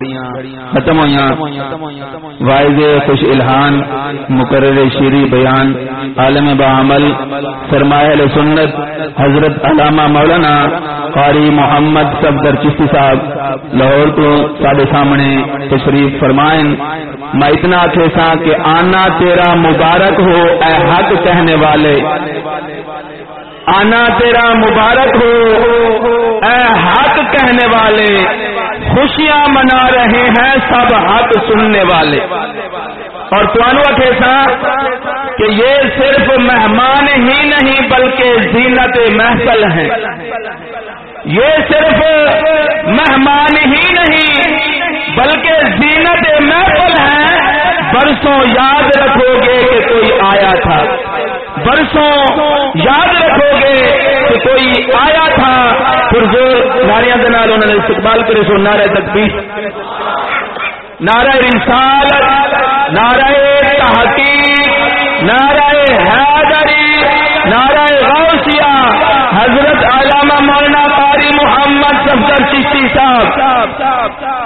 ختم ہوئی واحد خوش الحان مقرر شیری بیان عالم بعمل سرمایہ سنت حضرت علامہ مولانا قاری محمد صفدر چشتی صاحب لاہور کو سارے سامنے تشریف فرمائیں۔ میں اتنا کھیسا کہ آنا تیرا مبارک ہو اے حق کہنے والے۔ آنا تیرا مبارک ہو اے حق کہنے والے۔ خوشیاں منا رہے ہیں سب حق سننے والے۔ اور تمہوں کیسا کہ یہ صرف مہمان ہی نہیں بلکہ زینت محفل ہیں۔ یہ صرف مہمان ہی نہیں بلکہ زینت محفل ہیں۔ برسوں یاد رکھو گے کہ کوئی آیا تھا۔ برسوں یاد رکھو گے کہ کوئی آیا تھا۔ پرزور ناریاں کے نال انہوں نے استقبال کرے سو نعرہ تکبیر، نعرہ رسالت، نعرہ تحقیق، نعرہ حیدری، نعرہ غوثیہ، حضرت علامہ مولانا قاری محمد صفدر چشتی صاحب۔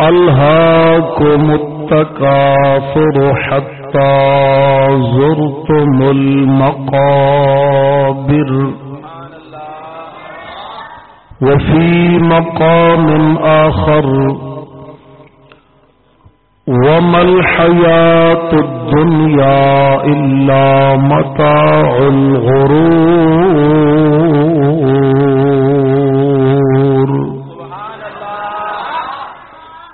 ألهاكم التكاثر حتى زرتم المقابر وفي مقام آخر وما الحياة الدنيا إلا متاع الغرور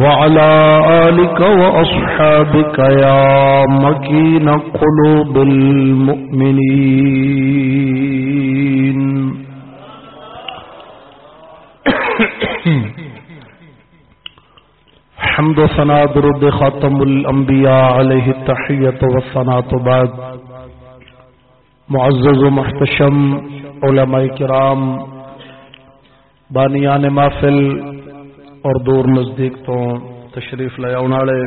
وعلى آلك وأصحابك يا مكين قلوب المؤمنين. حمد و ثنا درود خاتم الانبیاء علیہ التحیت و ثناء بعد. معزز و محتشم علماء کرام، بانیان محفل اور دور نزدیک تو تشریف لے والے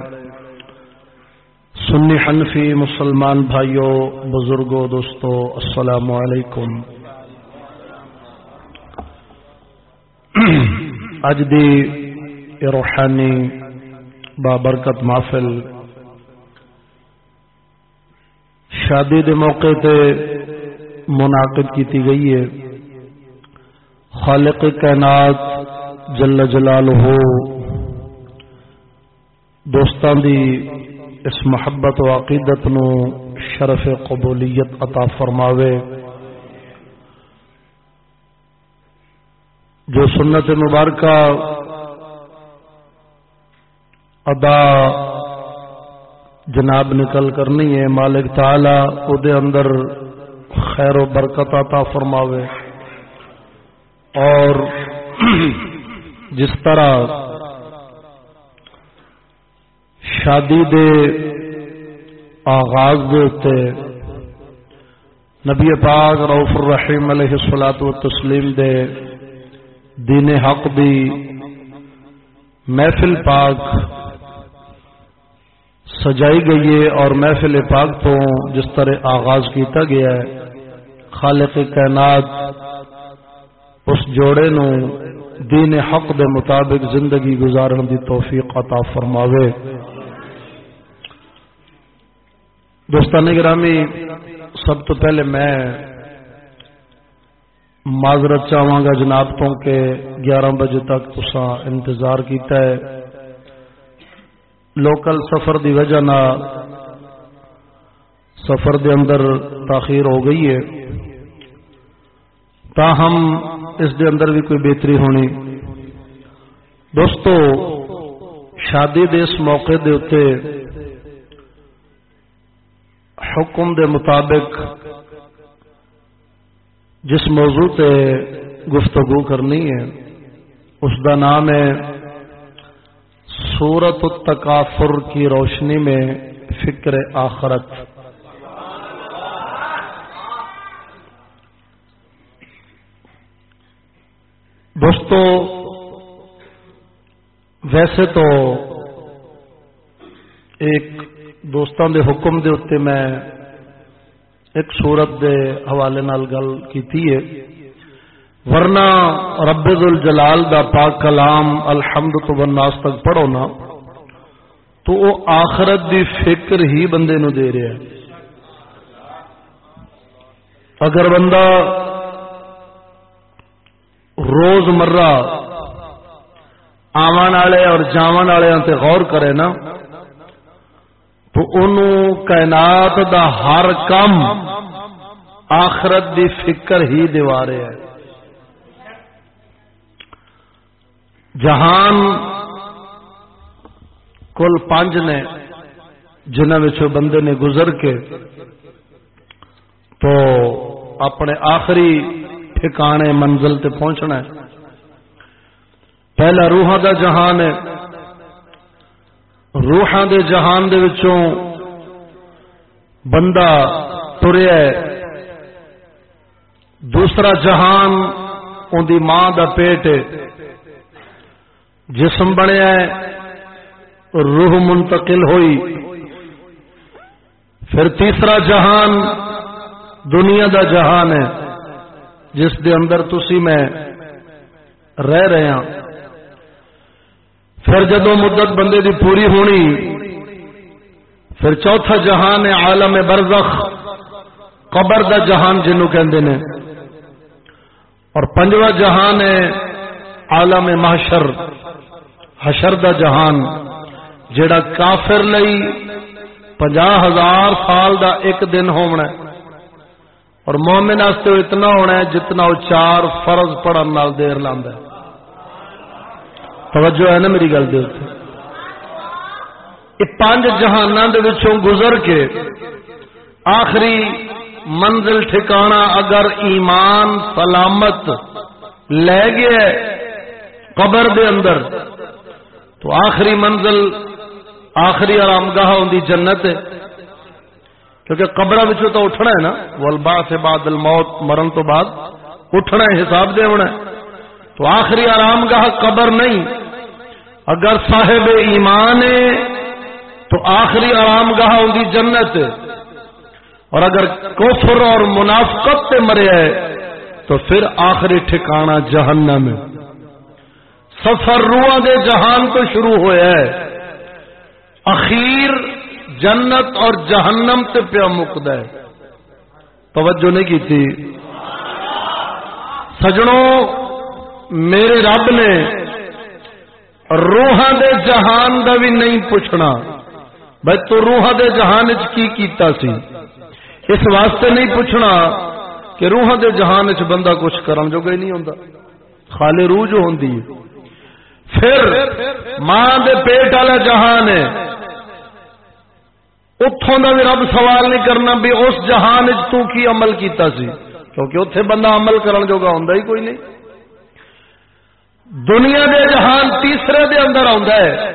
سنی حنفی مسلمان بھائیوں بزرگوں دوستو، السلام علیکم۔ اج دی روحانی بابرکت محفل شادی دے موقع تے منعقد کیتی گئی ہے۔ خالق کائنات جل جلال ہو دوستان دی اس محبت و عقیدت نو شرف قبولیت عطا فرماوے۔ جو سنت مبارکہ ادا جناب نکل کرنی ہے، مالک تعالی او دے اندر خیر و برکت عطا فرماوے۔ اور جس طرح شادی دے آغاز دے نبی پاک روف الرحیم علیہ الصلوۃ والتسلیم دے دین حق دی محفل پاک سجائی گئی ہے اور محفل پاک تو جس طرح آغاز کیتا گیا ہے، خالق کائنات اس جوڑے نو دین حق دے مطابق زندگی گزارن دی توفیق عطا فرماوے۔ دوستان گرامی سب تو پہلے میں معذرت چاہوں گا جناب تو کہ گیارہ بجے تک تسا انتظار کیتا ہے۔ لوکل سفر دی وجہ نہ سفر دے اندر تاخیر ہو گئی ہے۔ تاہم اس دے اندر بھی کوئی بہتری ہونی۔ دوستو، شادی دے اس موقع دے اتے حکم دے مطابق جس موضوع تے گفتگو کرنی ہے، اس دا نام ہے سورت التکافر کی روشنی میں فکر آخرت۔ دوستو، ویسے تو ایک دوستان دے حکم دے اتنے میں ایک سورت دے حوالے نال گل کیتی ہے۔ ورنہ رب الجلال دا پاک کلام الحمد تو بناس تک پڑھو نا، تو وہ آخرت دی فکر ہی بندے نو دے رہا ہے۔ اگر بندہ روز مرہ آون والے اور جاون والے تے غور کرے نا، تو انہوں کائنات دا ہر کم آخرت دی فکر ہی دیوارے ہے جہان کل پانچ نے جنہوں بندے نے گزر کے، تو اپنے آخری ٹھکانے منزل تے پہنچنا ہے۔ پہلا روحاں دا جہان ہے۔ روحاں دے جہان دے وچوں بندہ تریا دوسرا جہان ان دی ماں دا پیٹ جسم بنیا ہے۔ روح منتقل ہوئی۔ پھر تیسرا جہان دنیا دا جہان ہے۔ جس دے اندر تسی میں رہ رہے ہیں پھر جدو مدت بندے دی پوری ہونی، پھر چوتھا جہان ہے عالم برزخ، قبر دا جہان جنو کہندے نے۔ اور پنجواں جہان ہے عالم محشر، حشر دا جہان جڑا کافر لئی پنجا ہزار سال دا ایک دن ہونا ہے۔ اور مومن واسطے اتنا ہونا ہے جتنا وہ چار فرض پڑھن نال دیر لاندا ہے۔ توجہ ہے نا میری گل دے یہ پانچ جہانوں دے وچوں گزر کے آخری منزل ٹھکانا اگر ایمان سلامت لے گیا قبر دے اندر، تو آخری منزل، آخری آرام گاہ ہوں جنت ہے۔ کیونکہ قبر تو اٹھنا ہے نا ولبا سے بعد الموت، مرن تو بعد اٹھنا ہے، حساب دے ہونا ہے۔ تو آخری آرام گاہ قبر نہیں۔ اگر صاحب ایمان ہے، تو آخری آرام گاہ ہوں جنت اور اگر کوفر اور منافقت پہ مرے ہے، تو پھر آخری ٹھکانا جہنم میں سفر روح دے جہان تو شروع ہوا ہے۔ اخیر جنت اور جہنم سے پیا مکد ہے۔ توجہ نہیں کی تھی سجڑوں میرے رب نے روحاں دے جہان دا بھی نہیں پوچھنا۔ بھائی تو روحاں دے جہان چ کی کیتا سی؟ اس واسطے نہیں پوچھنا کہ روحاں دے جہان چ بندہ کچھ کرن جو گئی نہیں ہوندا۔ خالی روح جو ہوندی ہے۔ پھر ماں دے پیٹ والا جہان ہے۔ اتوں کا بھی رب سوال نہیں کرنا بھی اس جہان تو کی عمل کیتا سی؟ کیونکہ اتنے بندہ عمل کرن جوگا ہوں ہی کوئی نہیں۔ دنیا دے جہان تیسرے دے اندر ہے۔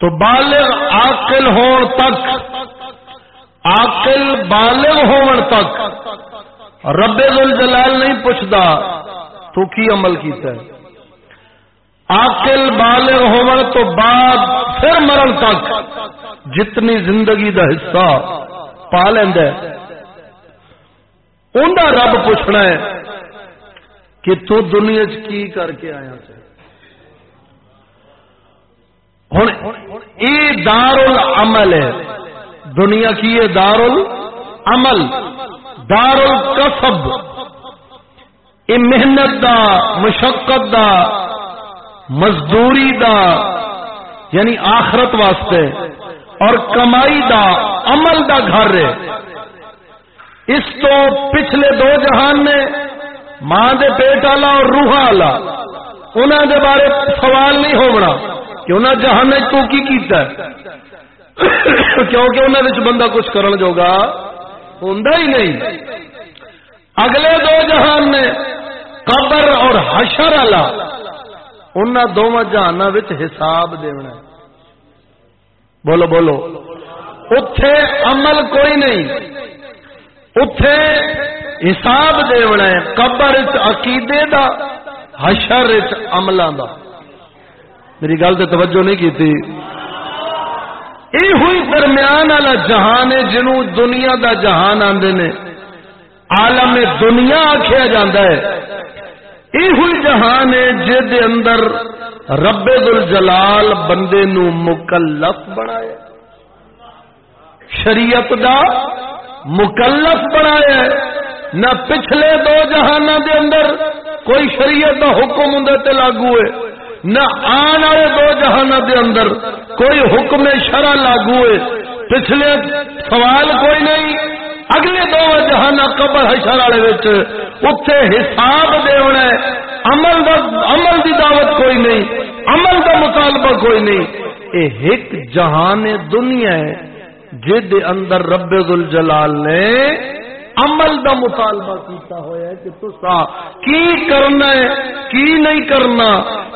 تو بالغ آکل ہون تک آکل بالغ ہون تک رب جلال نہیں پوچھتا تو کی عمل کیتا ہے۔ آکل بالغ ہون تو بعد پھر مرن تک جتنی زندگی دا حصہ پا لینا انہیں رب پوچھنا ہے کہ تو دنیا چ کی کر کے آیا ہوں یہ دار العمل ہے۔ دنیا کی یہ دار العمل دار القصب یہ محنت دا، مشقت دا، مزدوری دا یعنی آخرت واسطے۔ اور کمائی دا، عمل دا گھر ہے۔ اس تو پچھلے دو جہان نے ماں دے پیٹ والا اور روح والا انہوں دے بارے سوال نہیں ہونا کہ انہیں جہان نے تو کی کیتا ہے۔ کیونکہ انہوں نے بندہ کچھ کرن جوگا ہوں ہی نہیں۔ اگلے دو جہان نے قبر اور حشر والا ان دونوں جہانوں حساب دینا ہے۔ بولو بولو۔ اتے عمل کوئی نہیں۔ اتے حساب دینا ہے، قبر عقیدے دا، حشر عمل دا۔ میری گل تو توجہ نہیں کی تھی یہ ہوئی درمیان والا جہان ہے جنوں دنیا دا جہان آدھے نے۔ عالم دنیا آخیا جا ہے۔ یہ ہوئی جہان ہے جہد اندر رب دل جلال بندے نو مکلف بنایا شریعت دا مکلف بنایا نہ پچھلے دو جہان دے اندر کوئی شریعت دا حکم ہوں لاگو ہے، نہ آن والے دو جہان دے اندر کوئی حکم شرع لاگو ہے۔ پچھلے سوال کوئی نہیں، اگلے دو جہان قبر حشر والے اتے حساب دینا عمل دا عمل دی دعوت کوئی نہیں، عمل دا مطالبہ کوئی نہیں۔ یہ ایک جہان دنیا ہے جد اندر رب الجلال نے عمل دا مطالبہ کیتا ہوا ہے کہ تسا کی کرنا ہے، کی نہیں کرنا،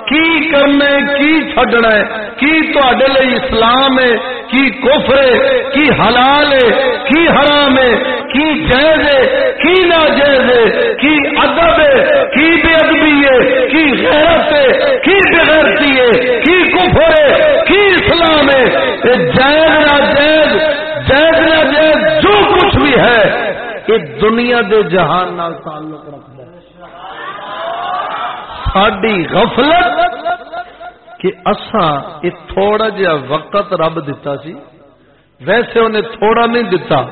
کی کرنا ہے، کی چھڈنا ہے، کی تواڈے لئی اسلام ہے، کی کفر ہے، کی حلال ہے، کی حرام ہے۔ کی جائز ہے، کی ناجائز ہے، کی ادب ہے، کی بے ادبی ہے، کی غیرت ہے، کی بغیرتی ہے، کی کفر ہے، کی اسلام ہے جائز ناجائز جائز ناجائز جو کچھ بھی ہے، یہ دنیا دے جہان نال تعلق رکھتا ہے۔ ساری غفلت کہ اساں یہ تھوڑا جہا وقت رب دتا سی، ویسے انہیں تھوڑا نہیں دتا۔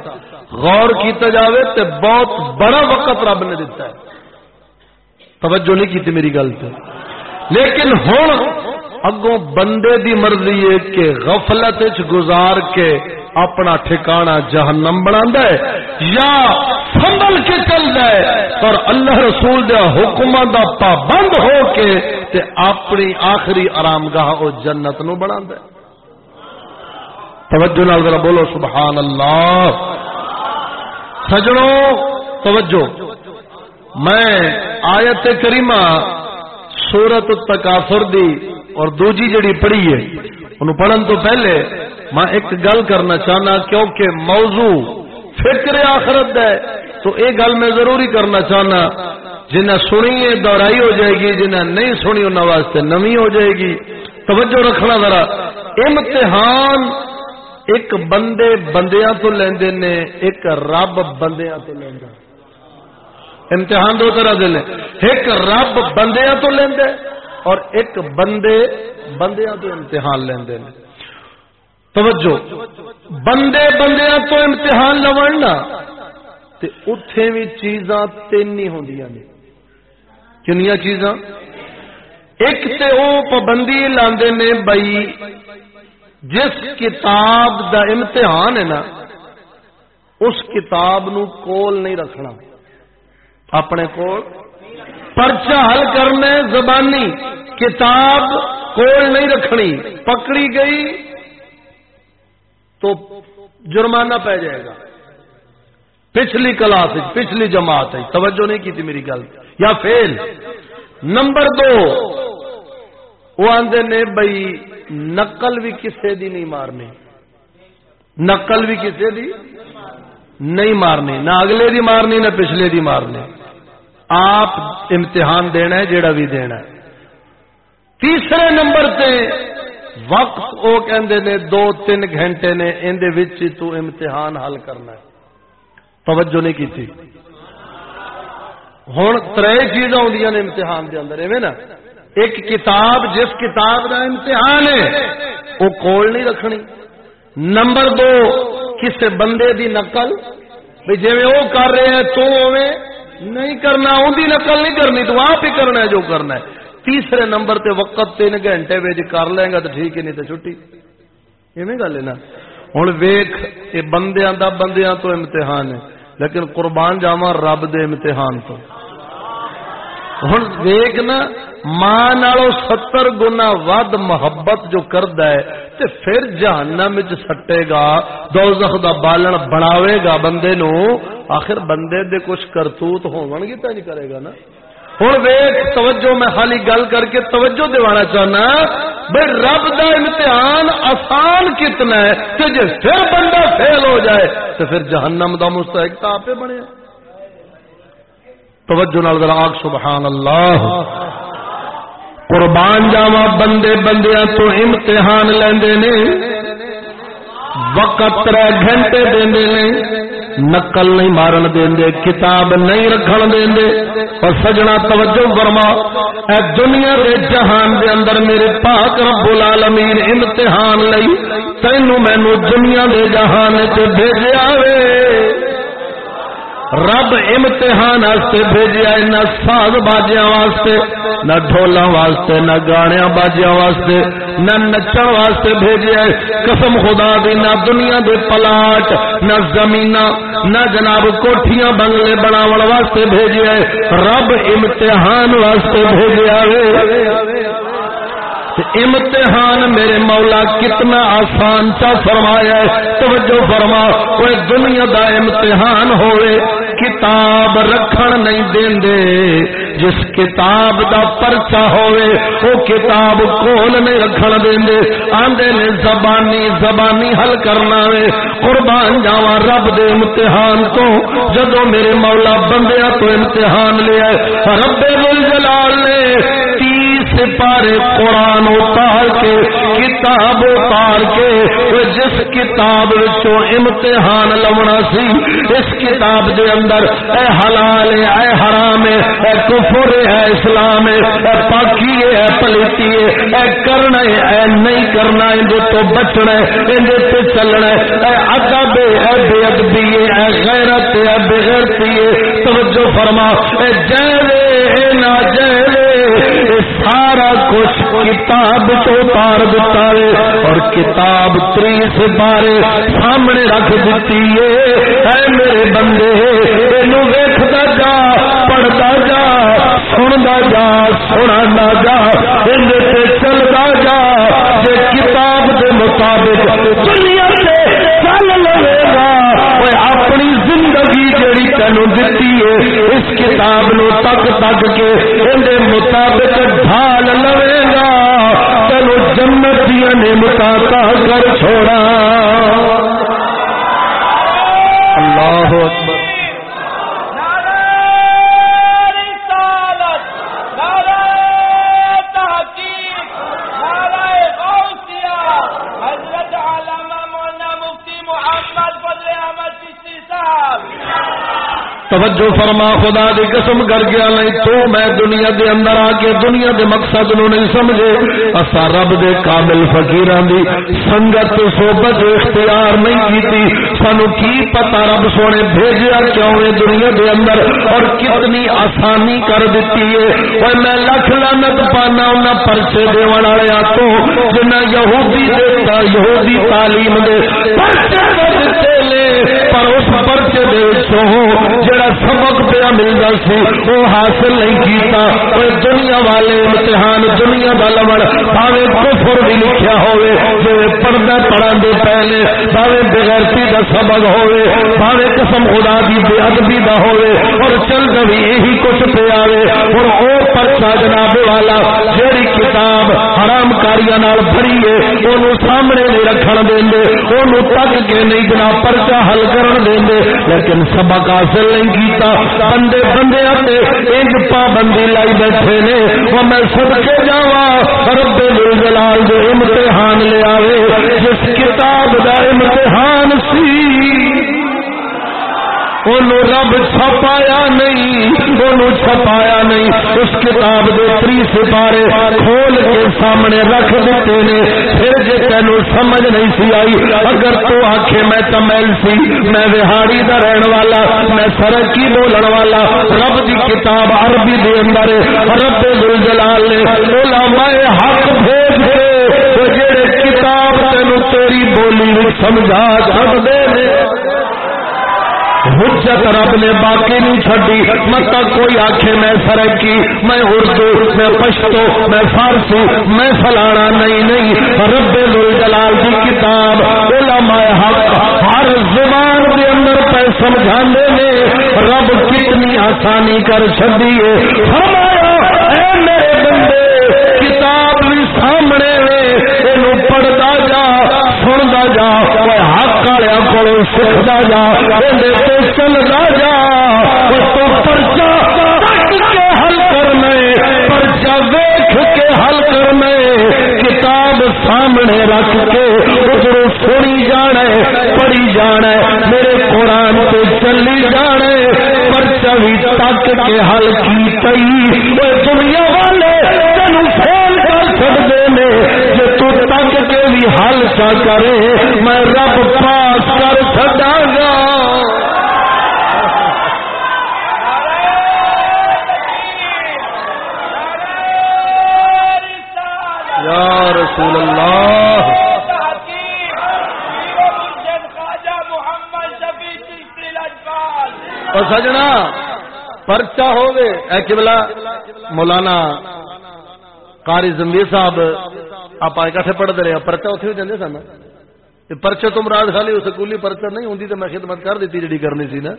غور کیتا جاوے تے بہت بڑا وقت رب نے دتا ہے۔ توجہ نہیں کی میری گل سے لیکن ہوں اگوں بندے دی مرضی ہے کہ غفلت گزار کے اپنا ٹھکانا جہنم بنا ہے یا سنبھل کے چل جائے اور اللہ رسول دیا حکومت دا پابند ہو کے تے اپنی آخری آرام گاہ وہ جنت نو بنا توجہ نال ذرا بولو، سبحان اللہ۔ سجڑوں توجہ۔ میں آیت کریمہ، سورت تکافر دی اور دوجی جڑی پڑھی ہے، انہوں پڑھن تو پہلے میں ایک گل کرنا چاہنا، کیونکہ موضوع فکر آخرت ہے تو ایک گل میں ضروری کرنا چاہنا، جنہیں سنی ہے دوہرائی ہو جائے گی، جنہیں نہیں سنی انہوں واسطے نمی ہو جائے گی۔ توجہ رکھنا ذرا۔ امتحان ایک بندے بندیاں تو لیندے نے، ایک رب بندیاں تو لیندے۔ امتحان دو طرح دے لیں ایک رب بندیاں تو لیندے اور ایک بندے بندیاں تو امتحان لیندے نے۔ توجہ، بندے بندیاں تو امتحان لوڑنا تے اتے بھی چیزاں تین ہی ہوندیاں نے۔ کنیا چیزاں؟ ایک تے او پابندی لاندے نے بھائی جس کتاب دا امتحان ہے نا، اس کتاب نو کول نہیں رکھنا۔ اپنے کول پرچا حل کرنے زبانی کتاب کول نہیں رکھنی۔ پکڑی گئی تو جرمانہ پہ جائے گا۔ پچھلی کلاس پچھلی جماعت ہے توجہ نہیں کی تھی میری گل۔ یا فیل۔ نمبر دو۔ وہ آدھے نے بھائی نقل بھی کسے دی نہیں مارنی۔ نقل بھی کسے دی نہیں مارنی۔ نہ اگلے دی مارنی، نہ پچھلے دی مارنی۔ آپ امتحان دینا ہے، جیڑا بھی دینا ہے۔ تیسرے نمبر تے وقت وہ کہ دو تین گھنٹے نے اندر تو امتحان حل کرنا ہے۔ توجہ نہیں کی ہوں تر چیز آدی نے امتحان دے اندر، ایویں نا؟ ایک کتاب جس کتاب کا امتحان ہے، وہ کول نہیں رکھنی۔ نمبر دو کسی بندے دی نقل۔ بھی جی وہ کر رہے ہیں، تو نہیں کرنا ان کی نقل نہیں کرنی، تو آپ ہی کرنا ہے جو کرنا ہے۔ تیسرے نمبر تے وقت تین گھنٹے ویج کر لیں گا تو ٹھیک ہے، نہیں تو چھٹی۔ ایویں گل ہے نا۔ ہوں ویخ یہ بندیاں دا بندیاں تو امتحان ہے، لیکن قربان جاوا رب دے امتحان تو۔ ہوں ویگ نا ماں نالو ستر گنا ود محبت جو کرد ہے، تے پھر جہنم سٹے گا، دوزخ دا بالن بناوے گا بندے نو۔ آخر بندے دے کچھ کرتوت ہون گی تے نہیں کرے گا نا۔ ہوں ویگ توجہ، میں خالی گل کر کے توجہ دیوانا چاہنا بھائی رب دا امتحان آسان کتنا ہے کہ جی پھر بندہ فیل ہو جائے تو پھر جہنم دا مستحق تو آپ بنے۔ توجہ نال ذرا آگ سبحان اللہ۔ قربان جاوا بندے بندیاں تو امتحان لیندے نے، وقت تر گھنٹے دے نقل نہیں مارن دے کتاب نہیں رکھن دے اور سجنا توجہ فرما، اے دنیا دے جہان دے اندر میرے پاک رب العالمین امتحان لئی تینو مینو دنیا دے جہان سے بھیجا وے رب امتحان واسطے بھیجا نہ ساز باجیا واسطے، نہ ڈھولا واسطے، نہ گاڑیا باجیا واسطے، نہ نچن واسطے بھیجا قسم خدا دی، نہ دنیا دے پلاٹ، نہ زمین نہ جناب کوٹیاں بنگلے بناو واسطے بھیجا رب امتحان واسطے بھیجا امتحان میرے مولا کتنا آسان چا فرمایا ہے۔ توجہ فرما کوئی دنیا دا امتحان ہوئے۔ کتاب رکھن نہیں دین دے جس کتاب دا پرچا ہوئے وہ کتاب کول نہیں رکھن دین دے آندے نے زبانی زبانی حل کرنا وے قربان جاواں رب دے امتحان تو. جدو میرے مولا بندیاں تو امتحان لیا رب جلال نے سپارے قرآن اتار کے، کتاب اتار کے، جس کتاب امتحان لونا سی، اس کتاب دے اندر، اے حلال ہے اے حرام ہے اے کفر ہے اسلام ہے اے پاکی ہے پلیتی ہے اے کرنا ہے اے نہیں کرنا اندے تو بچنا ہے اندے تو چلنا ہے اے ادب ہے بے ادبی ہے اے غیرت ہے بے غیرتی ہے توجہ فرما، اے جے نہ جے سارا کچھ کتاب تو اتار دیتا ہے اور کتاب تری سے بارے سامنے رکھ دیتی ہے۔ اے میرے بندے یہ ویختا جا پڑھتا جا سنتا جا سنا جا اندر چلتا جا۔ کتاب کے مطابق دنیا سے چل لے زندگی جڑی تینوں دیتی ہے، اس کتاب نو تک تک کے اندر مطابق ڈھال لوے گا۔ تینوں جنت دیا نعمت کر چھوڑا۔ اللہ اکبر۔ توجہ فرما، خدا دی قسم کر گیا، نہیں تو میں دنیا دے اندر آ کے دنیا دے مقصد نو نہیں سمجھے۔ اسا رب دے قابل فقیراں دی سنگت صحبت اختیار نہیں کیتی۔ سانو کی پتہ رب سونے بھیجیا کیوں ہے دنیا دے اندر؟ اور کتنی آسانی کر دیتی ہے۔ اور میں لکھ لعنت پانا انہاں پرچے دیون والے تو، جنہ یہودی دے یہودی تعلیم دے پرچے دے دتے لے، پر اس پرچے دے وچوں سبق پیا ملتا سی وہ حاصل نہیں کیتا۔ دنیا والے امتحان، دنیا کا لمڑ پاوے کفر بھی لکھیا ہوئے جو پردہ پڑھا دے پہلے پاوے بغیرتی کا سبق ہوئے پاوے قسم خدا دی، بے ادبی کا ہوئے اور چل بھی یہی کچھ پہ آئے اور وہ پرچا جناب والا، جیڑی کتاب حرام کاریاں بھری ہے وہ سامنے نہیں رکھن دیں وہ تک کے نہیں جناب پرچا حل کرن دیں لیکن سبق حاصل نہیں کیتا بندے بندے آتے انج پابندی لائی بیٹھے نے وہ میں سب کے جاوا رب جلال دے امتحان لے آوے جس کتاب دا امتحان سی رب چھپایا نہیں چھپایا نہیں۔ اس کتاب دے تری سپارے کھول کے سامنے رکھ دیتے نے۔ پھر جی تین سمجھ نہیں سی آئی، اگر تو آخ میں تمیل سی۔ میں وہاڑی کا رہن والا، میں سرکی بولن والا۔ رب دی کتاب عربی دے اندر رب دل جلال نے بولا میں حق بھیج دے۔ جڑے کتاب تین تیری بولی سمجھا سکتے حجت رب نے باقی نہیں چڈی مت کوئی آخے میں سرکی، میں اردو، میں پشتو، میں فارسی، میں فلانا نہیں نہیں۔ رب جلال کی کتاب، علماء حق، ہر زبان کے اندر پہ سمجھا نے۔ رب کتنی آسانی کر چڑی ہے۔ فرمایا، اے میرے بندے، کتاب بھی سامنے نے یہ پڑھتا جا سنتا جا، کوئی حق والوں کو سکھتا جا چلتا جا تو پرچا کے حل کرنے، پرچا ویخ کے حل کرنے، کتاب سامنے رکھ کے ادھر سنی جانا پڑھی جانا میرے قرآن تو چلی جانا پرچا بھی تک کے حل کی پی دنیا والے تین فیل کر سکتے ہیں جو تک کے بھی حل چا کرے، میں رب پاس کر سکا گا رسول اللہ۔ اور سجنا پرچا ہو گئے اے کبلا مولانا قاری زمبیر صاحب آپ کٹھے پڑھتے رہے پرچا اتنے بھی دے سن پرچے تو مراد خالی سکولی پرچا نہیں ہوں تو میں خدمت کر دیتی جی کرنی سی نا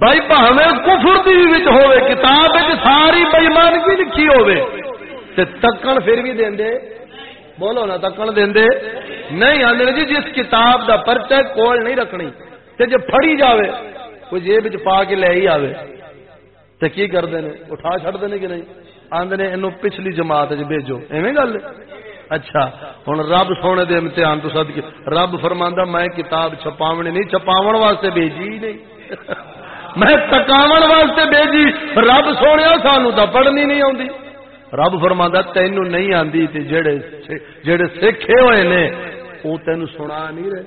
بھائی پاوے کفر دی ہوے کتاب ساری بےمانگی لکھی ہوے تکن پھر بھی دیں بولو نا تکن دیں نہیں آدھے جی جس کتاب دا پرچہ کول نہیں رکھنی تے جے پھڑی جاوے کوئی جیب پا کے لے ہی آوے تے کی کرتے ہیں اٹھا چڑھتے ہیں کہ نہیں آدھے نے یہ پچھلی جماعت بھیجو ایویں گل اچھا ہوں رب سونے دے امتحان تو سد کے رب فرماندہ میں کتاب چھپاونی نہیں، چھپاون واسطے بھیجی نہیں۔ میں تکاون واسطے بھیجی۔ رب سونے سانو تو پڑھنی نہیں آتی رب فرما تین نہیں آتی جڑے جڑے سکھے ہوئے نے وہ تین سنا نہیں رہے۔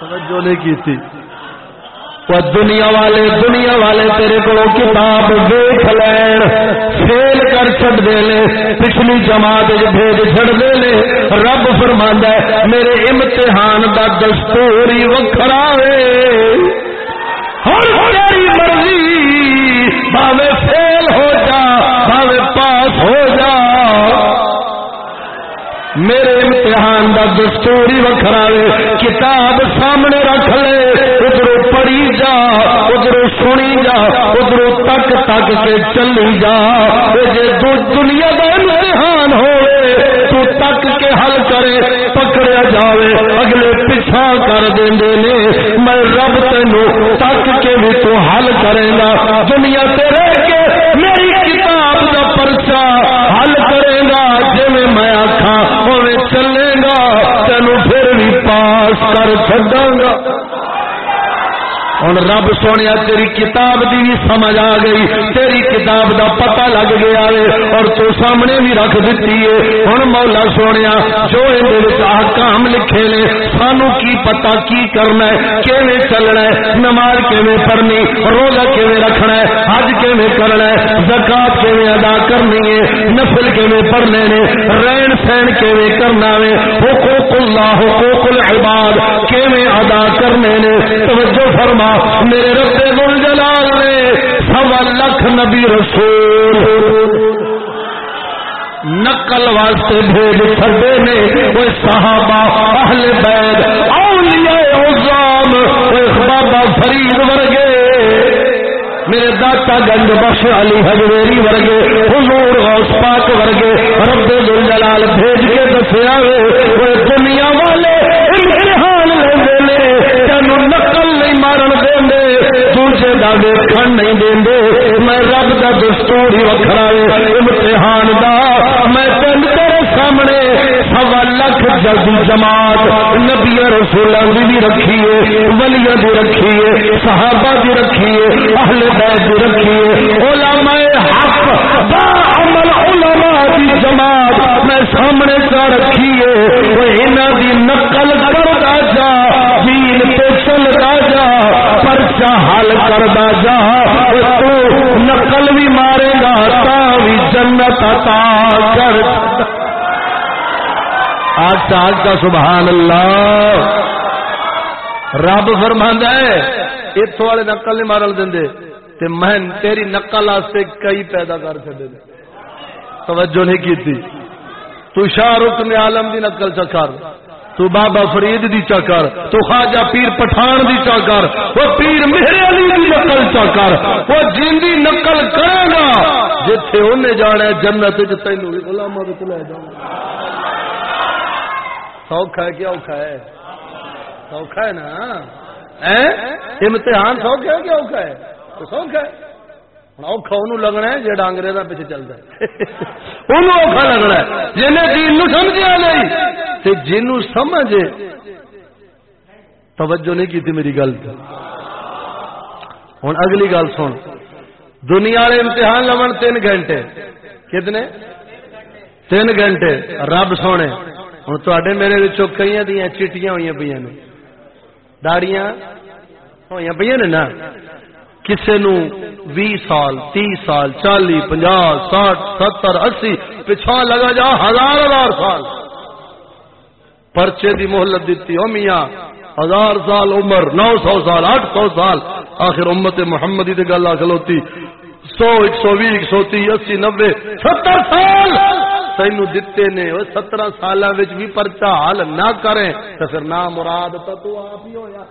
توجہ نہیں کی تھی وہ دنیا والے دنیا والے تیرے کو کتاب دیکھ لین فیل کر چڑ دے لے پچھلی جماعت بھیج چڑ دے لے رب فرما میرے امتحان دا دستور ہی وکھرا ہر مرضی بھاوے فیل ہو جا بھاوے پاس ہو جا میرے امتحان دا دستور ہی وکھرا کتاب سامنے رکھ لے جا ادھر سنی جا ادھر تک تک کے چلی جا جی دنیا کا امتحان ہوئے تو تک کے حل کرے پکڑیا جاوے اگلے پیچھا کر دیں نے میں رب تینو تک کے بھی تو حل کرے گا دنیا تے رہ کے میری کتاب کا پرچا حل کرے گا جی میں آخا چلے گا تینو پھر بھی پاس کر چڈا گا ہوں رب سونے تیری کتاب دی بھی سمجھ آ گئی، تیری کتاب دا پتہ لگ گیا ہے، اور تو سامنے بھی رکھ دیتی ہے۔ ہوں مولا سونے جو کام لکھے نے، سانو کی پتا کی کرنا ہے؟ کیویں چلنا ہے؟ نماز کیویں پڑھنی؟ روزہ کیویں رکھنا ہے؟ حج کیویں کرنا ہے؟ زکات کیویں ادا کرنی ہے؟ نفل کیویں پڑھنے نے؟ رہن سہن کیویں کرنا ہے؟ حقوق اللہ، حقوق العباد کیویں ادا کرنے نے؟ توجہ فرما میرے رب گل جلال نے سوا لکھ نبی رسول نقل واسطے بھیج سکتے نے، وہ صحابہ اہل بیت، اولیاء عظام بابا فرید ورگے۔ میرے داتا گنج بخش علی حجویری ورگے، حضور غوث پاک ورگے، رب دل جلال بھیج کے دسیا وہ دنیا والے دے دوسرے کا ویکن نہیں دے میں رب کا دستور ہی وکرا امتحان دا۔ میں تین تیرے سامنے سوا لکھ جلدی جماعت نبی رسولوں کی بھی رکھیے ولییا بھی رکھیے صحابہ بھی رکھیے اہل بیت بھی رکھیے علماء حق، با عمل علماء دی جماعت میں سامنے کا رکھیے وہ انہوں دی نقل کرتا جا، دین پہ چلتا جا پرچا حل کرتا جا تو نقل بھی مارے گا، تا بھی جنت عطا کر۔ آج آج کا سبحان اللہ۔ رب فرماندا ہے اتوں والے نقل نہیں مارل دیں تے میں تیری نقل واسطے کئی پیدا کر چڑے توجہ نہیں کی تھی تو شاہ رکن عالم دی نقل چکر تو بابا فرید دی چکر تو خواجہ پیر پٹھان دی چکر وہ پیر میرے علی دی نقل چکر وہ جن دی نقل کرے گا، جتھے انہیں جانا ہے جنت تینوں غلامہ وچ لے جانا سوکھا ہے کیا اوکھا ہے؟ سوکھا ہے نا؟ امتحان سوکھا ہے کیا اوکھا ہے؟ تو سوکھا ہے۔ اوکھا انہوں لگنا ہے جہاں انگریزا پیچھے چلتا ہے۔ انہوں اوکھا لگنا ہے، جنہیں دین نو سمجھا نہیں تے جنوں سمجھے توجہ نہیں کی تھی میری گل ہوں اگلی گل سن۔ دنیا والے امتحان لون تین گھنٹے۔ کتنے؟ تین گھنٹے۔ رب سونے ہوں تے میرے کئی دیا چیٹیاں ہوئی پہ داڑیاں ہوئی پہ نا۔ کسی نو بھی سال، تی سال، چالی پنجا ساٹھ، ستر، اسی پچھا لگا جا ہزار ہزار سال۔ پرچے دی مہلت دیتی، او میاں، ہزار سال عمر، نو سو سال، آٹھ سو سال، آخر امت محمدی دی گل کھلوتی سو، ایک سو بھی، ایک سو تی، اسی نبے ستر سال۔ تین دیتے نے وہ سترہ سال بھی پرچا حل نہ کریں تو پھر نہ مراد تو تو آپ ہی ہویا۔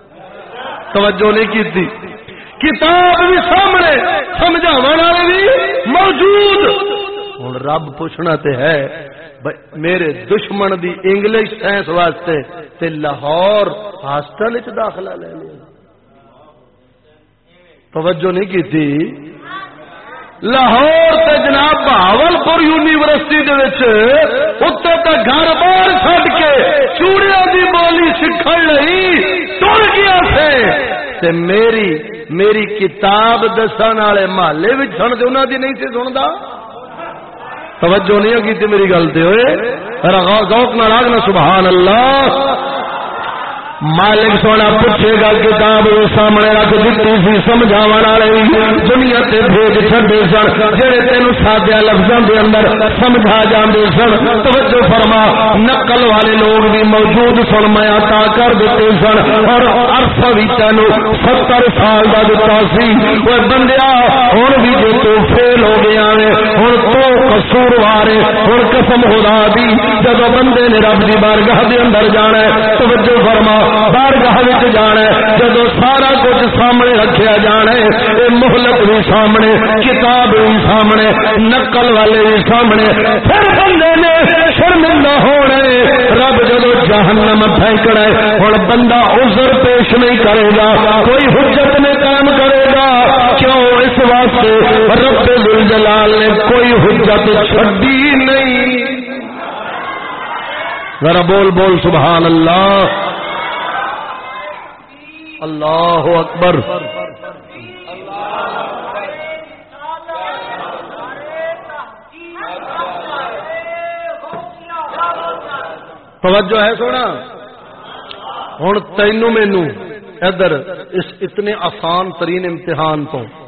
توجہ نہیں کی تھی کتاب بھی سامنے سمجھا والے بھی موجود۔ ہوں رب پوچھنا تے ہے میرے دشمن دی انگلش سائنس واسطے تے لاہور ہاسٹل چ داخلہ لے لیا۔ توجہ نہیں کی تھی لاہور تے جناب بہاول پور یونیورسٹی اتنے تو گھر بار چڈ کے چوڑیا دی بولی سیکھ نہیں ٹر گیا سے۔ تے میری میری کتاب دسن والے محلے بھی سن دے انہوں دی نہیں سی سنتا توجہ نہیں کی میری گل تے ہوئے۔ ذوق نہ راگنا سبحان اللہ مالک سونا پوچھے گا کتاب سامنے رکھ دیتی سی سمجھا والے دنیا تے بھیج چڈے سن۔ جہے تین سادیا لفظوں کے اندر سمجھا جاندے سن۔ توجہ فرما، نقل والے لوگ بھی موجود سن، میں عطا کر دیتے سن۔ اور عرصہ بھی تین ستر سال کا دتا سی۔ وہ بندیا ہوں بھی جو تو فیل ہو گیا ہے ہوں تو قصور وارے، ہوں قسم خدا دی جب بندے نے رب دی بارگاہ دے اندر جانا ہے، توجہ فرما، بارگاہ وچ جانا جدو سارا کچھ سامنے رکھا جانا ہے محلت بھی سامنے، کتاب بھی سامنے، نقل والے بھی سامنے، پھر بندے نے شرمندہ ہونا ہے، رب جدو جہنم پھینکنا ہے، ہوں بندہ عذر پیش نہیں کرے گا، کوئی حجت واسطے رب جلال نے کوئی حجت چھڈی نہیں۔ ذرا بول بول، سبحان اللہ۔ اللہ اکبر۔ توجہ ہے سونا۔ ہوں تینو مینو ادھر اس اتنے آسان ترین امتحان تو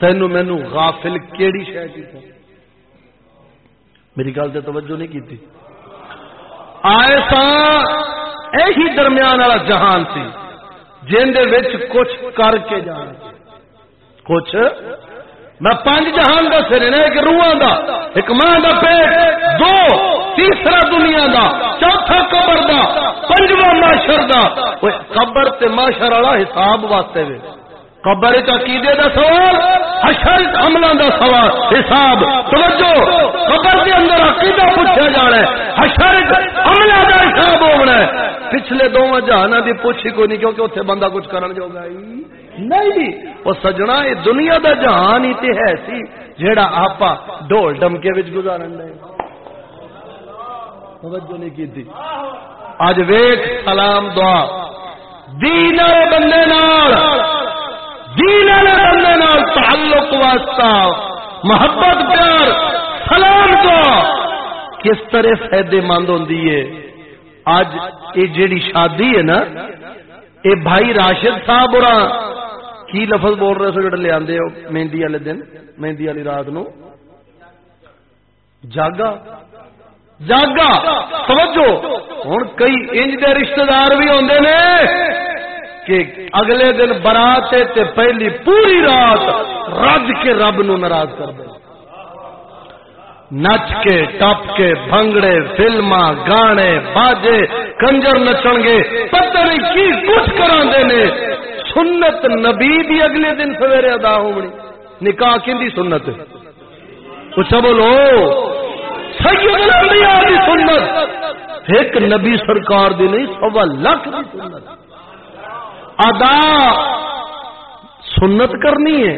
تینو مینو غافل کیڑی شہ کی میری گل سے توجہ نہیں کی آئے سا یہی درمیان والا جہان سی، جن کچھ کر کے جان کچھ؟ میں پانچ جہان دس رہے ایک روحاں دا، ایک ماں دا پیٹ، دو تیسرا دنیا دا، چوتھا قبر دا، پنجواں معاشر دا۔ قبر تے معاشر والا حساب واسطے وے۔ قبر عقیدے دا سوال، حشر عملوں دا سوال، حساب، توجہ، قبر کے اندر عقیدہ پوچھا جانا ہے، حشر عملوں دا حساب ہونا ہے۔ پچھلے دو جہانا دی پوچھی کو نہیں، کیونکہ اتنے بندہ کچھ کرن جو گا نہیں۔ وہ سجنا یہ دنیا دا جہان ہی تے ہے سی، جیڑا آپا ڈول ڈمکے وچ گزارن دے۔ توجہ نہیں کی تھی اج ویک سلام، دعا۔ دین والے بندے نال۔ دین والے بندے نال تعلق واسطہ، محبت پیار، سلام دعا۔ کس طرح فائدے مند ہوندی ہے؟ اج یہ جیڑی شادی ہے نا، اے بھائی راشد صاحب اور کی لفظ بول رہے سو جڑے لے آندے ہو مہندی والے دن، مہندی والی رات نو؟ جاگا۔ جاگا۔ توجہ۔ ہوں کئی انج دے رشتہ دار بھی ہوندے نے۔ کہ اگلے دن برات تے پہلی پوری رات رج کے رب نو ناراض کر دے۔ نچ کے، ٹپ کے، بھنگڑے فلما گانے، باجے، کنجر نچن گے، پتہ نہیں کی کچھ کرا نے۔ سنت نبی دی اگلے دن سویرے ادا ہونی۔ نکاح کی سنت؟ کچھ بولو۔ سنت۔ ایک نبی سرکار دی نہیں، سوا لاکھ دی سنت۔ ادا سنت کرنی ہے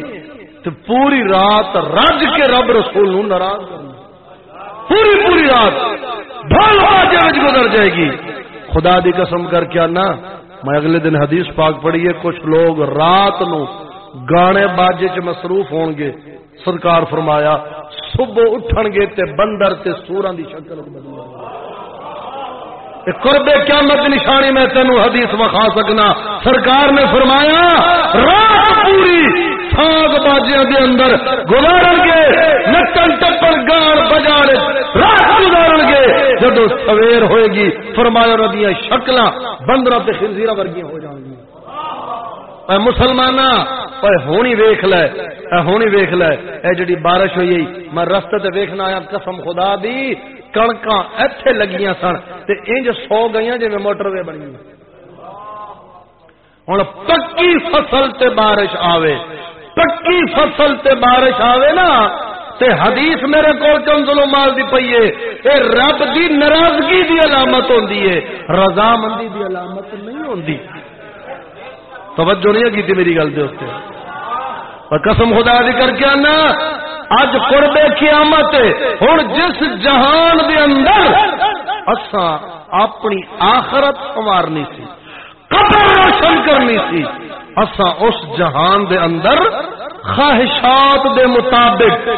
تو پوری رات رج کے رب رسول ناراض کرنا پوری پوری رات ڈھول باجے جی گزر جائے گی۔ خدا دی قسم کر کے آنا، میں اگلے دن حدیث پاک پڑھی ہے، کچھ لوگ رات نو گانے باجے چ مصروف ہون گے۔ سرکار فرمایا، صبح اٹھن گے تے بندر تے سوراں دی شکل قرب قیامت نشانی میں تینوں حدیث وکھا سکنا۔ سرکار نے فرمایا، رات پوری ساگ باجیاں دے اندر گزارن گے نٹن ٹپن گان بجار رات گزارن گے۔ جدو سویر ہوئے گی، فرمایا ردیاں شکل بندر تے خنزیرہ ورگیاں ہو جان گی۔ مسلمان ہونی ویخ لے ہونی ویخ لے، اے جڑی بارش ہوئی میں رستے تے ویکھنا آیا، قسم خدا دی کڑکاں ایتھے لگیاں سن تے انج سو گئیاں جے موٹر وے بنی ہن پکی فصل تے بارش آوے پکی فصل تے بارش آوے نا تے حدیث میرے کو چنزلو مال دی پئی ہے اے رب دی ناراضگی دی علامت ہوندی ہے رضامندی دی علامت نہیں ہوندی توجہ نہیں کی میری گل دے اور قسم خدا دی کر کے آنا اج قرب قیامت ہوں جس جہان دے اندر اسا اپنی آخرت سوارنی سی، قبر روشن کرنی سی اصا اس جہان دے اندر خواہشات دے مطابق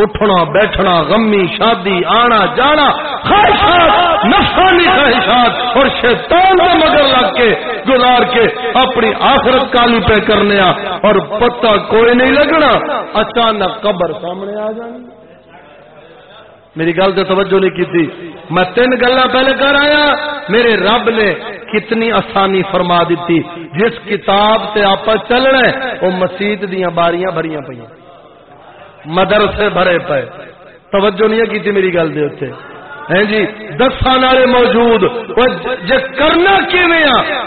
اٹھنا، بیٹھنا، غمی، شادی، آنا، جانا، خواہشات نفسانی خواہشات اور شیطان کے مگر لگ کے گزار کے اپنی آخرت کالی پہ کرنے اور پتہ کوئی نہیں لگنا، اچانک قبر سامنے آ جانی میری گل تو توجہ نہیں کی تھی۔ میں تین گلا پہلے کر آیا، میرے رب نے کتنی آسانی فرما دیتی۔ جس کتاب سے آپ چلنا ہے، وہ مسیت دیا باریاں بھریاں پہ مدرسے بھرے پے توجہ نہیں کی تھی میری گل دے اتنے ہیں جی دسان والے موجود جی کرنا کیویں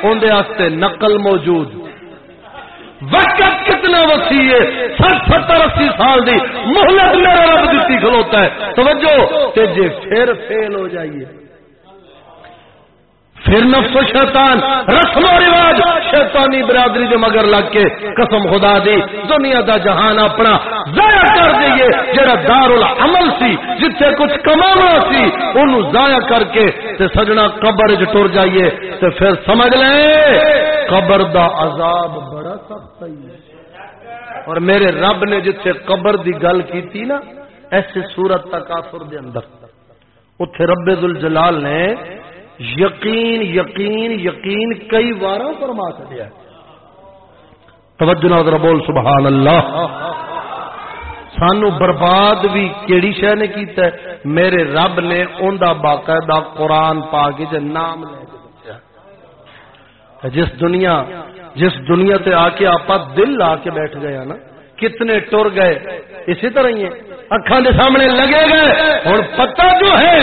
اندر نقل موجود۔ وقت کتنا وسیع ہے سٹ ستر اسی سال دی محلت میرا رب دیتی کھلوتا ہے۔ توجہ، تے جے پھر فیل ہو جائیے۔ پھر نفس و شیطان، رسم و رواج، شیطانی برادری دے مگر لگ کے قسم خدا دی، دنیا دا جہان اپنا ضائع کر دئیے جڑا دار العمل سی، جتھے کچھ کمانا سی انہوں ضائع کر کے تے سجنا قبر جو ٹر جائیے، تے پھر سمجھ لیں قبر دا عذاب بڑا سخت ہے۔ اور میرے رب نے جتھے قبر دی گل کی تھی نا، ایسے صورت تکافر دے اندر۔ اتھے رب ذوالجلال نے یقین یقین یقین کئی بار فرما چلیا توجہ نظر بول، سبحان اللہ۔ سانو برباد بھی کیڑی شہ نے کیتا ہے؟ میرے رب نے ان باقاعدہ قرآن پا کے نام لے کے جس دنیا جس دنیا تے آ کے آپ دل لا کے بیٹھ گئے نا کتنے ٹر گئے؟ اسی طرح ہی اکھان کے سامنے لگے گئے۔ اور پتہ جو ہے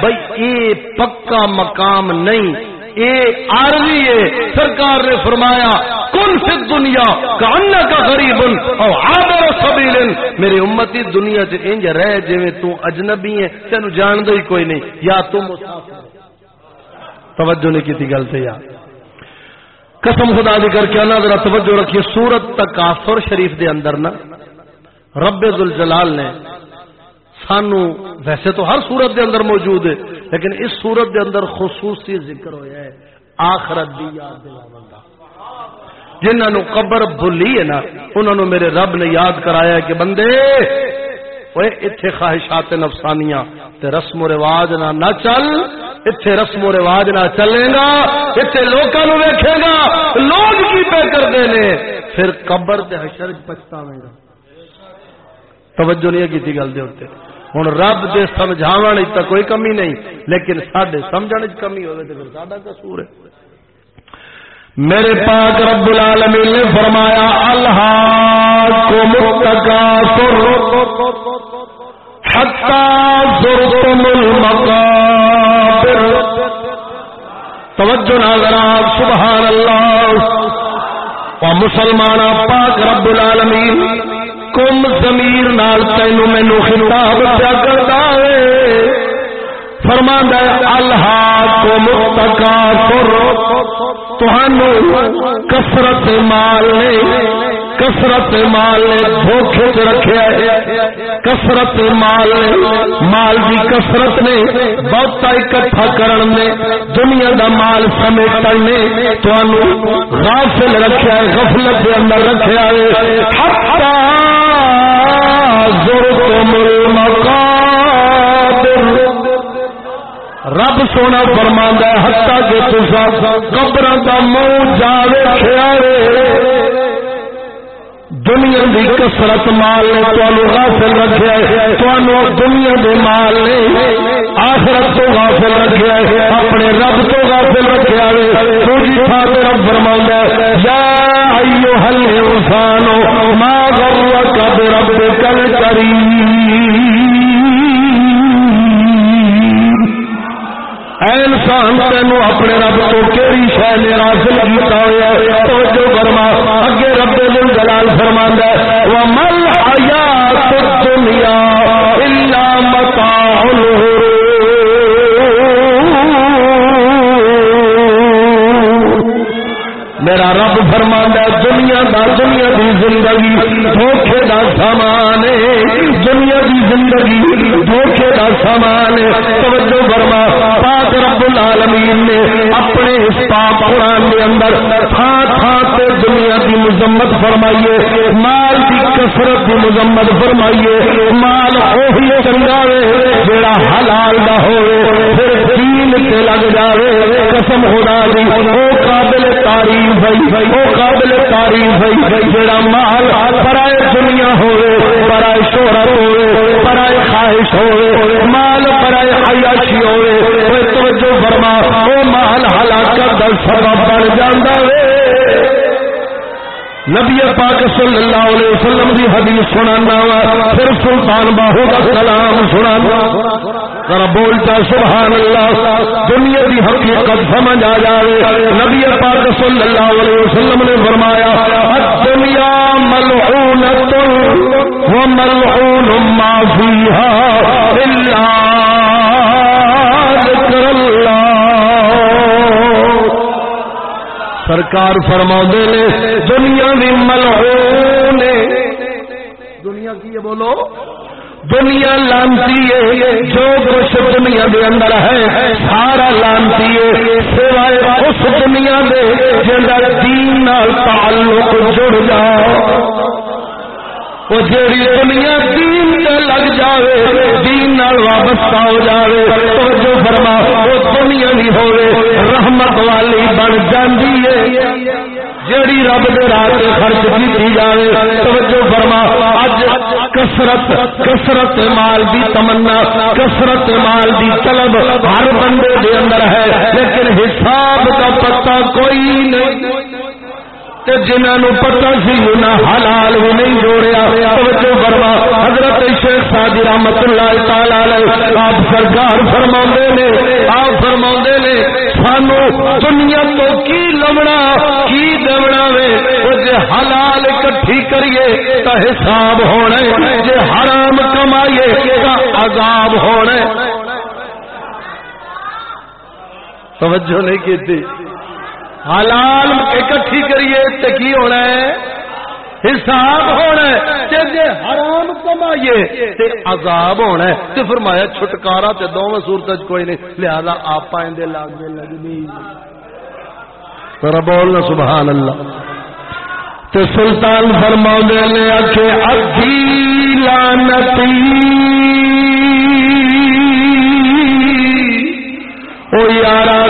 بھائی یہ پکا مقام نہیں۔ اے آرزی ہے۔ سرکار نے فرمایا، کن سے دنیا کا کا غریب اور آدر سبیل۔ میری امتی، دنیا سے انج رہ جی تو اجنبی ہے تین جان دو ہی کوئی نہیں۔ یا تم توجہ نہیں کی گل سے یار۔ قسم خدا دی کر کے اللہ ذرا توجہ رکھیے، سورت تکافر شریف دے اندر نا۔ رب الجلال نے سانو ویسے تو ہر صورت دے اندر موجود ہے، لیکن اس صورت دے اندر خصوصی ذکر ہویا ہے آخرت دی یاد دلاون دا۔ جنہاں نو قبر بھلی ہے نا، انہاں نو میرے رب نے یاد کرایا ہے کہ بندے اوے ایتھے خواہشات نفسانیاں تے رسم و رواج نہ نہ چل ایتھے رسم و رواج نہ چلے گا ایتھے لوکاں نو ویکھے گا لوگ کی پہ کردے نے پھر قبر تے حشر پچھتاویں گا توجہ نہیں کی گل دے ہوتے ہوں رب دے سمجھاو تو کوئی کمی نہیں لیکن سڈے سمجھنے کمی ہوئے تو پھر ساڈا قصور ہے میرے پاک رب العالمین نے فرمایا اللہ کو متکاثر حتی زرتم المقابر توجہ ناظرات سبحان اللہ۔ و مسلمان پاک رب العالمین، کم زمیر نال تینو مینو خطاب پیا کرتا ہے۔ فرما اللہ کو متکا کسرت مال نے کسرت مال نے دھوکھے چ رکھے کسرت مال نے مال کی کسرت نے بہت اکٹھا کرن نے، دنیا دا مال سمیٹ نے غافل رکھا ہے غفلت کے اندر رکھا ہے رب سونا فرما ہتا کہ تصا قبر کا منہ جا دنیا کی کسرت مال نے تمہیں غافل رکھا تمہوں دنیا دے مال نے آخرت تو غافل رکھا اپنے رب تو غافل رکھا تھوڑی تھان رب فرما یا ایو ہل انسانو ما غرک بربک الکریم انسان تین اپنے رب تو کہڑی شہ نے حاصل کیا ہوا تو جو فرما، اگے رب دل جلال فرما وہ مل آیا دنیا متا میرا رب فرما دنیا دا دنیا دی زندگی دھوکھے دا سامان دنیا دی زندگی دھوکھے دا سامان توجہ فرما پاک رب العالمین نے اپنے اس پاک قرآن کے اندر تھان تھان سے دنیا کی مذمت فرمائیے، مال کی کثرت کی مذمت فرمائیے، مال وہی چنگا جڑا حلال نہ ہو پھر دین سے لگ جائے قسم خدا دی، او قابل تعریف ہے او قابل تعریف ہے جڑا مال برائے دنیا ہوئے برائے شہرت ہوئے برائے خواہش ہوئے، مال برائے عیاشی ہوئے فرما، او مال ہلاکت کا سبب بن جانا ہے۔ نبی پاک صلی اللہ علیہ وسلم دی حدیث سنانا وا، پھر سلطان باہو کا سلام سنانا۔ ذرا بولتا سبحان اللہ دنیا دی حقیقت سمجھ آ جائے نبی پاک صلی اللہ علیہ وسلم نے فرمایا دنیا ملعونت و ملعون ما فیہا اللہ ذکر اللہ۔ سرکار فرما نے، دنیا بھی ملعون دنیا کی یہ بولو؟ دنیا لانتی ہے، جو کچھ دنیا دے اندر ہے، سارا لانتی ہے۔ سوائے اس دنیا دے جا دین نال تعلق جڑ جاؤ۔ وہ جیڑی دنیا دین تے لگ جاوے، دین نال وابستہ ہو جاوے۔ تو جو فرما، وہ دنیا نہیں ہوئے رحمت والی بن جاندی ہے۔ جیڑی رب دے راہ تے خرچ کیتی جاوے، توجہ فرما، اج کثرت کثرت مال دی تمنا، کثرت مال دی طلب ہر بندے دے اندر ہے، لیکن حساب کا پتہ کوئی نہیں۔ جنہوں پتا سی انہیں حلال بھی نہیں جوڑیا۔ توجہ فرما، حضرت شیخ سادی رحمت اللہ تعالی آپ سرکار فرما نے، آپ فرما نے، سانو دنیا تو کی لمنا کی دمنا وے جی حلال کٹھی کریے تو حساب ہونا جی حرام کمائیے تو عذاب ہونا توجہ نہیں کی حلال اکٹھی کریے تو کی ہونا ہے؟ حساب ہونا ہے۔ جی حرام کمائیے، تے عذاب ہونا ہے۔ تے فرمایا، چھٹکارا تے دونوں صورت کوئی نہیں، لہذا آپ اندے لاگے لگنی۔ بولنا سبحان اللہ تے سلطان فرما نے آخے اگھی لانتی او یارا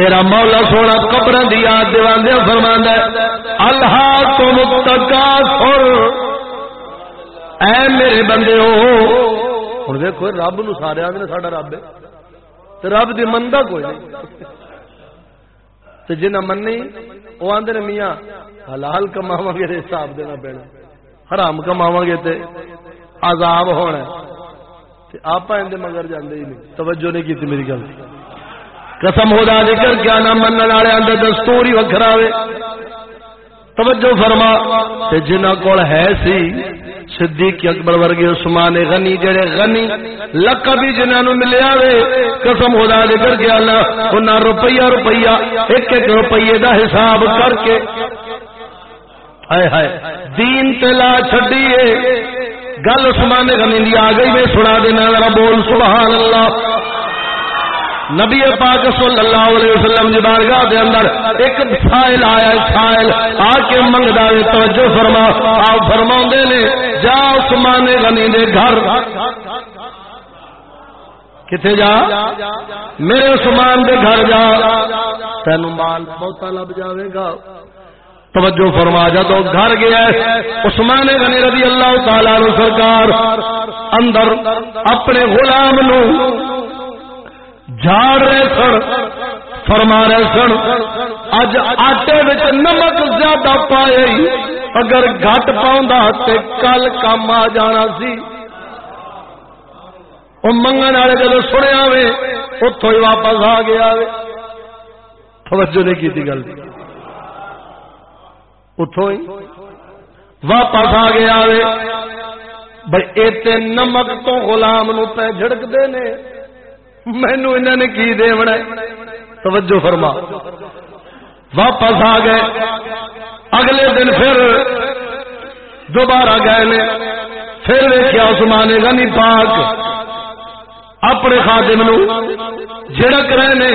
میرا مولا سونا قبر دی یاد دیا فرما اللہ تو متکا اے میرے بندے ہو ہوں دیکھو، رب نو سارے آدھے ساڈا رب ہے۔ رب دی مندا کوئی نہیں۔ تو جنہ منی وہ آدھے میاں، حلال کماوا گے حساب دینا پینا۔ حرام کماوا گے تے عذاب ہونا آپ مگر جانے ہی نہیں۔ توجہ نہیں کی میری گل۔ قسم ہو ذکر کیا نہ من والے اندر دستور ہی وکرا توجہ فرما۔ تے جنہ کول ہے سی، صدیق اکبر ورگے عثمان غنی، جڑے غنی لقب جنہاں نو ملیا وے۔ قسم خدا دے کر کے اللہ، انہاں روپیہ روپیہ، ایک ایک روپیے دا حساب کر کے۔ ہائے ہائے، دین تے لا چھڈیے گل عثمان غنی دی آ گئی میں سنا دینا، ذرا بول سبحان اللہ۔ نبی پاک صلی اللہ علیہ وسلم جی بارگاہ دے اندر ایک سائل آیا سائل آ کے منگدا ہے، توجہ فرما، آپ فرما نے، جا عثمان غنی دے گھر۔ کتنے جا؟ میرے عثمان دے گھر جا۔ تینوں مال بہت لب جاوے گا۔ توجہ فرما جا تو گھر گیا عثمان غنی رضی اللہ تعالی سرکار اندر اپنے غلام نو جھاڑ رہے سن، فرما رہے سن، اج آٹے وچ نمک زیادہ پائے اگر گھٹ پاؤں تے کل کام آ جانا سی۔ وہ منگن والے جب سنیا وے اتوں ہی واپس آ گیا وے۔ توجہ نہیں کی گل۔ اتوں ہی واپس آ گیا وے۔ بھائی اتنے نمک تو غلام نو پہ جھڑکتے نے۔ مینو انہوں نے کی دے بنا توجہ فرما۔ واپس آ گئے۔ اگلے دن پھر دوبارہ گئے نے۔ پھر دیکھا عثمان غنی پاک اپنے خادم نو جھڑک رہے نے۔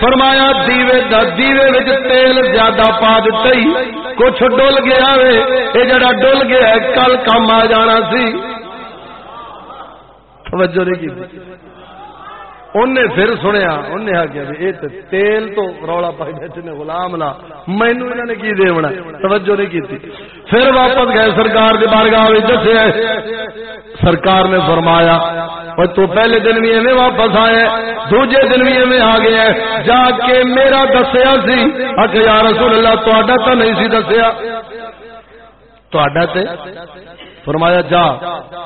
فرمایا، دیوے دا دیوے وچ تیل زیادہ پا دئی کچھ ڈول گیا وے۔ اے جڑا ڈول گیا کل کام آ جانا سی۔ توجہ نہیں کی۔ انہیں پھر سنیا انہیں آگیا بھی اے تیل تو رولا پائی بیٹھے نے غلام لا۔ مینو انہوں نے کی دے ہونا توجہ نہیں کی پھر واپس گئے سرکار دی بارگاہ دسے سرکار نے فرمایا اور تو پہلے دن بھی ایویں واپس آئے، دوجے دن بھی ایویں آ گئے، جا کے میرا دسیا سی۔ اچھا یا رسول اللہ تا تو نہیں سی دسیا۔ تے؟ فرمایا، جا،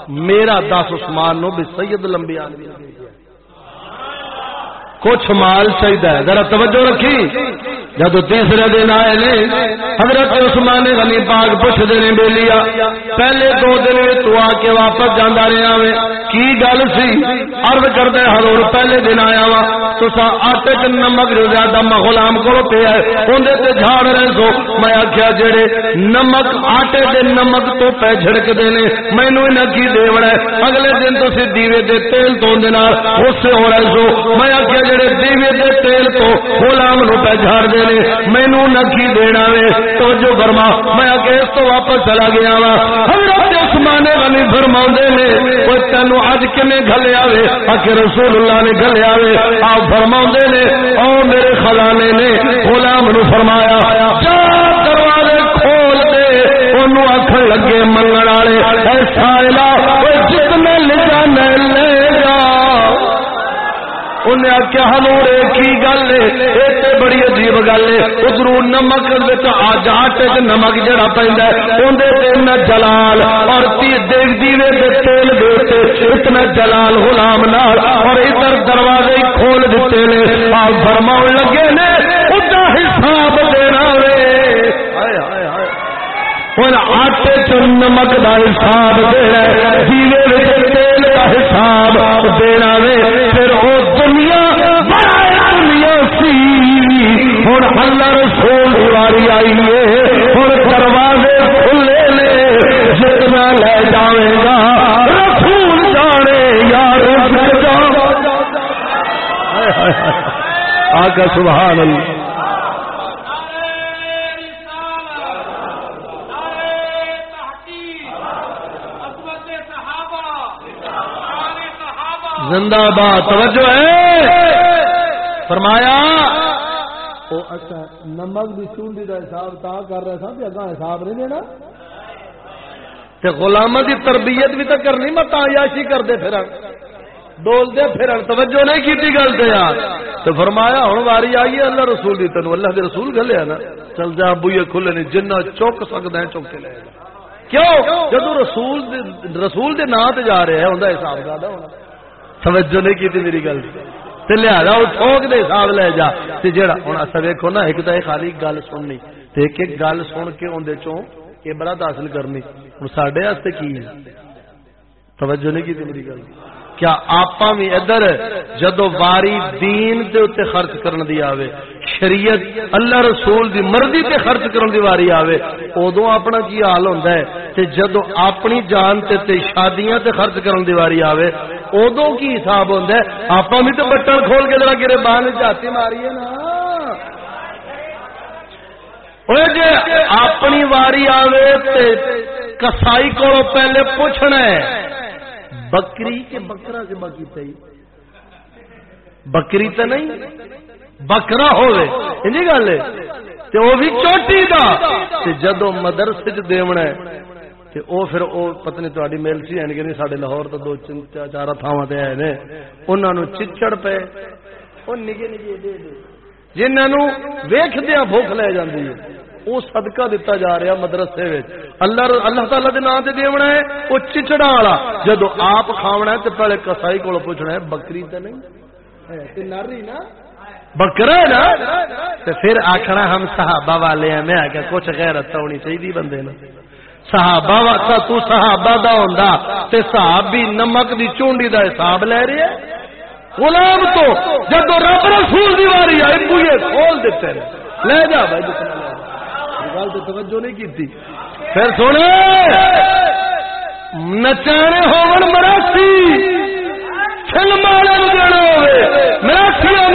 میرا دس عثمان نو بھی سید لمبی آدمی کچھ مال چاہیے ذرا توجہ رکھی جب تیسرے دن آئے نے، حضرت عثمان غنی پاک پوچھتے ہیں بے لیا پہلے دو دن تو آ کے واپس جانا رہا میں کی گل سی؟ ارد کردے ہزور پہلے دن آیا وا تو آٹے چ نمک جو زیادہ غلام کو پہ ہے۔ اندر سے جھاڑ رہے سو۔ میں آخیا جڑے نمک، آٹے دے نمک تو پہ جھڑک دے نے مینو کی دے ہے؟ اگلے دن تو سی دیوے دے تیل تو اس سے ہو رہے سو۔ میں آخیا جڑے دیوے دے تیل تو غلام نو پہ جھاڑ دے نے مینو نکی دینا وے تو جو فرما میں آگے اس تو واپس چلا گیا وا حضرت عثمان غنی فرما نے وہ تینو اج کنے گھلیا وے آکے رسول اللہ نے گھلیا وے آپ فرما نے او میرے خزانے نے غلام نو فرمایا جا دروازے کھول دے اونوں آکھن لگے منگن والے اے انہیں آخیا ہلور کی گل ہے؟ بڑی عجیب گل ہے۔ ادھر نمک آج نمک جڑا پہ اندر جلال، اور دیوے دے تیل دیتے اتنا جلال غلام نال، اور ادھر دروازے کھول دیتے نے۔ آپ فرما لگے نے ادا حساب دینا وے۔ آٹے چ نمک کا حساب دینا دیوے تیل کا حساب دینا وے۔ پھر وہ دنیا دنیا سی۔ ہوں اللہ رسول واری آئی ہے ہوں دروازے کھلے نے، جتنا لے جائے گا، رسول جانے یار آگا سبحان اللہ۔ زندہ باد توجہ ہے؟ فرمایا؟ اچھا نمک بھی چونڈی کا حساب تا کر رہا تھا اگا حساب نہیں دینا؟ غلام کی تربیت بھی تو کرنی مت آیاشی کرتے پھر ڈول دے پھر توجہ نہیں کی گل تو یار۔ تو فرمایا ہوں واری آئی ہے اللہ رسول دی تین اللہ کے رسول گلے نا۔ چل جا بوئے کھلے نہیں جنہ چوک سکتا ہے چوک لے کیوں؟ جدو رسول رسول دے نا جا رہے ہیں انہیں حساب زیادہ ہونا۔ توجہ نہیں کی تھی میری گل لہذا وہ ٹھوک دے حساب لے جا۔ جڑا ہوں اصا ویکو نا، ایک تو خالی گل سننی۔ ایک ایک گل سن کے اندر چوں عبرت حاصل کرنی۔ ہوں سڈے کی توجہ نہیں کی میری گل کیا آپ بھی ادھر جدو واری دین دے اتنے خرچ کرن دی آوے، شریعت اللہ رسول دی مرضی تے خرچ کرن دی واری آوے ادو اپنا کی حال ہوتا ہے؟ تے جدو اپنی جان تے تے شادیاں تے خرچ کرن دی واری آوے ادو کی حساب ہوتا ہے؟ آپ بھی تو بٹن کھول کے ذرا گرے بان جاتی ماری ہے نا۔ جی اپنی واری آوے تے کسائی کو پہلے پوچھنا ہے بکری کے بکرا باقی پی بکری تو نہیں؟ بکرا ہوئے۔ گل وہ بھی چوٹی کا جدو مدرسے دیونا او پھر او پتنی تاری میل سی ہے کہ نہیں سارے لاہور تو دو چار تھاواں تے آئے نے۔ انہوں نے چچڑ پے۔ وہ نگے نگے دے دے۔ جنہوں ویخدیا بھوک لے جاتی ہے۔ وہ صدقہ دیتا جا رہا مدرسے اللہ اللہ تعالی دے نام سے دیونا ہے وہ چچڑا والا۔ جدو آپ کھاونا ہے تو پہلے کسائی کو پوچھنا ہے بکری تو نہیں؟ نا۔ بکرا ہے نا؟ تو پھر آخنا ہم صحابہ والے ہیں۔ میں آ کچھ غیرت ہونی چاہیے بندے نے صحابہ وا تو صحابہ دا ہوندا تے صحابی نمک دی چونڈی دا حساب لے رہے ہیں۔ غلام تو جب رب رسول دی واری آئی بوئے کھول دیتے رہے لے جا بھائی جتنا گل تو توجہ نہیں کی پھر سونے، نچانے ہون مراسی۔ فلم والے دینا ہوئے مراسیا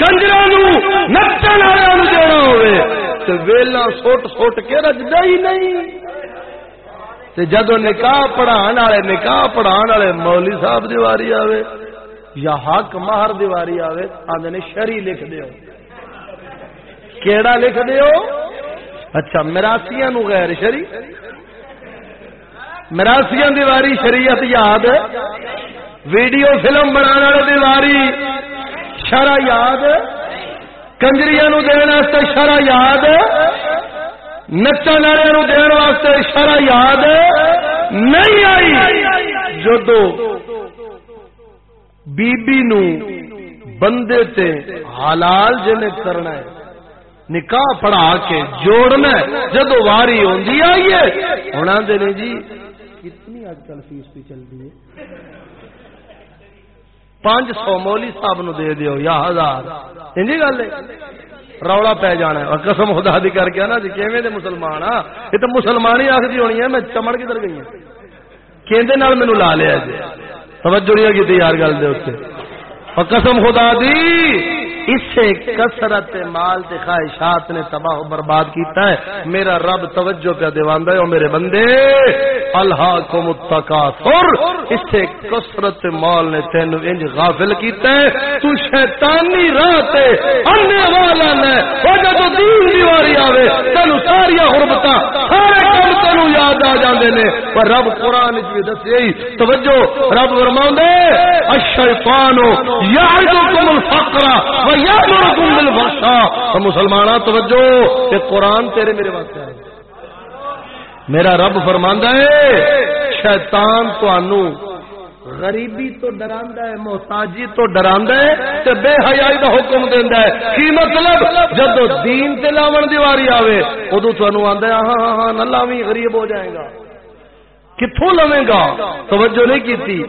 کنجرا نچن والے دینا ہوئے تو ویلا سوٹ سوٹ کے رجدا ہی نہیں۔ جدو نکاح پڑھان والے، نکاح پڑھان والے مولی صاحب دیواری آوے، یا حق مہر دیواری آوے آدھے نے شری لکھ دیو۔ کیڑا لکھ دیو؟ اچھا مراسیا نو غیر شری مراسیا دیواری شریعت یاد ویڈیو فلم بنا والے دیواری شرا یاد کنجری نو دن شرا یاد نچن والے نو دن واسطے شرا یاد نہیں آئی۔ جدو بی بی نو بندے تے حلال جن کرنا ہے نکاح پڑھا کے جوڑنا جدو واری آئی ہے۔ ہوں آدھے نے جی کتنی اج کل فیس پہ چل رہی ہے؟ پانچ سو مولی صاحب نو دے دیو، یا ہزار۔ انجی گل ہے۔ رولا پی جانا ہے۔ قسم خدا دی کر کے نا جی کیویں دے مسلمان ہاں یہ تو مسلمان ہی آخری ہونی ہے، میں چمڑ کدھر گئی ہوں کیندے نال مینوں لا لیا جی۔ توجہ نہیں کی یار گل دے اوتے قسم خدا دی اسے کسرت مال تے خواہشات نے تباہ و برباد کیتا ہے۔ میرا رب توجہ پہ دیواندا ہے او میرے بندے۔ اللہ کو متکاثر اسے کسرت مال نے تین انج غافل کیتا ہے۔ تو شیطانی راہ تے اننے والا نے او جب دین دیواری آوے، تینو ساری غربتاں، سارے کام تینو یاد آ جاندے نے۔ پر رب قران وچ بھی دسے توجہ، رب فرماوندا ہے الشیطان یعدکم الفقر و مسلمان توجہ، کہ قرآن تیرے میرے واسطے آئے۔ میرا رب فرماندہ ہے، شیطان تو غریبی تو ڈرا ہے، محتاجی تو ڈرا ہے، تے بے حیائی دا حکم دینا ہے۔ کی مطلب؟ جدو دین تے لاون دیواری آوے، ادو تمہوں آدھا ہاں ہاں ہاں نہ لاوی غریب ہو جائے گا۔ کتوں لوے گا؟ توجہ نہیں کی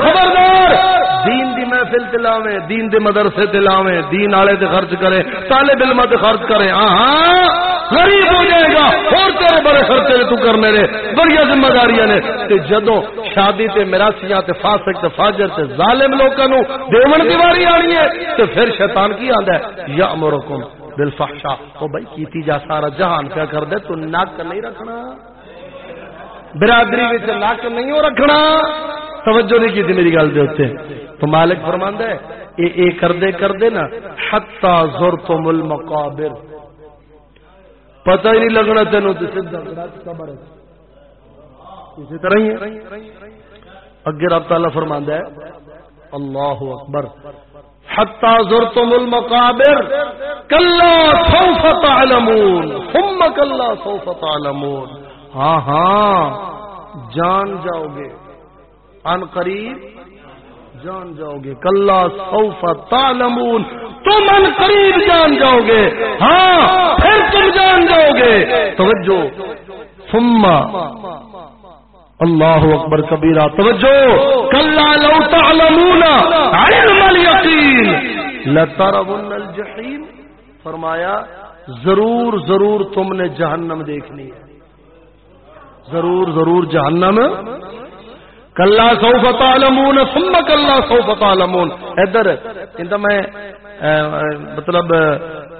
خبردار! دین دی محفل تلاوے دین دے مدرسے تلاوے دین والے تے خرچ کرے، طالب علم تے خرچ کرے۔ ہاں غریب ہو جائے گا۔ اور تیرے بڑے خرچے تو کرنے نے۔ بڑی ذمہ داریاں نے۔ تے جدو شادی تے مراسیاں تے فاسق تے فاجر تے ظالم لوکاں نو دیون دیواری آنی ہے، تے پھر شیطان کی آندا ہے؟ یا امرکم بالفحشاء۔ او بھائی کیتی جا سارا، جہان کیا کر دے، تو ناک نہیں رکھنا۔ برادری لک نہیں ہو رکھنا۔ توجہ نہیں کی میری گل دے تو مالک فرماند ہے، اے اے کردے کردے نا حتا زرتم المقابر۔ پتہ ہی نہیں لگنا تینوں تو سیدھا قبر اسی طرح ہی ہے۔ اگے رب تعالی فرماندا ہے، اللہ اکبر۔ حتا زرتم المقابر، کلا سوف تعلمون۔ ثم کلا سوف تعلمون۔ ہاں ہاں جان جاؤ گے۔ ان قریب جان جاؤ گے۔ کلّا سوف تعلمون، تم ان قریب جان جاؤ گے۔ ہاں پھر تم جان جاؤ گے۔ توجہ۔ سما اللہ اکبر کبیرہ، توجہ۔ کلّا لو تعلمون علم الیقین۔ لترون الجحیم۔ فرمایا، ضرور ضرور تم نے جہنم دیکھنی ہے۔ ضرور ضرور جہنم. کلا سو فتح لمون سم کلا سو فتح لمون ادھر میں مطلب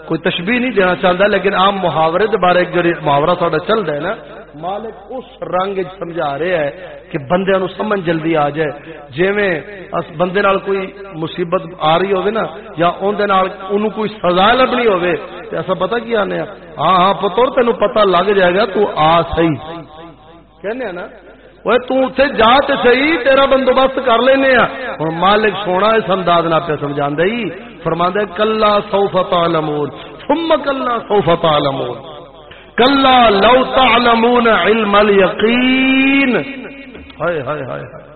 کوئی تشبیح نہیں دینا چاہتا، لیکن عام محاورے بارے جو محاورہ سا چل رہا ہے نا، مالک اس رنگ سمجھا رہے ہے کہ بندے نو سمجھ جلدی آ جائے۔ جی میں بندے نال کوئی مصیبت آ رہی ہوگی نا، یا ان کوئی سزا لبنی ہوگی ایسا پتا کی آنے ہاں ہاں پتور تینوں پتا لگ جائے گا، تو آ صحیح۔ کہنے نا وہ تے جا تے صحیح، تیرا بندوبست کر لینے ہوں مالک سونا اس انداز نہ پہ سمجھا ہی فرما دے کلا سوف تعلمون۔ ثم کلا سوف تعلمون۔ کلا لو تعلمون علم الیقین۔ ہائے ہائے ہائے ہائے۔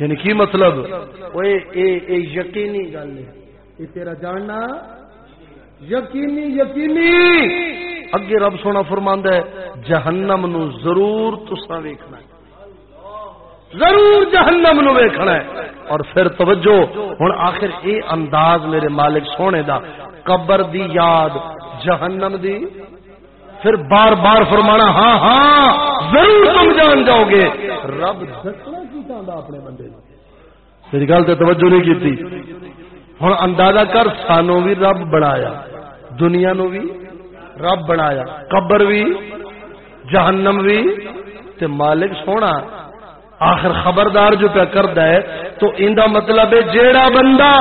یعنی کی مطلب؟ اوے، اے اے یقینی گل ہے۔ یہ تیرا جاننا یقینی یقینی۔ اگے رب سونا فرماندا ہے، جہنم نو ضرور تساں ویکھنا ہے۔ ضرور جہنم نو ویکھنا ہے۔ اور پھر توجہ، ہن آخر اے انداز میرے مالک سونے دا، قبر دی یاد، جہنم دی۔ پھر بار بار فرمانا ہاں ہاں ضرور تم جان جاؤ گے۔ رب دسنا کی چاہتا اپنے بندے میری گل تو توجہ نہیں کی ہوں اندازہ کر، سانو بھی رب بنایا، دنیا نو بھی رب بنایا۔ قبر بھی، جہنم بھی، تے مالک سونا۔ آخر خبردار جو پیا کرد ہے، تو ان مطلب ہے جیڑا بندہ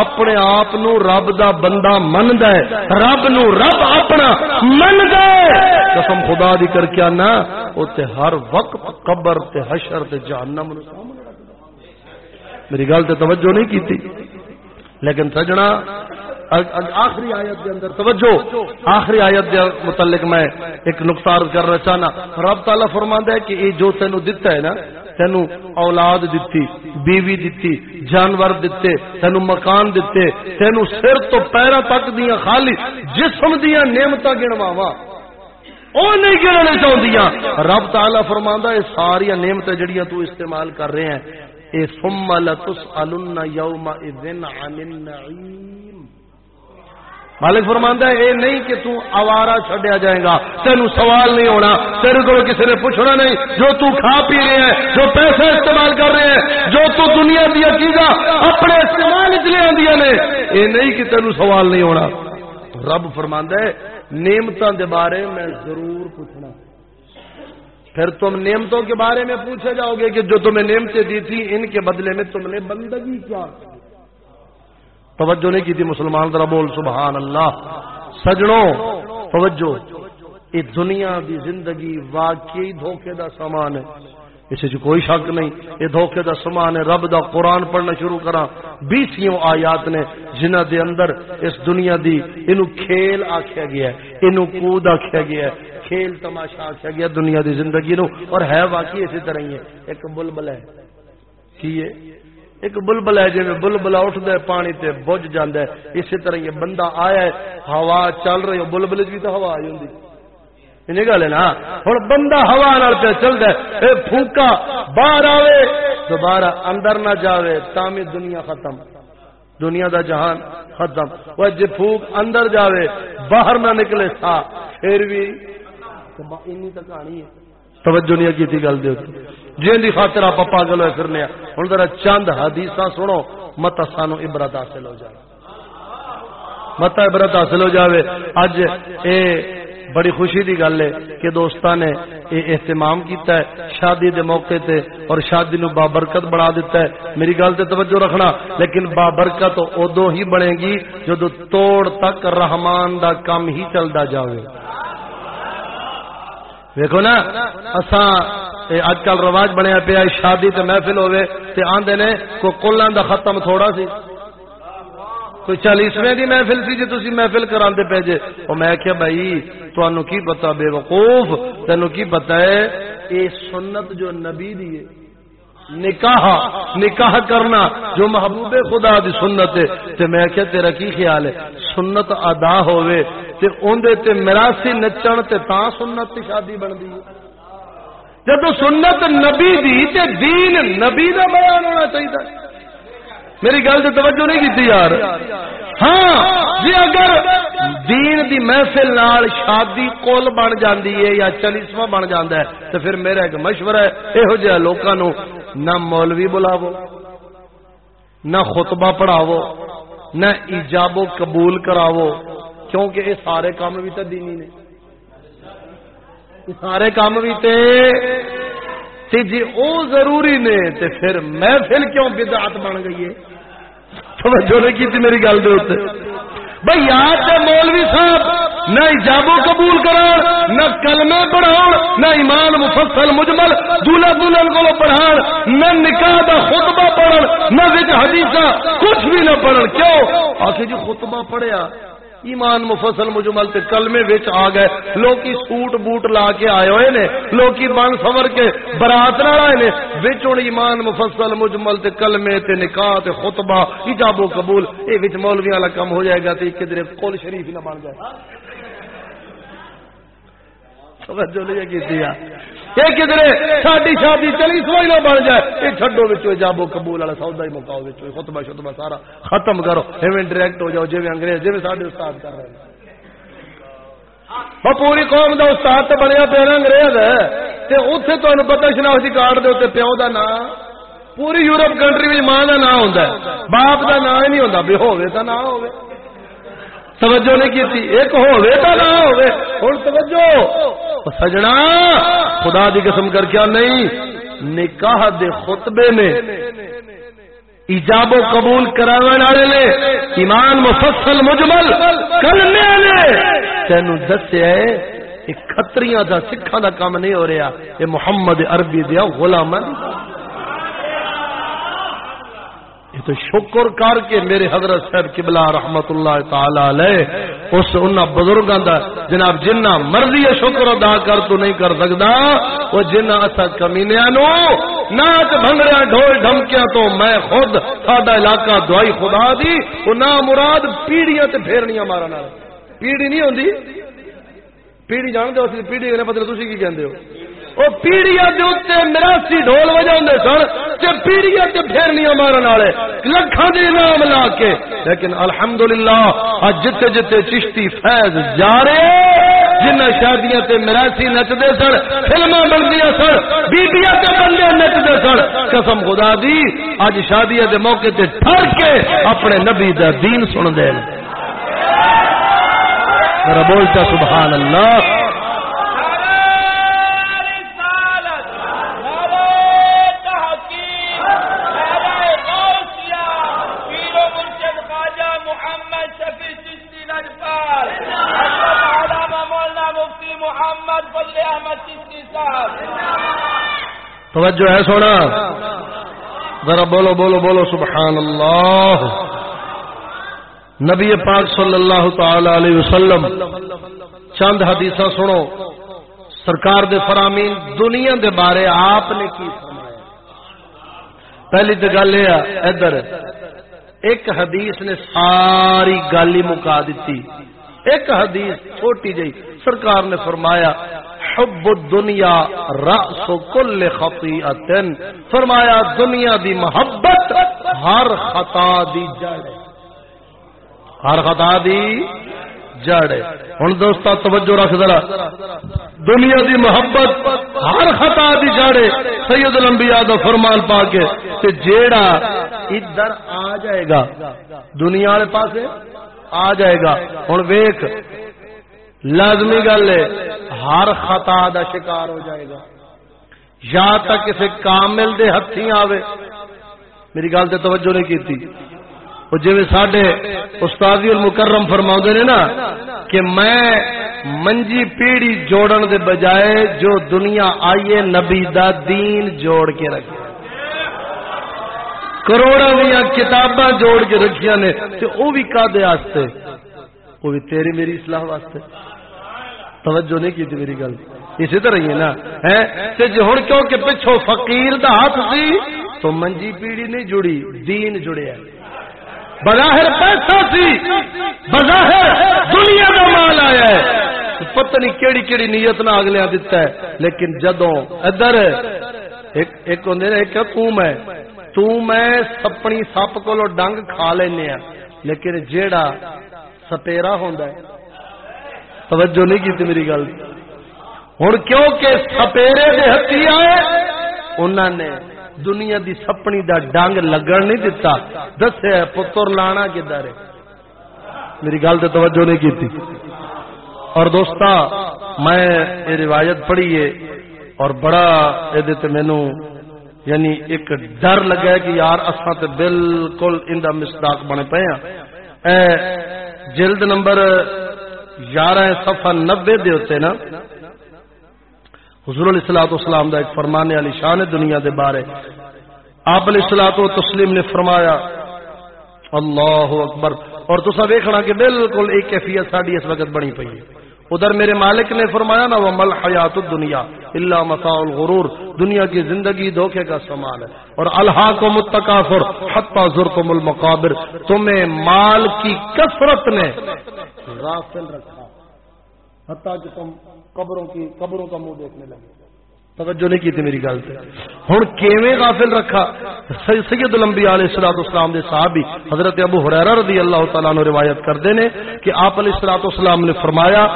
اپنے آپ نو رب دا بندہ مند ہے، رب نو رب اپنا مند ہے۔ قسم خدا دی کر کے نا او تے ہر وقت قبر تے حشر تے جہنم نو سامنے میری گل تے توجہ نہیں کیتی، لیکن سجنا آخری آیت کے اندر توجہ. آخری آیت کے متعلق میں ایک نقصان کرنا چاہنا. رب تعالیٰ فرماندا ہے کہ یہ جو تینو دتا ہے نا، تینو اولاد دتی، بیوی دتی، جانور دتے، تینو مکان دتے، تینو سر تو پیرا تک دیا خالی، جسم دیا نعمت گنواوا وہ نہیں گرنے چاہتی رب تعالیٰ فرماندا یہ ساری نعمت جڑیاں تو استعمال کر رہے ہیں. اے ثم لتسالن یوم اذن عن النعیم مالک فرماندا ہے، اے نہیں کہ تو آوارہ چھڈیا جائے گا، تینو سوال نہیں ہونا، تیرے کو کسی نے پوچھنا نہیں، جو تو کھا پی رہے ہیں، جو پیسے استعمال کر رہے ہیں، جو تو دنیا دیا چیزاں اپنے استعمال اس لیے آدیا نے، اے نہیں کہ تینو سوال نہیں ہونا۔ رب فرماندا ہے، نعمتاں دے بارے میں ضرور پوچھنا۔ پھر تم نعمتوں کے بارے میں پوچھے جاؤ گے کہ جو تمہیں نعمتیں دی تھی ان کے بدلے میں تم نے بندگی کیا۔ توجہ نہیں کی تھی مسلمان، ذرا بول سبحان اللہ۔ سجڑوں توجہ۔ یہ دنیا دی زندگی واقعی دھوکے دا سامان ہے۔ اس کوئی شک نہیں۔ یہ دھوکے دا سامان ہے۔ رب دا قرآن پڑھنا شروع کرا۔ بیسوں آیات نے جنہ دے اندر اس دنیا دی انو کھیل آخیا گیا ہے۔ انو کود آخیا گیا ہے۔ کھیل تماشا آخیا گیا دنیا دی زندگی نو اور ہے واقعی اسی طرح ہی ہے۔ ایک بلبل ہے۔ کی ہے؟ ایک بلبل ہے جی بلبلا اٹھتا ہے پانی تے بج جانا ہے اسی طرح یہ بندہ آیا ہے، ہوا چل رہی بلبل بھی تو ہوا آئی ہوں گل ہے نا؟ ہوں بندہ ہوا پہ چلتا ہے پھوکا باہر آوے، دوبارہ اندر نہ جاوے تامی دنیا ختم۔ دنیا دا جہان ختم۔ وہ جی پھوک اندر جاوے، باہر نہ نکلے سا۔ پھر بھی کہانی ہے۔ توجہ نہیں کی گل دے جن کی خاطر آپ پاگل ہوئے پھرنے ہوں ذرا چند حدیث سنو مت سانو عبرت حاصل ہو جائے مت عبرت حاصل ہو جاوے؟ اج اے بڑی خوشی دی گل ہے کہ دوستاں نے یہ اہتمام کیتا ہے، شادی دے موقع تے اور شادی نو بابرکت بنا دیتا ہے۔ میری گل تے توجہ رکھنا، لیکن بابرکت ادو ہی بنے گی جدو توڑ تک رحمان دا کام ہی چلتا جاوے۔ دیکھو نا، اساں اج کل رواج بنیا پیا شادی تے محفل ہوے تے آندے نے کوئی کلاں دا ختم تھوڑا سی۔ کوئی چالیسویں دی محفل سی جی تسی محفل کراندے پے جے۔ او میں کہ بھائی، تانوں کی پتہ بے وقوف؟ تینوں کی پتہ ہے، اے سنت جو نبی دی ہے، نکاح نکاح کرنا جو محبوب خدا دی سنت ہے۔ تے میں کہ تیرا کی خیال ہے؟ سنت ادا ہوئے تے اوندے تے مراسی نچن تے تا سنت تی شادی بندی ہے۔ جب سنت نبی دی تے دین نبی دا بیان ہونا چاہیے۔ میری گل سے توجہ نہیں کی یار۔ ہاں جی اگر دین دی محفل نال شادی کول بن جاندی ہے یا چالیسواں بن جاندا ہے تو پھر میرا ایک مشورہ ہے یہو جہاں لوگوں نہ مولوی بلاو نہ خطبہ پڑھاو نہ ایجاب و قبول کراو کیونکہ یہ سارے کام بھی تو دینی نے۔ سارے کام بھی تے۔ تے جی او ضروری نے تے پھر محفل کیوں بدعت بن گئی ہے؟ توجہ نہیں کی میری گل دے اتنے بھائی، یاد ہے مولوی صاحب، نہ ایجابو قبول کرا نہ کلمے پڑھاؤ، نہ ایمان مفصل مجمل دلہا دلہن کو پڑھا نہ نکاح دا خطبہ پڑھن نہ حدیثہ کچھ بھی نہ پڑھن کیوں؟ آخر جی خطبہ پڑھیا۔ ایمان مفصل مجمل تے کلمے وچ آ گئے۔ لوکی سوٹ بوٹ لا کے آئے ہوئے نے، لوکی بن سور کے برات نال آئے نے۔ وچ ہن ایمان مفصل مجمل تے کلمے تے نکاح تے خطبہ، ایجاب و قبول، اے وچ مولوی والا کم ہو جائے گا تے کدھر قول شریف نہ بن جائے۔ توجہ نہیں کیتی یہ کدھر ساری شادی چلی سوئی نہ بن جائے۔ یہ چڈو بچوں جابو قبول والا سودا ہی مکاؤ بچوں خطبہ شتبہ سارا ختم کرو۔ ایویں ڈائریکٹ ہو جاؤ جی انگریز جی سارے استاد کر رہے ہیں۔ پوری قوم دا استاد تو بنیا پیا انگریز۔ اتنے تمہیں پتا شناختی کارڈ دے پیو دا نام پوری یورپ کنٹری میں ماں کا نام ہوتا ہے۔ باپ کا نام ہی نہیں ہوتا بھی ہوے تو نہ ہوے توجہ نہیں کی ایک ہوے تو نہ ہوے ہوں توجہ۔ سجنا۔ خدا دی قسم کر کیا نہیں نکاح دے خطبے میں ایجاب و قبول کراون والے نے، ایمان مفصل مجمل کرنے والے تینو دسیا ہے کتریاں دا سکھاں دا کام نہیں ہو رہا۔ یہ محمد عربی دیا غلام یہ تو شکر کر کے میرے حضرت صاحب قبلہ رحمت اللہ تعالی علیہ، اس ان بزرگوں دا جناب جنہ مرضی شکر ادا کر تو نہیں کر سکتا وہ جنہ اصا کمینیا نو ناچ بھنگڑیا ڈھول ڈھمکیا تو میں خود ساڈا علاقہ دعائی خدا دی، وہ نہ مراد پیڑیاں تے پھیرنیاں مارا نال پیڑی نہیں ہوندی؟ پیڑی جان دو پیڑی نے پتہ تھی کی کہندے ہو۔ وہ پیڑیا مراسی ڈول وجہ سن پیڑیا پھیرنیاں مارن والے لکھان کے نام لا کے۔ لیکن الحمدللہ اج جتے جتے چشتی فیض جا رہے جنہ شادیاں تے مراسی نچتے سن فلما بنتی سن بیبیا تے بندے نچتے سن، قسم خدا دی اج شادی دے موقع تے ٹر کے اپنے نبی دا دین سن دے میرا بولتا سبحان اللہ۔ توجہ ہے سونا؟ ذرا بولو بولو بولو، سبحان اللہ۔ نبی پاک صلی اللہ تعالی علیہ وسلم، چند حدیث سنو۔ سرکار دے فرامین دنیا دے بارے آپ نے کی فرمایا؟ پہلی تو گل یہ ادھر، ایک حدیث نے ساری گل ہی مکا دیتی۔ ایک حدیث چھوٹی جی سرکار نے فرمایا حب الدنیا رأس کل خطیئت فرمایا، دنیا دی محبت ہر خطا دی جڑ ہر خطا دی جڑ ہوں دوست توجہ رکھ ذرا۔ دنیا دی محبت ہر خطا دی جڑ سید الانبیاء دا فرمان پا کے۔ تے جیڑا ادھر آ جائے گا، دنیا والے پاسے آ جائے گا۔ ہوں ویخ لازمی گل ہے، ہر خطا دا شکار ہو جائے گا۔ یا تک کسی کامل دے ہاتھی آوے۔ میری گل تو توجہ نہیں کی وہ جی سڈے استادی المکرم فرما نے نا کہ میں منجی پیڑی جوڑن دے بجائے جو دنیا آئیے نبی دا دین جوڑ کے رکھے۔ کروڑا دیا کتاباں جوڑ کے رکھیا نے وہ بھی کا دے وہ بھی تیری میری اصلاح واسطے۔ توجہ نہیں کی تھی میری گل؟ اسی طرح ہی ہے نا جی ہوں کیوں کہ پچھو فقیر دا ہاتھ سی، تو منجی پیڑی نہیں جڑی، دین جڑیا۔ بظاہر پیسہ سی، بظاہر دنیا کا مال آیا ہے۔ پتہ نہیں کیڑی کیڑی نیت نہ اگلے دتا ہے، لیکن جدوں ادھر ایک ہوں ایک تم ہے تو میں سپنی سپ کو ڈنگ کھا لینا لیکن جیڑا سپیرا ہوں توجہ نہیں کی میری گل۔ ہوں کیونکہ سپیرے دے ہتھی آئے انہوں نے دنیا دی سپنی دا ڈنگ لگن نہیں دتا۔ دسیا پتر لانا کدھر ہے؟ میری گل تو توجہ نہیں کی اور دوستا، میں یہ روایت پڑھی ہے اور بڑا یہ مینو یعنی ایک ڈر لگا کہ یار اصا تو بالکل ان کا مسداق بنے پے ہاں۔ جلد نمبر یارہ صفحہ نبے دے ہوتے نا، حضور علیہ السلاۃ اسلام کا ایک فرمانے والی شان ہے دنیا دے بارے۔ آپ علیہ السلاۃ و تسلیم نے فرمایا، اللہ اکبر۔ اور تصا ویکھنا کہ بالکل ایک کیفیت ساری اس وقت بنی پئی ہے۔ ادھر میرے مالک نے فرمایا نا وہ مل حیات دنیا اللہ مسا الغرور۔ دنیا کی زندگی دھوکے کا سامان ہے۔ اور اللہ کو متقافر حتہ ضرور المقابر۔ تمہیں مال کی کثرت نے غافل رکھا۔ حتیٰ کہ تم قبروں کی، قبروں کا منہ دیکھنے لگے۔ توجہ نہیں کی تھی میری گل سے ہوں کیویں غافل رکھا؟ سید الانبیاء علیہ الصلوۃ والسلام دے صحابی حضرت ابو ہریرہ رضی اللہ تعالی عنہ روایت کردے نے کہ آپ علیہ الصلوۃ والسلام نے فرمایا،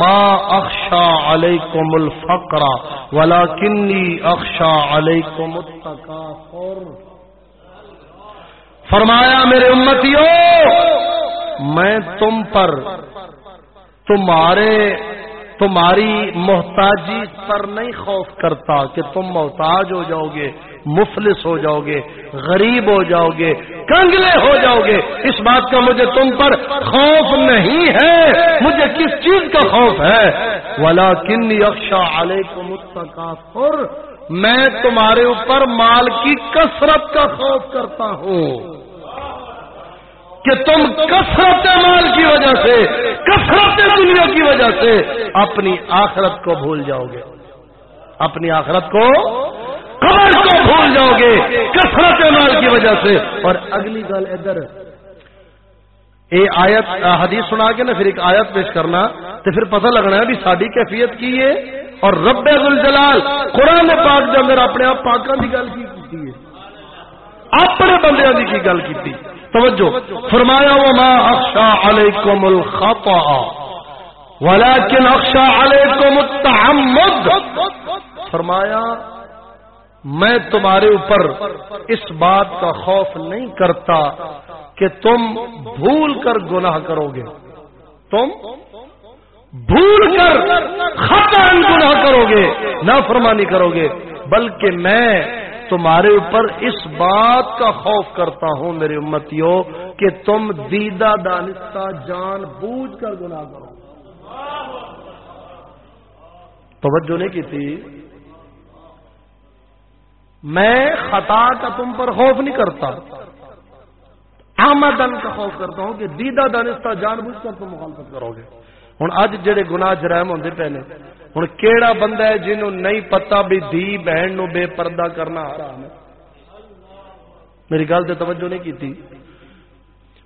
ما اخشى علیکم الفقر ولکنی اخشى علیکم التکاثر. فرمایا، میرے امتیوں میں تم پر تمہارے تمہاری محتاجی پر نہیں خوف کرتا کہ تم محتاج ہو جاؤ گے، مفلس ہو جاؤ گے، غریب ہو جاؤ گے، کنگلے ہو جاؤ گے۔ اس بات کا مجھے تم پر خوف نہیں ہے، مجھے کس چیز کا خوف ہے؟ ولا کنی اکشا علیہ کو میں تمہارے اوپر مال کی کثرت کا خوف کرتا ہوں۔ کہ تم کثرت مال کی وجہ سے، کثرت دنیا کی وجہ سے اپنی آخرت کو بھول جاؤ گے۔ اپنی آخرت کو، قبر کو بھول جاؤ گے، کثرت مال کی وجہ سے۔ اور اگلی گل ادھر۔ یہ آیت حدیث سنا کے نا، پھر ایک آیت پیش کرنا۔ تو پھر پتہ لگنا ہے بھی ساری کیفیت کی ہے۔ اور رب جلال، قرآن پاک اندر اپنے آپ پاکوں کی گل کی ہے۔ اپنے بندے کی گل کی توجہ، فرمایا وہ ماں اکشا علیکم الخطا ولیکن اکشا علیکم التعمد۔ فرمایا، میں تمہارے اوپر اس بات کا خوف نہیں کرتا کہ تم بھول کر گناہ کرو گے۔ تم بھول کر خطا گناہ کرو گے نہ فرمانی کرو گے، بلکہ میں تمہارے اوپر اس بات کا خوف کرتا ہوں میری امتیوں کہ تم دیدہ دانستہ جان بوجھ کر گناہ کرو توجہ نہیں کی تھی؟ میں خطا کا تم پر خوف نہیں کرتا۔ آمدن کا خوف کرتا ہوں کہ دیدہ دانستہ جان بوجھ کر تم مخالفت کرو گے۔ ہوں اج جڑے گناہ جرائم ہوتے پے نے ہوں کیڑا بندہ ہے جنہوں نہیں پتا بھی دھی بہن نو بے پردہ کرنا حرام ہے۔ میری گل تو توجہ نہیں کی تھی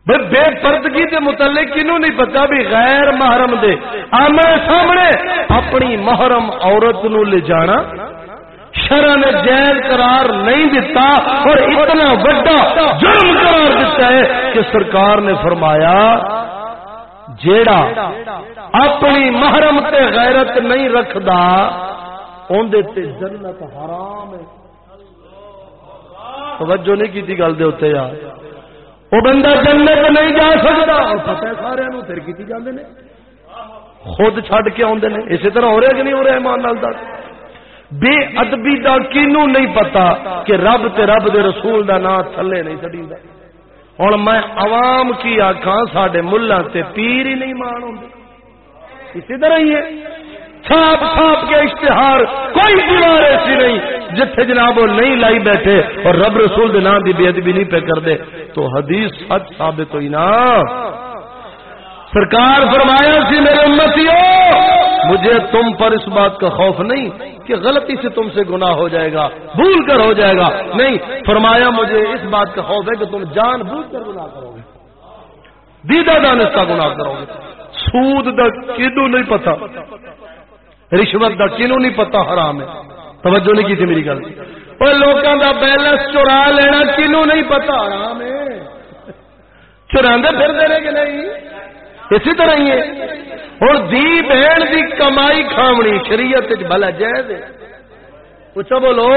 بے پردگی کے متعلق کنوں نہیں پتا بھی غیر محرم دے۔ آمنے سامنے اپنی محرم عورت نو لے جانا۔ شرح نے جیل قرار نہیں دیتا اور اتنا بڑا جرم قرار دیتا ہے کہ سرکار نے فرمایا جیڑا اپنی محرم تے غیرت نہیں رکھدا تے جنت حرام ہے۔ توجہ نہیں کی گل دے ہوتے یار۔ وہ بندہ جنت نہیں جا سکتا پتہ سارے پھر کی جاندے نے۔ خود چھڈ کے آدھے نے۔ اسی طرح ہو رہا کہ نہیں ہو رہا ایمان لال دس۔ بے ادبی دا کینو نہیں پتا کہ رب تے رب دے رسول دا نام تھلے نہیں چڑی ہوں میں عوام کی آخا سڈے ملا سے پیر ہی نہیں مان ہوں اسی طرح ہی ہے۔ چھاپ چھاپ کے اشتہار کوئی دیوار ایسی نہیں۔ جتھے جناب وہ نہیں لائی بیٹھے اور رب رسول دے نام کی بے ادبی نہیں پہ کر دے تو حدیث سچ ثابت ہوئی نا۔ سرکار فرمایا سی میرے امتیوں مجھے تم پر اس بات کا خوف نہیں کہ غلطی سے تم سے گناہ ہو جائے گا، بھول کر ہو جائے گا۔ نہیں، فرمایا مجھے اس بات کا خوف ہے کہ تم جان بھول کر گناہ کرو گے۔ دیدہ دانس کا گناہ کرو گے۔ سود دا کنو نہیں پتا۔ رشوت دا کنو نہیں پتا، حرام ہے۔ توجہ نہیں کی تھی میری گل۔ اور لوگوں کا بیلنس چرا لینا کنو نہیں پتا، حرام ہے۔ چرا پھر دے کہ نہیں؟ اسی طرح ہی ہے۔ ہوں دی بہن دی کمائی کھاونی، شریعت بلا جائز پوچھا بولو۔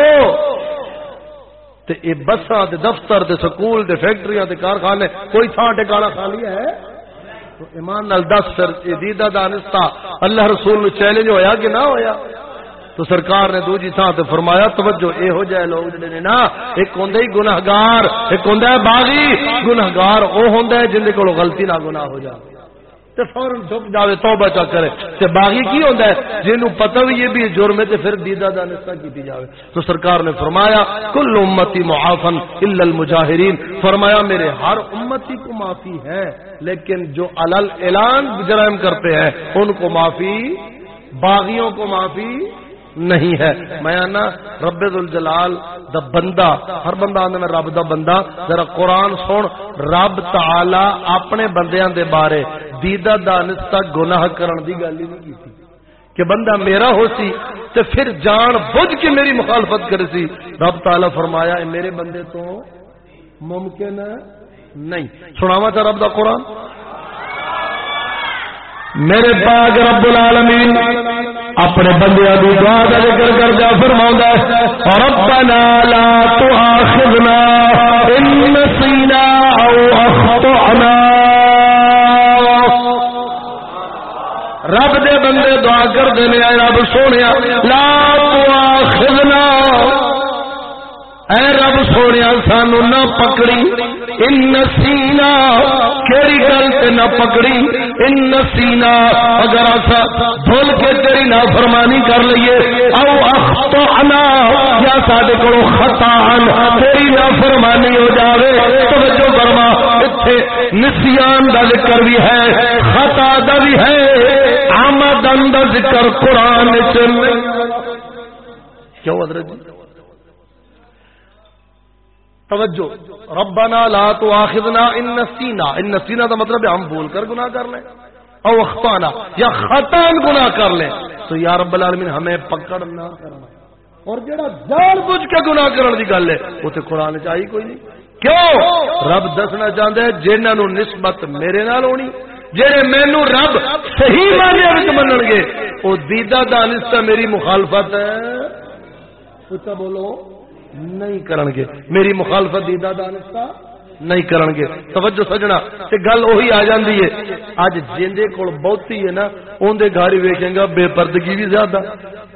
یہ بساں دفتر دے سکول دے فیکٹری دے کارخانے، کوئی تھان ٹکانا خالی ہے؟ تو ایمان نال دس پھر دیدہ دانستہ، اللہ رسول نے چیلنج ہویا کہ نہ ہویا؟ تو سرکار نے دوجی تھان تے فرمایا، توجہ، اے ہو جائے لوگ جڑے نے نا، ایک ہوندا ہی گناہگار، ایک ہوندا ہے باغی۔ گناہگار او ہوندا ہے جن دے کول غلطی نہ گناہ ہو جائے تے فورن چھپ جاوے، توبہ چا کرے۔ تے باغی کی ہوندا ہے؟ جنوں پتہ بھی یہ بھی جرم ہے تے پھر دیدہ دانستہ کیتی جاوے۔ تو سرکار نے فرمایا، کل امتی معافن الا المجاہرین۔ فرمایا، میرے ہر امتی کو معافی ہے، لیکن جو علل اعلان جرائم کرتے ہیں، ان کو معافی، باغیوں کو معافی نہیں ہے۔ میں آنا رب الجلال دا بندہ، ہر بندہ آدھا میں رب دا بندہ۔ ذرا قرآن سن، رب تعالی اپنے بندیاں دے بارے، دیدہ دانستہ گناہ کرن دی گل ہی نہیں کی تھی۔ کہ بندہ میرا ہو سی تو پھر جان بجھ کے میری مخالفت کرے سی۔ رب تعالی فرمایا، اے میرے بندے تو ممکن ہے نہیں۔ سناوا تھا رب دا قرآن؟ میرے پاک رب العالمین اپنے بندے کی دعا کا ذکر کر دیا فرما ربنا لا تؤاخذنا ان نسينا او اخطانا رب دے بندے دعا کر دینے رب سونے لا تؤاخذنا اے رب سونے سانو نہ پکڑی، ان نسینا، کیڑی گل تے نہ پکڑی، ان نسینا، اگر اسا بھول کے تیری نافرمانی کر لئیے او اخطانا یا ساڈے کولو خطا تیری نافرمانی ہو جاوے، توجہ فرما ایتھے نسیان دا ذکر بھی ہے، خطا دا بھی ہے، آمدن دا ذکر قرآن وچ۔ کیوں حضرت جی؟ توجہ. ربنا لا تو ان نسینا ان نسینا کا مطلب ہے ہم بول کر گناہ کر لیں. او اخطانا یا خطان گناہ کر لیں. تو یا رب العالمین ہمیں پکڑ نہ کرنا اور جڑا جان بوجھ کے گناہ کرن دی گل ہے، وہ تے قران چ آئی کوئی نہیں. کیوں؟ رب دسنا چاہندا ہے جنہاں نو نسبت میرے نال ہونی، جڑے مینوں رب صحیح معنی وچ منن گے، او دیدہ دانستہ میری مخالفت ہے۔ اچھا بولو۔ نہیں کرن گے میری مخالفت دیدہ دانستہ نہیں کرن گے توجہ سجنا، تے گل وہی آ جاندی ہے۔ اج جیندے کول بہتی ہے نا اون دے گھر ویکھیں گا، بے پردگی بھی زیادہ۔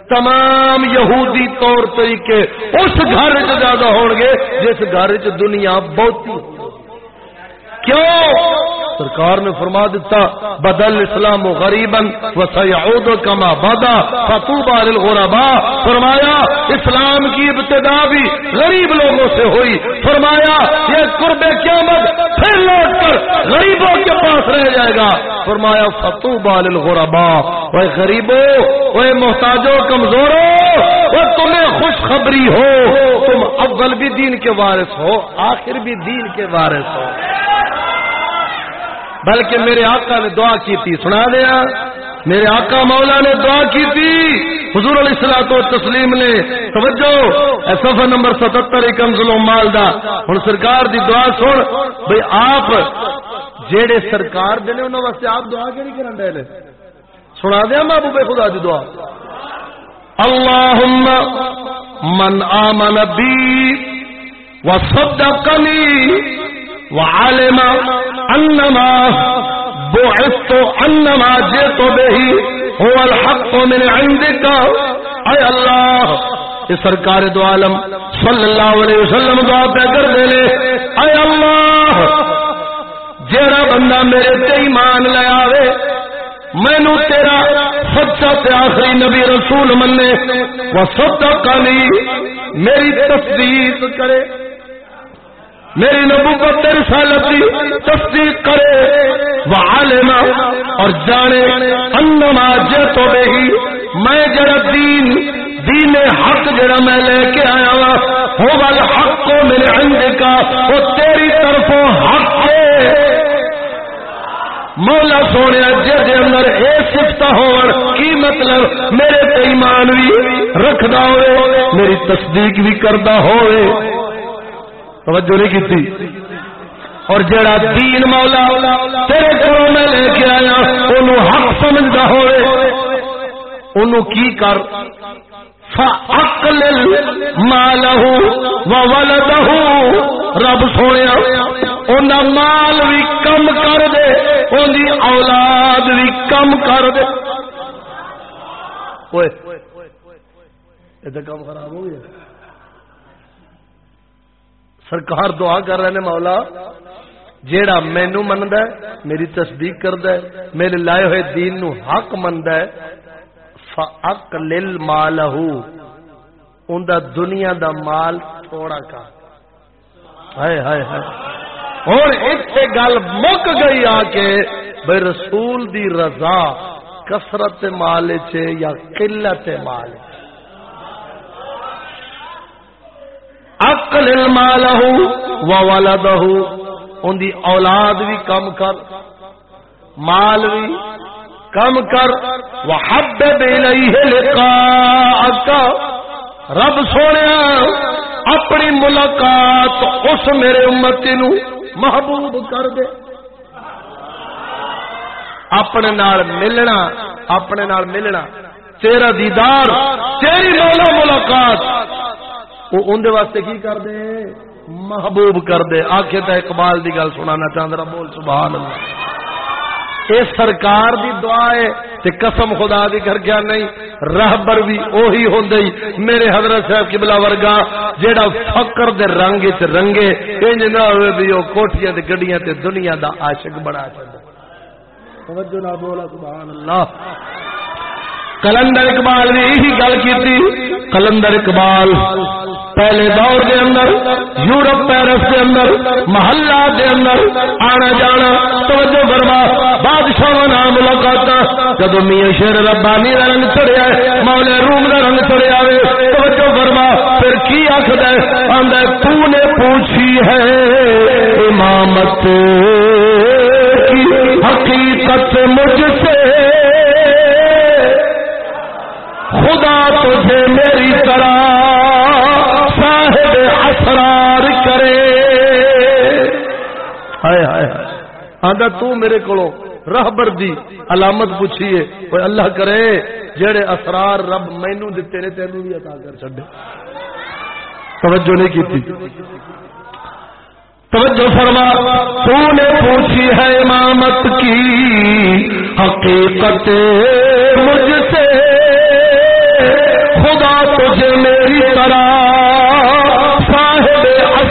تمام یہودی طور طریقے اس گھر چ زیادہ ہون گے جس گھر چ دنیا بہتی۔ کیوں؟ سرکار نے فرما دیتا بدل اسلام غریبن و سیعود کما بدا فتوبہ للغربا فرمایا، اسلام کی ابتدا بھی غریب لوگوں سے ہوئی. فرمایا، یہ قرب قیامت پھر لوٹ کر غریبوں کے پاس رہ جائے گا. فرمایا فتوبہ للغربا وہ غریبوں وہ محتاجوں کمزوروں وہ تمہیں خوشخبری ہو، تم اول بھی دین کے وارث ہو، آخر بھی دین کے وارث ہو. بلکہ میرے آقا نے دعا کی تھی، سنا دیا؟ میرے آقا مولا نے دعا کی تھی۔ حضور علیہ السلام تو تسلیم نے، توجہ سفر نمبر ستہتر کنزل مال دا۔ ہوں سرکار دی دعا سن۔ بھائی آپ جیڑے سرکار دے انہوں واسطے آپ دعا کیڑی کرن دے سنا دیا محبوب خدا دی دعا؟ اللهم من آمن بی وصدقنی وعلم انما بعثت انما جئت به، هو الحق من عندك اے اللہ یہ سرکار دو عالم صلی اللہ علیہ وسلم دعا پہ کر دے لے اے اللہ جیڑا بندہ میرے تے ایمان لے آوے مینو تیرا سچا تے آخری نبی رسول منے وہ سب میری تصدیق کرے۔ میری نبوت رسالت کی تصدیق کرے، وہ عالما اور جانے انما جتو ہی میں جڑا دین دین حق جڑا میں لے کے آیا وا ہو وال حق کو میرے عند کا، وہ تیری طرفوں حق ہے۔ مولا سونے جی اندر اے سفت ہو کی مطلب؟ میرے تے ایمان بھی رکھدا ہوئے میری تصدیق بھی کردا ہوئے توجہ نہیں کی اور جڑا دین مولا تیرے گھروں میں لے کے آیا انہوں حق سمجھتا ہوئے۔ انہوں کی کر؟ مالہ ولدہ رب سونے مال بھی کم کر دے ان اولاد بھی کم کر دے۔ یہ کام خراب ہو گیا۔ سرکار دعا کر رہے ہیں مولا، جیڑا مینو منتا ہے، میری تصدیق کرد ہے، میرے لائے ہوئے دین نو حق منتا ہے فق لل مال ان دنیا دا مال تھوڑا کا ہائے ہائے ہائے۔ ہوں اتنے گل مک گئی آ کے بھائی رسول دی رضا کسرت مال چ یا قلت مال اکل مال و ان دی اولاد بھی کم کر، مال بھی کم کر. وہ حب لقاء رب سونے اپنی ملاقات اس میرے امتی نو محبوب کر دے. اپنے نال ملنا، اپنے نال ملنا. تیرا دیدار، تیری مولا ملاقات وہ اندر واسطے کی کر دے محبوب کر دے آخے تو اقبال دی گل سنانا چاہتا بول سبحان اللہ۔ اے سرکار دی دعا ہے تے قسم خدا دی کر گیا نہیں، رہبر بھی اوہی ہوندے میرے حضرت صاحب قبلہ ورگا، جیڑا فقر دے رنگ وچ رنگے، انج نہ ہوئے بھی او کوٹھیاں تے گڈیاں تے دنیا دا عاشق بڑا چندا توجہ نہ بولا، سبحان اللہ۔ کلندر اقبال نے یہی گل کی کلندر اقبال پہلے دور دے اندر، یورپ پیرس دے اندر، محلہ دے اندر، آنا جانا، توجہ فرما بادشاہ نام ملاقات جدو میاں شیر ربانی کا رنگ چڑیا ہے، مولا روم کا رنگ چڑیا ہے توجہ فرما، پھر کی آخر آدھا تو نے پوچھی ہے، امامت کی حقیقت مجھ سے۔ خدا تجھے میری طرح صاحب اسرار کرے۔ ہائے ہائے آدھا تو میرے کو رہبر دی علامت پوچھیے۔ کوئی اللہ کرے، جڑے اسرار رب مینو دیتے نے، تینوں بھی عطا کر چڈے توجہ نہیں کی توجہ فرما تو نے پوچھی ہے امامت کی حقیقت مجھ سے۔ خدا تجھے میری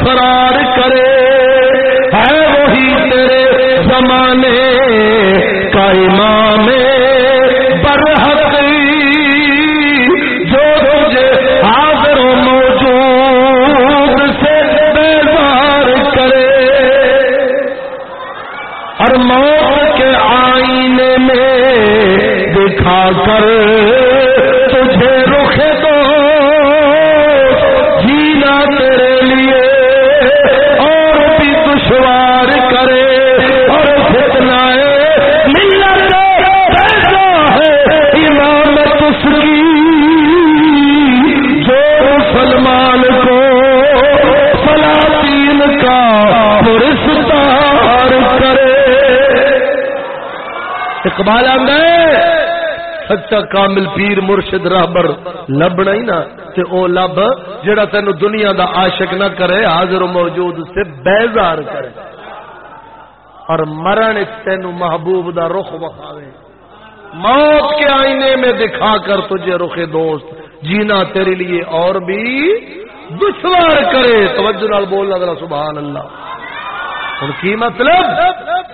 فرار کرے۔ ہے وہی تیرے زمانے کا امام۔ اقبال آندے سچا کامل پیر مرشد رہبر لبنا ہی نا، تے او لب جڑا تینو دنیا دا عاشق نہ کرے، حاضر و موجود سے بیزار کرے۔ اور مرن تینو محبوب دا رخ بخاوے موت کے آئینے میں دکھا کر تجھے رخ دوست، جینا تیرے لیے اور بھی دشوار کرے۔ توجہ نال بول ذرا سبحان اللہ۔ ہوں کی مطلب؟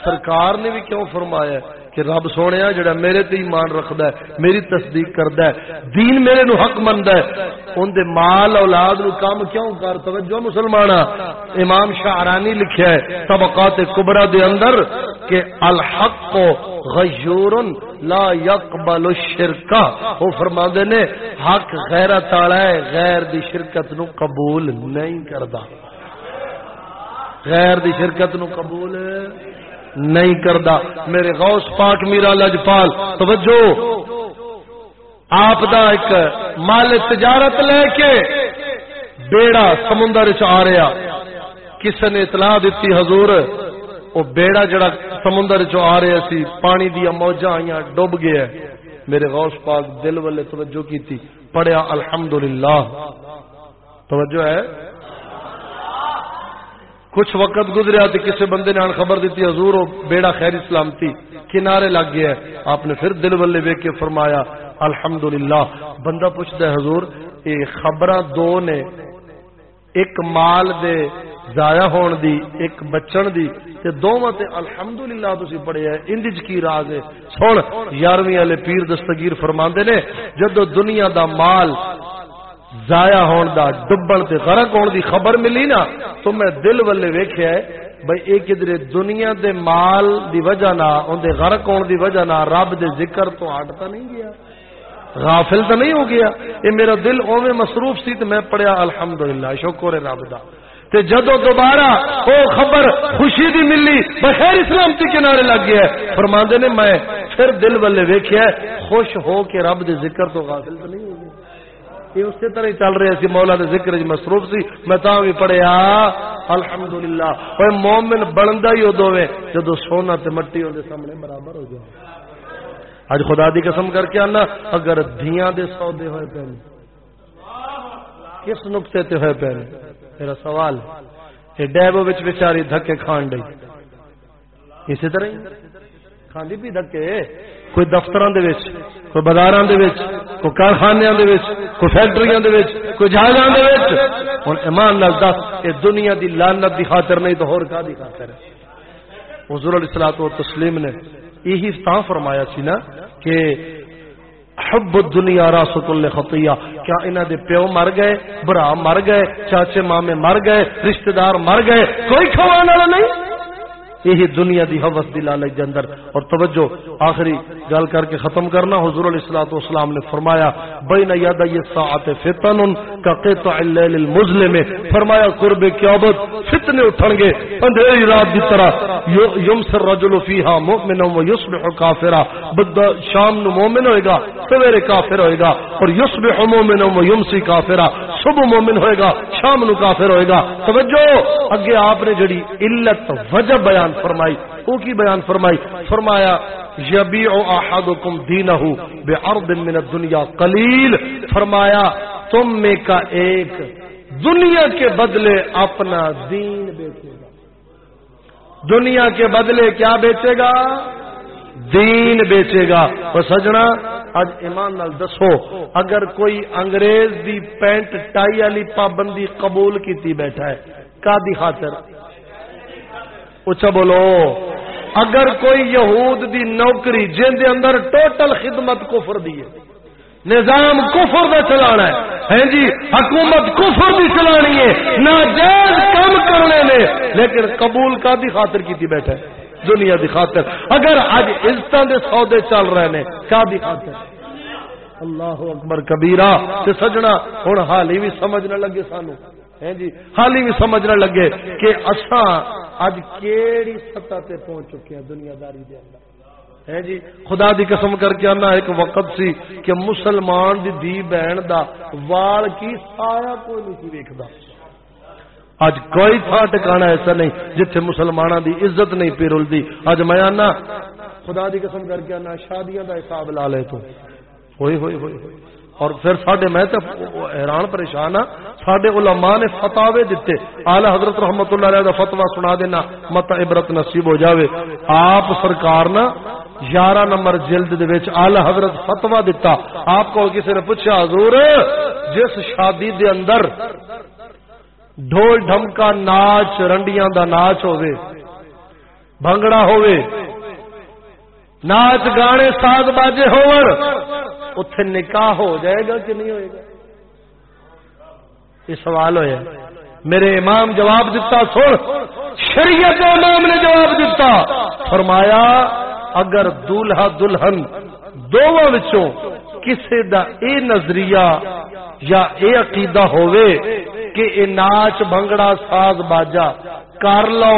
سرکار نے بھی کیوں فرمایا ہے؟ کہ رب سونے جڑا میرے تے ایمان رکھدا ہے، میری تصدیق کردا ہے، دین میرے نو حق مندا ہے۔ اون دے مال اولاد نو کام کیوں کر؟ توجہ مسلمانا امام شعرانی لکھیا ہے طبقات کبرا دے اندر کہ الحق غیور لا يقبل الشرک۔ وہ فرماندے نے، حق غیرت والا ہے، غیر دی شرکت نو قبول نہیں کردا۔ غیر دی شرکت نو قبول نہیں کردا۔ میرے غوث پاک، میرا لجپال، توجہ۔ آپ دا ایک مال تجارت لے کے بیڑا سمندر چ آ رہا۔ کسی نے اطلاع دیتی حضور، وہ بیڑا جڑا سمندر چ آ رہا سی، پانی دیا موجاں آئیاں، ڈوب گیا۔ میرے غوث پاک دل والے توجہ کی تھی پڑھیا الحمدللہ۔ توجہ ہے۔ کچھ وقت گزریا تو کسی بندے نے خبر دیتی، حضور، وہ بیڑا خیر سلامتی کنارے لگ گیا ہے۔ آپ نے پھر دل والے ویک کے فرمایا، الحمدللہ۔ بندہ پوچھتا ہے، حضور یہ خبر دو نے ایک مال دے ضائع ہون دی، ایک بچن دی، تے دوواں تے الحمدللہ تسی پڑھیا ہے اندی چ کی راز ہے؟ سن 11ویں والے پیر دستگیر فرماندے نے، جدو دنیا دا مال ضائع ہون دا، ڈبن تے غرق ہون دی خبر ملی نا، تو میں دل والے ویکھیا ہے بھائی یہ کدھر دنیا دے مال دی وجہ نہ ان دے غرق ہون دی وجہ نہ رب دے ذکر تو ہٹ نہیں گیا۔ غافل تو نہیں ہو گیا۔ یہ میرا دل اوے مصروف سی تو میں پڑھیا، الحمدللہ، شکر رب دا۔ تے جدو دوبارہ او خبر خوشی دی ملی، بخیر اسلامتی کنارے لگ گیا ہے۔ فرماندے نے، میں پھر دل والے ویکھیا خوش ہو کے رب دے ذکر تو غافل تو نہیں ہو گیا یہ اسی طرح ہی چل رہے سی مولا دے ذکر جی مصروف سی۔ میں تا بھی پڑھیا ہاں۔ الحمدللہ۔ اوے مومن بندا ہی ادو وے جدو سونا تے مٹی اون دے سامنے برابر ہو جائے۔ اج خدا دی قسم کر کے آنا، اگر دھیاں دے سودے ہوئے پہنے کس نقطے تے ہوئے پہنے میرا سوال، یہ ڈیبو وچ بیچاری دھکے کھان ڈئی۔ اسی طرح ہی؟ کھاندی بھی دھکے؟ کوئی دفتراں دے وچ؟ کوئی بازاراں دے وچ، کوئی کارخانیاں دے وچ، کوئی فیکٹریاں دے وچ، کوئی جہازاں دے وچ۔ ہن ایمان نال دس کہ دنیا دی لعنت دی خاطر نہیں تو ہور کا دی خاطر ہے؟ حضور علیہ الصلوۃ والتسلیم نے یہی تا فرمایا سی نا کہ حب الدنیا راست الخطیہ، کیا انہاں دے پیو مر گئے، برا مر گئے، چاچے مامے مر گئے، رشتہ دار مر گئے، کوئی کھوانے والا نہیں؟ یہی دنیا دی حوث دی لالچ دے اندر۔ اور توجہ، آخری گل کر کے ختم کرنا، حضور علیہ الصلوۃ والسلام نے فرمایا، بین ید الساعۃ فتن کا قطع الليل المظلم۔ فرمایا، قرب قیامت فتنے اٹھن گے اندھیری رات دی طرح۔ یمس الرجل فیها مؤمنا ويصبح کافرا۔ بد شام نو مومن ہوئے گا، سویرے کافر ہوئے گا، اور یصبح مؤمنا ويمسي کافرا۔ صبح مومن ہوئے گا، شام نو کافر ہوئے گا۔ توجہ، اگے آپ نے جڑی علت وجہ بیان بیان فرمائی، او کی بیان فرمائی، فرمایا، یبیع احدکم دینہ بعرض من الدنیا قلیل، فرمایا، تم میں کا ایک دنیا کے بدلے اپنا دین بیچے گا۔ دنیا کے بدلے کیا بیچے گا؟ دین بیچے گا۔ وہ سجنا اج ایمان نال دسو، اگر کوئی انگریز دی پینٹ، ٹائی والی پابندی قبول کیتی بیٹھا ہے، کا دی خاطر؟ اچھا بولو، اگر کوئی یہود دی نوکری جن دے اندر ٹوٹل خدمت کفر دی ہے، نظام کفر دا چلانا ہے ہیں جی حکومت کفر دی چلانی ہے، ناجائز کام کرنے نے لیکن قبول کا دی خاطر کی تھی بیٹھے دنیا دی خاطر۔ اگر آج عزت دے سودے چل رہے نے کا دی خاطر؟ اللہ اکبر کبیرہ، تے سجنا، ہن حال ہی بھی سمجھ نہ لگے سانو۔ ہیں جی؟ حال بھی سمجھ نہ لگے کہ اساں اج کیڑی سطح تے پہنچ چکے ہیں دنیا داری دے اندر۔ ہے جی؟ خدا دی قسم کر کے آنا ایک وقت سی کہ مسلمان دی دی بہن دا وال کی سایہ کوئی نہیں سی ویکھدا۔ اج کوئی تھا ٹکانا ایسا نہیں جتھے مسلماناں دی عزت نہیں پیرلدی۔ اج میں آنا، خدا دی قسم کر کے آنا، شادیاں دا حساب لا لے تو۔ ہوئی ہوئی ہوئی ہوئی۔ اور پھر سڈے میں تو حیران پریشان ہاں سڈے علماء نے فتوے دیتے آلہ حضرت رحمت اللہ علیہ فتوا سنا دینا مت عبرت نصیب ہو جاوے۔ آپ سرکار نا یارہ نمبر جلد آلہ حضرت فتوا دیتا آپ کو کسی نے پوچھا، حضور، جس شادی دے اندر ڈھول ڈھمکا ناچ، رنڈیاں دا ناچ ہوئے بھنگڑا ہوئے ناچ گانے ساز باجے ہو اتے نکاح ہو جائے گا کہ نہیں ہوئے گا؟ یہ سوال ہوا میرے امام جواب دیتا، سن۔ شریعت امام نے جواب دیتا۔ فرمایا، اگر دولہا دلہن دونوں کسی دا اے نظریہ یا اے عقیدہ ہوئے کہ اے ناچ بھنگڑا ساز باجا، کر لو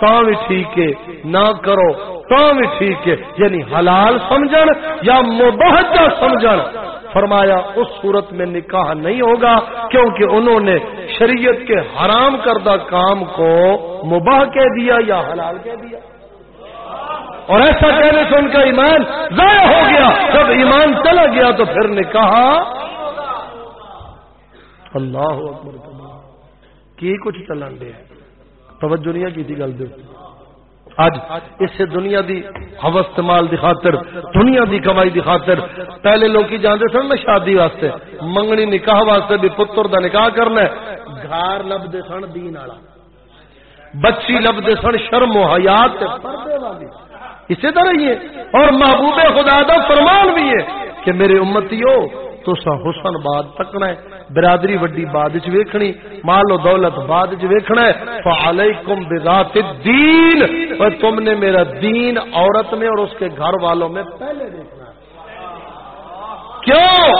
تا بھی ٹھیک ہے، نہ کرو تو بھی ٹھیک ہے یعنی حلال سمجھن یا مبہجہ سمجھن۔ فرمایا، اس صورت میں نکاح نہیں ہوگا کیونکہ انہوں نے شریعت کے حرام کردہ کام کو مباح کہہ دیا یا حلال کہہ دیا۔ اور ایسا کہنے سے ان کا ایمان ضائع ہو گیا۔ جب ایمان چلا گیا تو پھر نے کہا، اللہ اکبر، کی کچھ چلن دے؟ توجہ نہیں کی تھی گل دے؟ اج اس دنیا دی حوث استعمال دی خاطر، دنیا دی کمائی دی خاطر، پہلے لوگ جانتے سن نا شادی واسطے، منگنی نکاح واسطے بھی پتر دا نکاح کرنا ہے۔ گھر لبدے سن دین والا، بچی لبدے سن شرم و حیات اسی طرح ہی ہے۔ اور محبوب خدا دا فرمان بھی ہے کہ میرے امتیو، تو سا حسن بعد تکنا ہے۔ برادری وڈی بعد چ ویکھنی، مال و دولت بعد چ ویکھنا ہے۔ فعلیکم بذات الدین۔ اور تم نے میرا دین عورت میں اور اس کے گھر والوں میں پہلے دیکھنا کیوں؟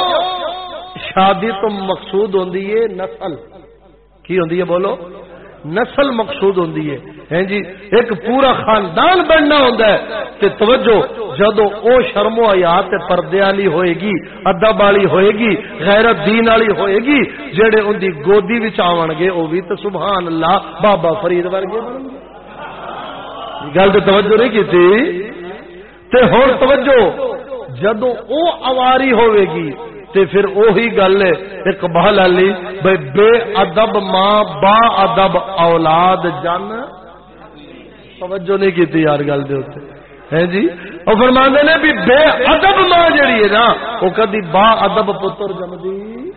شادی تو مقصود ہوندی ہے نسل۔ کی ہوندی ہے بولو؟ نسل مقصود ہوں جی؟ ایک پورا خاندان بننا ہوں تے توجہ، جدو او شرم و حیات پردے والی ہوئے گی ادب والی ہوئے گی غیرت دین والی ہوئے گی جڑے ان دی گودی وچ آون گے، او بھی تے سبحان اللہ، بابا فرید ورگے بنن گے گل تے توجہ نہیں کیتی؟ تے ہن توجہ، جدو او اواری ہوئے گی تے پھر اوہی گل ہے اقبال علی بے ادب ماں، با ادب اولاد جن۔ توجہ نہیں کی یار گل دے اتنے ہے جی؟ اور فرماندے نے بھی بے ادب ماں جڑی ہے نا، وہ کدی با ادب پتر جمدی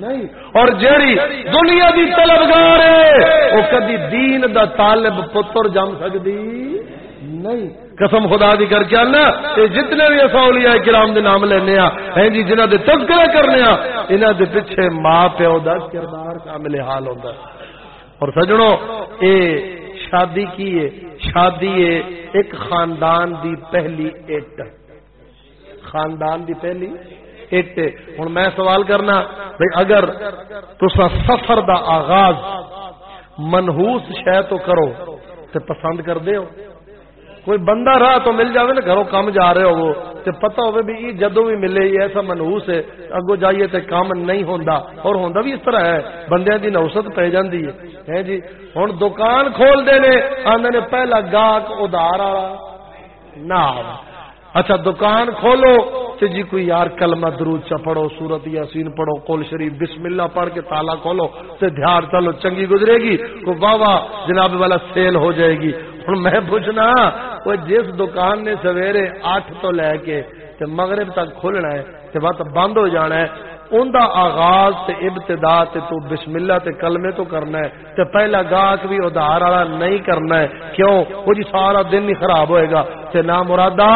نہیں۔ اور جیڑی دنیا دی طلبگار ہے، وہ کدی دین دا طالب پتر جم سکتی نہیں۔ قسم خدا دی کر کے آنا، یہ جتنے بھی اصا اولیاء کرام دے نام لینے ہیں جی جنہ دے تذکرہ کرنے انہاں دے پیچھے ماں پیو دا کردار کامل حال ہوندا اور سجنوں، اے شادی کی ہے شادی ہے، ایک خاندان دی پہلی اٹ۔ خاندان دی پہلی اٹ۔ ہوں میں سوال کرنا بھائی اگر تسا سفر دا آغاز منہوس شہ تو کرو تو پسند کر دے ہو؟ کوئی بندہ راہ تو مل جاوے نا، گھروں کام جا رہے ہو تے پتہ ہوئے بھی یہ جدو بھی ملے، یہ ایسا منحوس ہے اگو جائیے تے کام نہیں ہوندا، اور ہوندا بھی اس طرح ہے بندے دی نوسط پہ جاندی ہے۔ ہیں جی ہن دکان کھول دے نے، آندے نے پہلا گاہک ادھار والا نہ اچھا دکان کھولو۔ تو جی کوئی یار کلمہ درود چا پڑھو، سورت یاسین پڑھو، قول شریف بسم اللہ پڑھ کے تالا کھولو تو دھیان چلو، چنگی گزرے گی۔ کو واہ واہ، جناب والا سیل ہو جائے گی۔ ہوں میں پوچھنا، وہ جس دکان نے سویرے اٹھ تو لے کے تے مغرب تک کھولنا ہے، تے بات بند ہو جانا ہے ان دا آغاز تے ابتدا تے تو بسم اللہ تے کلمے تو کرنا ہے تے پہلا گاہک بھی ادھار والا نہیں کرنا ہے۔ کیوں؟ وہ جی سارا دن ہی خراب ہوئے گا۔ تے نہ مرادا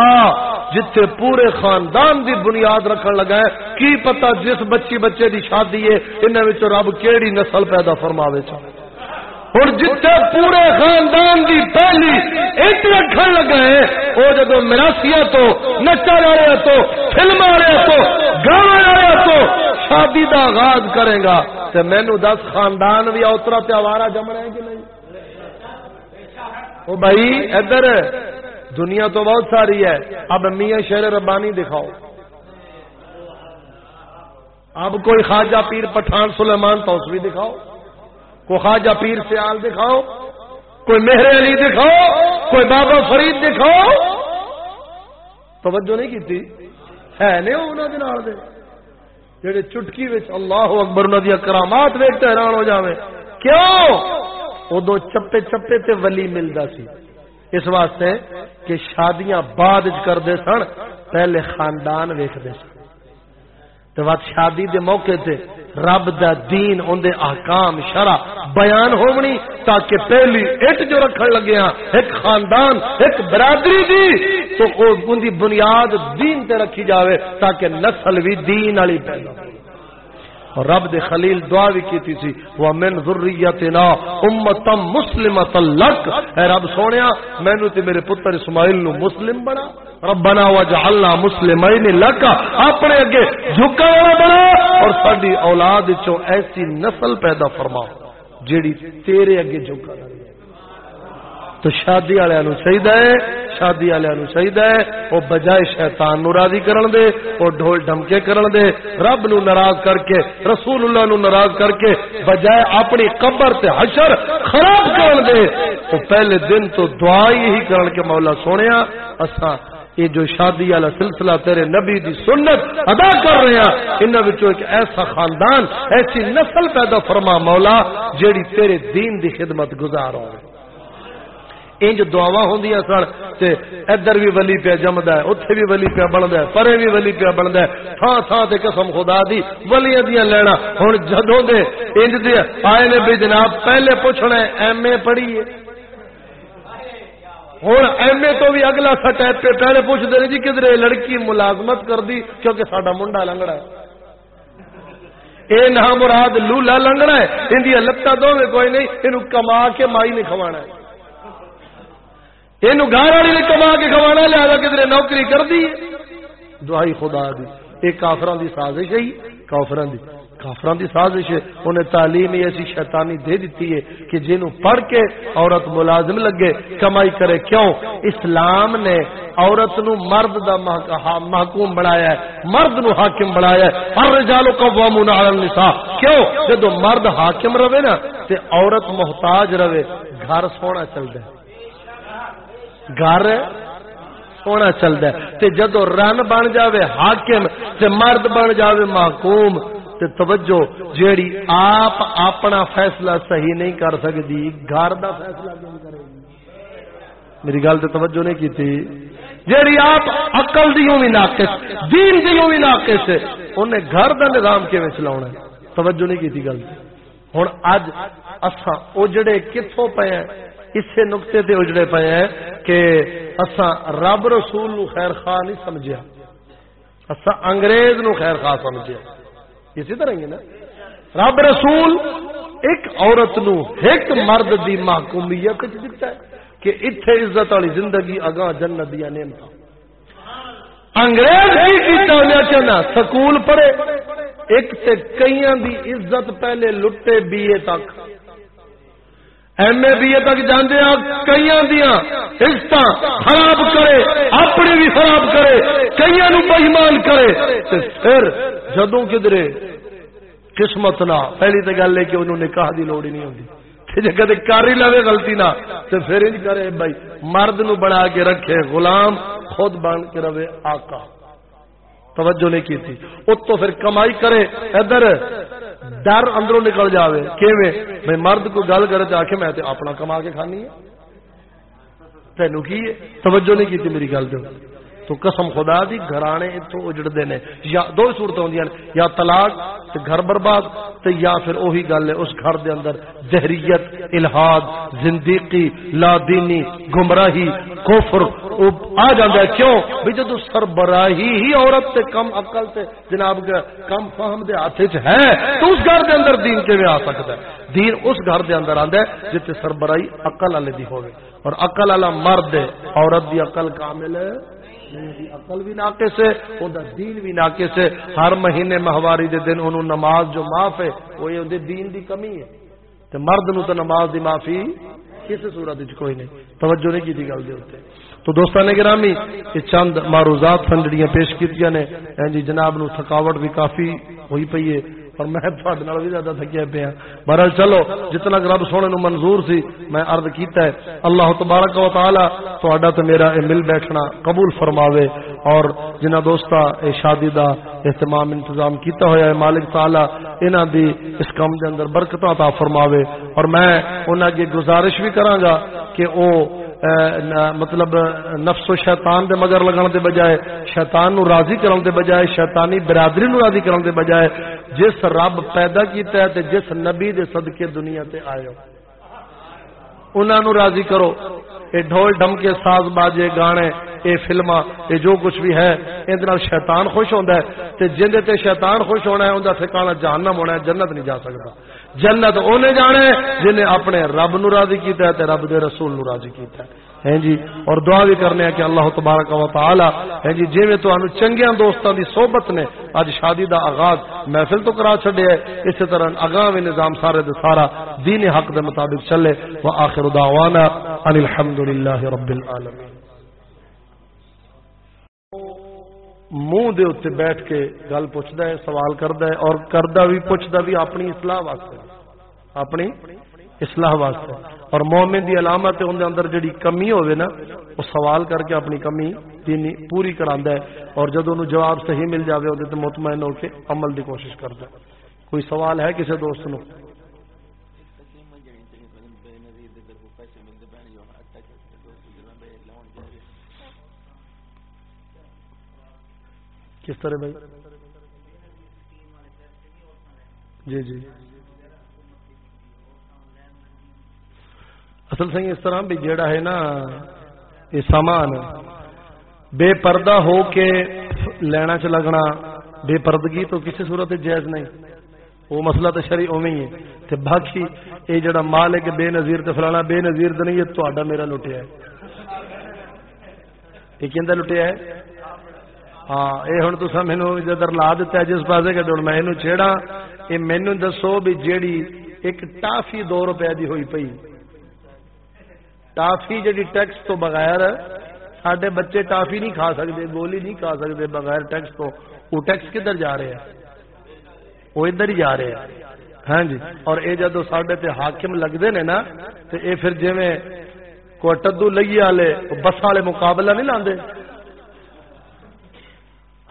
جتھے پورے خاندان دی بنیاد رکھن لگا ہے، کی پتہ جس بچی بچے دی شادی ہے، انہاں وچ رب کیڑی نسل پیدا فرماوے چاہے اور جتنے پورے خاندان کی پہلی اٹ رکھن لگا ہے، وہ جب مراسیا تو نچا رہے تو فلم رہے تو گانا رہے تو شادی کا آغاز کرے گا تو مینو دس خاندان بھی اوترا تہوارا جمنا ہے کہ نہیں؟ وہ بھائی، ادھر دنیا تو بہت ساری ہے۔ اب میاں شیر ربانی دکھاؤ۔ اب کوئی خواجہ پیر پٹھان سلیمان توسوی دکھاؤ۔ کوئی خواجہ پیر سیال دکھاؤ۔ کوئی مہر علی دکھاؤ۔ کوئی بابا فرید دکھاؤ۔ توجہ نہیں کی ہے نہیں دے۔ جڑے چٹکی وچ اللہ اکبر انہوں دیا کرامات ویک حیران ہو جاوے۔ کیوں؟ ادو چپے چپے تے ولی ملتا سی۔ اس واسطے کہ شادیاں بعد کرتے سن، پہلے خاندان ویکتے سن۔ تو شادی دے موقع تے رب دا دین اندے احکام، شرع بیان ہونی تاکہ پہلی اٹ جو رکھن لگے ہاں ایک خاندان، ایک برادری دی، تو ان دی بنیاد دین تے رکھی جاوے تاکہ نسل بھی دین والی پیدا ہو۔ اور رب دے خلیل دعا بھی کی سی وہ من ذریتنا امتا مسلمتا لک. اے رب سونیا میں تے میرے پتر اسماعیل نو مسلم بنا۔ ربنا وجعلنا مسلمین لک اپنے اگے جھکا بنا اور ساری اولاد چو ایسی نسل پیدا فرما جیڑی تیرے اگے جھکا تو شادی والے چاہیے شادی والے چاہیے وہ بجائے شیطان نو راضی کرن دے وہ ڈھول ڈمکے کرن دے۔ رب نو ناراض کر کے، رسول اللہ نو ناراض کر کے، بجائے اپنی قبر تے حشر خراب کرن دے۔ وہ پہلے دن تو دعائی ہی کرن کے مولا سونے اساں یہ جو شادی والا سلسلہ تیرے نبی دی سنت ادا کر رہے ہیں ان ایک ایسا خاندان، ایسی نسل پیدا فرما مولا، جیڑی تیرے دین دی خدمت گزار ہو۔ انج دعوا ہوں سن تے ادھر بھی ولی پیا جمدا ہے، اوتھے بھی ولی پیا بندا ہے، پرے بھی ولی پیا بندا ہے۔ تھان تھان تے قسم خدا دی، ولیاں دیاں لینا۔ ہن جدوں دے انج دے آئے نے بھی جناب، پہلے پوچھنا ہے، ایم اے پڑھی ہے ہوں ایم اے تو بھی اگلا سٹیپ پہ پہلے پوچھتے ہیں جی کدھر لڑکی ملازمت کر دی کیونکہ ساڈا منڈا لنگڑا ہے۔ اے نہ مراد لولا لنگنا ہے اندیا لتا دو کوئی نہیں یہ کما کے مائی نہیں کھوانا ہے۔ یہ گھر والی نے کما کے کھوانا لیا کدھر نوکری کر دی۔ دعائی خدا دی۔ یہ کافران دی سازش ہے جی۔ کافران دی کافران دی سازش ہے۔ انہیں تعلیم ایسی شیطانی دے دیتی ہے کہ جنہوں پڑھ کے عورت ملازم لگے، کمائی کرے۔ کیوں؟ اسلام نے عورت نو مرد دا محکوم بنایا ہے۔ مرد نو حاکم بنایا ہے۔ ہر رجالو قوامون علی النساء۔ کیوں؟ جدو مرد حاکم رہے نا، تے عورت محتاج رہے، گھر سونا چلتا ہے گھر سونا چلتا ہے۔ تے جدو رن بن جاوے حاکم تے مرد بن جاوے محکوم، تے توجہ، جیڑی آپ اپنا فیصلہ صحیح نہیں کر سکتی گھر دا فیصلہ کیوں کرے میری گل تے توجہ نہیں کی تھی جیڑی آپ عقل دیوں بھی ناقص، دین دیوں بھی ناقص، انہیں گھر دا نظام کیویں چلاونا ہے؟ توجہ نہیں کی تھی گل ہن اج اساں اجڑے کتھوں پے ہیں؟ اسے نقطے تے اجڑے پے ہیں کہ اساں رب رسول نو خیر خواہ نہیں سمجھیا۔ اساں انگریز نو خیر خواہ سمجھیا۔ اسی طرح ہی نا۔ رب رسول ایک عورت نو ایک مرد دی محکومیت دکھتا ہے کہ اتھے عزت والی زندگی اگاں جنت دیا نعمت انگریز کی کیتا انہیں چاہنا سکول پڑھے۔ ایک تے کئیاں دی عزت پہلے لٹے بی اے تک۔ ایم اے بی اے تک جاندے ہیں کئیاں دیاں عزت خراب کرے، اپنے بھی خراب کرے، کئیاں نو بےمان کرے پھر جدوں کدرے قسمت نہ، پہلی تو گل ہے کہ انہوں نے کہا دی لوڑ ہی نہیں ہوتی جی کدے کر ہی لوے غلطی نہ تو پھر انج کرے بھائی، مرد نو بنا کے رکھے غلام، خود بن کے رہے آقا۔ توجہ نہیں کی تھی ات تو پھر کمائی کرے، ادھر ڈر اندروں نکل جاوے۔ کیویں؟ بھائی مرد کو گل کرے تو آخے میں تے اپنا کما کے کھانی ہے۔ تینوں کی توجہ نہیں کی میری گل دے تو قسم خدا دی، گھرانے اتو اجڑتے ہیں یا دو صورت ہوں یا طلاق تے گھر برباد، تے یا پھر وہی گل ہے، اس گھر دے اندر دہریت الحاد زندیقی لا دینی گمراہی کوفر آ جاتا ہے۔ کیوں؟ بھی جدو سربراہی ہی عورت تے کم عقل تے جناب کم فہم دے ہاتھ ہے، تو اس گھر دے اندر دین کے آ سکتا ہے؟ دین اس گھر دے اندر آندا ہے جتے سربراہی عقل والے دی ہوے اور عقل والا مرد عورت دی عقل کامل ہے عقل بھی ناقص ہے اوندا دین بھی ناقص ہے۔ ہر مہینے مہواری دے دن انہوں نماز جو معاف ہے وہ یہ دین دی کمی ہے۔ تے مرد نو تو نماز دی معافی کسی صورت کوئی نہیں۔ توجہ نہیں کی گل دے ہوتے تو دوستان گرامی، یہ چند معروضات سن جڑیاں پیش کیتیاں نے۔ ہاں جی جناب نو تھکاوٹ بھی کافی ہوئی پئی ہے، اور میں تھوڑے نال بھی زیادہ تھکیا پیا۔ بہرحال چلو، جتنا رب سونے نو منظور سی، میں عرض کیتا ہے، اللہ تبارک و تعالی تہاڈا تے میرا اے مل بیٹھنا قبول فرماوے۔ اور جنہ دوستا اے شادی دا اہتمام انتظام کیتا ہویا ہے، مالک تعالی انہاں دی اس کام دے اندر برکت عطا فرماوے۔ اور میں انہاں کی گزارش بھی کراں گا کہ او مطلب نفس و شیطان دے مگر لگن دے بجائے، شیطان نو راضی کرن دے بجائے، شیطانی برادری نو راضی کرن دے بجائے، جس رب پیدا کیتا ہے تے جس نبی دے صدقے دنیا تے آئے ہو۔ انہاں نو راضی کرو۔ اے ڈھول ڈمکے ساز باجے گانے، اے فلما اے جو کچھ بھی ہے اندر شیطان خوش ہوندا ہے۔ تے جندے تے شیطان خوش ہونا ہے اوندا ٹھکانہ جہنم ہونا ہے، جنت نہیں جا سکدا۔ جنت اونے جانا ہے جنہیں اپنے رب نو راضی کیتا ہے تے رب دے رسول نو راضی کیتا ہے۔ ہیں جی اور دعا بھی کرنے ہیں کہ اللہ تبارک و تعالی ہیں جی جویں تانوں چنگیاں دوستاں دی صحبت نے اج شادی دا آغاز محفل تو کرا چھڈیا ہے، اسی طرح اگاں وی نظام سارے دے سارا دین حق دے مطابق چلے۔ واخر دعوانا ان الحمدللہ رب العالمین۔ منہ دے اتنے بیٹھ کے گل پوچھتا ہے، سوال کرتا ہے اور کردہ بھی پوچھتا بھی اپنی اصلاح واسطے، اپنی اصلاح واسطے۔ اور مومن دی علامت ان اندر جڑی کمی ہوئے نا وہ سوال کر کے اپنی کمی دینی پوری کرا ہے۔ اور جب انہوں جواب صحیح مل جاوے وہ تو مطمئن ہو کے عمل دی کوشش کرتا ہے۔ کوئی سوال ہے کسی دوست نو کس طرح بھائی؟ جی جی۔ اصل سی اس طرح بھی جیڑا ہے نا، یہ سامان بے پردہ ہو کے لینا چ لگنا، بے پردگی تو کسی صورت جائز نہیں۔ وہ مسئلہ تو شری اوے ہی ہے۔ تے باقی یہ جڑا مال ہے کہ بے نظیر تے فلانا بے نظیر تو نہیں، یہ تو میرا لٹیا ہے۔ یہ کہ لٹیا ہے؟ ہاں یہ ہوں تو مینو جدھر لا دیتا ہے جس پاس کہ میں یہ چھیڑا یہ مینو دسو بھی جیڑی ایک ٹافی دو روپے دی ہوئی پئی ٹافی جی ٹیکس تو بغیر سڈے بچے ٹافی نہیں کھا سکتے گولی نہیں کھا سکتے بغیر ٹیکس تو وہ ٹیکس کدھر جا رہے ہیں وہ ادھر ہی جا رہے ہیں ہاں جی اور یہ جدو سڈے حاکم لگتے ہیں نا تو یہ پھر جی کوئی ٹدو لگی والے بس والے مقابلہ نہیں لاندے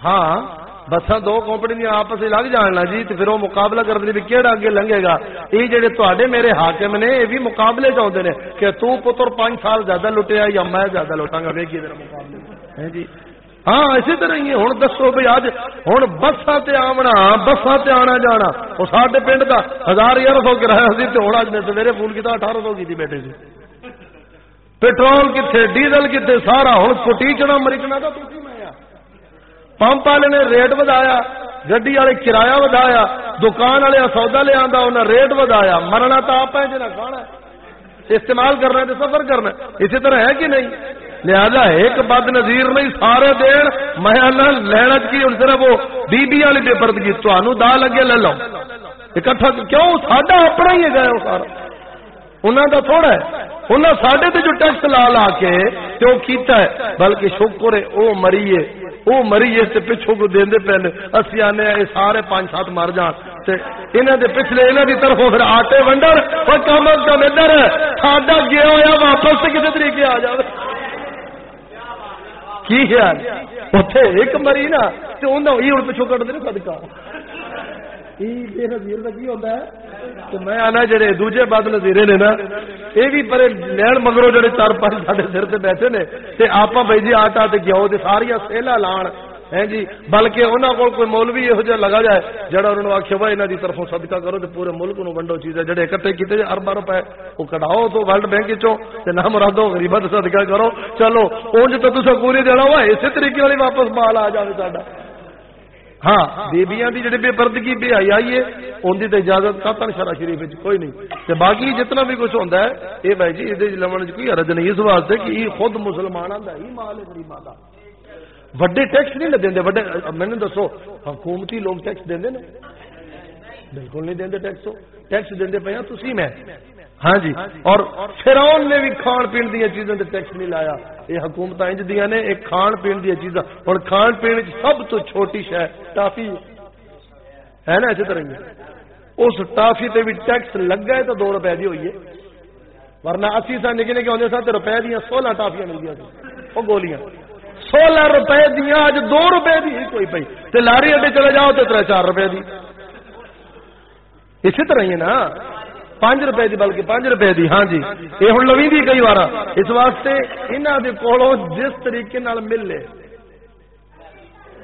ہاں بسا دو کمپنی دیا آپس لگ جان جی تو پھر وہ مقابلہ کرتے بھی کہڑا اگے لنگے گا؟ یہ جڑے تے میرے حاکم نے یہ بھی مقابلے چاہتے ہیں کہ تو پتر پانچ سال زیادہ لٹیا یا میں زیادہ لٹا گا؟ ویگی مقابلے جی۔ ہاں اسی طرح ہی ہوں دسو بھائی اج ہوں بسا آمنا بسا آنا جانا۔ وہ سارے پنڈ کا ہزار گیارہ سو کرایہ سی تو ہوں اج نے سویرے فون کیا اٹھارہ سو کی بیٹھے سے پیٹرول کتنے ڈیزل کتنے سارا ہوں کٹیچنا مرچنا تو پمپ والے نے ریٹ ودایا گڈی والے کرایہ ودایا دکان والے سودا لیا انہیں ریٹ ودایا مرنا تو آپ ہے جنا کھانا استعمال کرنا ہے تو سفر کرنا اسی طرح ہے کہ نہیں لہذا ایک بد نظیر نہیں سارے دین میں لینا کی صرف وہ بی بی والی بے پردگی تمہوں دا لگے لے لو اکٹھا کیوں ساڈا اپنا ہی ہے وہ سارا انہوں کا تھوڑا ہے انہیں سڈے جو ٹیکس لا لا کے تو کیتا ہے بلکہ شکر ہے وہ مریے وہ مری اس پچھوں کو دے پے اسی آنے یہ سارے پانچ سات مر جان۔ انہوں دے پچھلے انہوں کی طرف پھر آٹے ونڈر۔ اور کم از کم ادھر ساڈا گیا ہوا واپس کسی طریقے آ جائے کی خیال؟ اتنے ایک مری نا تو انہوں یہ پچھوں کٹ دے سدکا بے نظیر کا کی ہوتا ہے؟ تو میں آنا جڑے دوجے بد نظیرے نے نا، یہ بھی پرے لین جڑے چار پانچ سر بیٹھے نے، تے بھائی جی آٹا تے تے سیلا لان۔ ہے جی؟ بلکہ انہوں کو کوئی مولوی یہ جہاں لگا جائے، جڑا انہوں نے آخیا وا یہاں کی طرف صدقہ کرو تو پورے ملک نو ونڈو چیز ہے جڑے اکٹھے کیتے جائے اربا روپے وہ کٹاؤ تو ورلڈ بینک چو نہ مرادو غریبت صدقہ کرو۔ چلو، اونج تو تصا پوری دینا ہوا اسی طریقے والی واپس مال آ جائے ساڈا۔ ہاں بیبیاں دی جڑی بے پردگی بے آئی آئی ہے ان کی تو اجازت کتن شرا شریف کوئی نہیں۔ تے باقی جتنا بھی کچھ ہوتا ہے یہ بھائی جی یہ لمن کوئی حرج نہیں، اس واسطے کہ یہ خود مسلمانوں کا ہی مال ہے، غریباں کا وڈے ٹیکس نہیں دے وڈے مینو دسو، حکومتی لوگ ٹیکس دیندے دے بالکل نہیں دے ٹیکس ٹیکس دے پہ ہاں، تھی میں۔ ہاں جی اور فرون نے بھی کھان پین دیا چیزوں سے ٹیکس نہیں لایا۔ یہ حکومت انج دیا نے، ایک کھان پین دیا چیزاں۔ اور کھان پین سب تو چھوٹی شہ ٹافی۔ ہے نا اسی طرح اس ٹافی تے بھی ٹیکس لگ گئے تو دو روپے کی ہوئی ہے۔ ورنہ اسی سال نکلے کے آدھے سات روپے دیا سولہ ٹافیاں مل گیا وہ گولیاں۔ سولہ روپے دیا اج دو روپے دی کوئی پی تے لاری اڈے چلے جاؤ تو تر چار روپے دی۔ اسی طرح ہی ہے نا۔ پانچ روپے دی، بلکہ پانچ روپے دی۔ ہاں جی یہ ہوں لوی دی کئی بار اس واسطے انہوں دے کولوں جس طریقے نال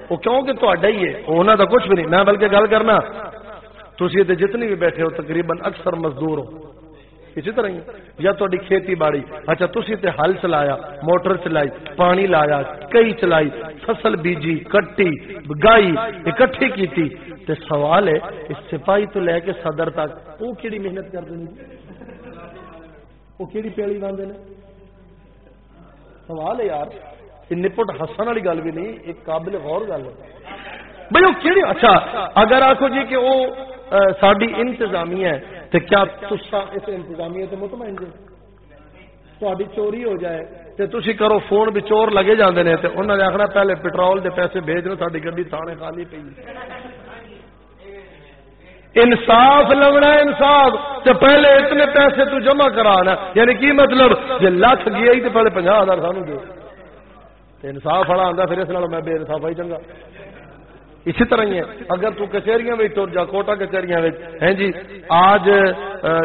وہ کیوں کہ ہی ہے انہوں دا کچھ بھی نہیں۔ میں بلکہ گل کرنا تھی جتنی بھی بیٹھے ہو، تقریباً اکثر مزدور ہو۔ اسی طرح ہی۔ یا تاری کھیتی باڑی۔ اچھا تھی تے ہل چلایا، موٹر چلائی، پانی لایا، کئی چلائی، فصل بیجی، کٹی، گائی، اکٹھی کیتی۔ تے سوال ہے، اس سپاہی تو لے کے صدر تک وہ کیڑی محنت کر دیں وہ کیڑی پیڑی باندھے نے؟ سوال ہے یار نپٹ ہسن والی گل بھی نہیں ایک قابل غور گل ہے۔ بھائی وہ کیڑی اچھا اگر آخو جی کہ وہ ساری انتظامیہ ہے تو کیا تسا اس انتظامیہ سے مطمئن جی تاری چوری ہو جائے۔ تو تھی کرو فون بھی چور لگے جاندے نے تو انہوں نے آخنا پہلے پٹرول دے پیسے بھیج دو ساری گڈی تھانے خالی پی انصاف لگنا انصاف۔ تو پہلے اتنے پیسے تو جمع کرانا یعنی کی مطلب؟ جی لکھ گیا ہی تو پہلے پناہ ہزار سانو دے۔ انصاف والا آتا پھر اس میں بے انصاف ہی چنگا۔ اسی طرح ہی ہے اگر تو کچہریاں میں تر جا، کوٹا کچہریاں ہیں جی آج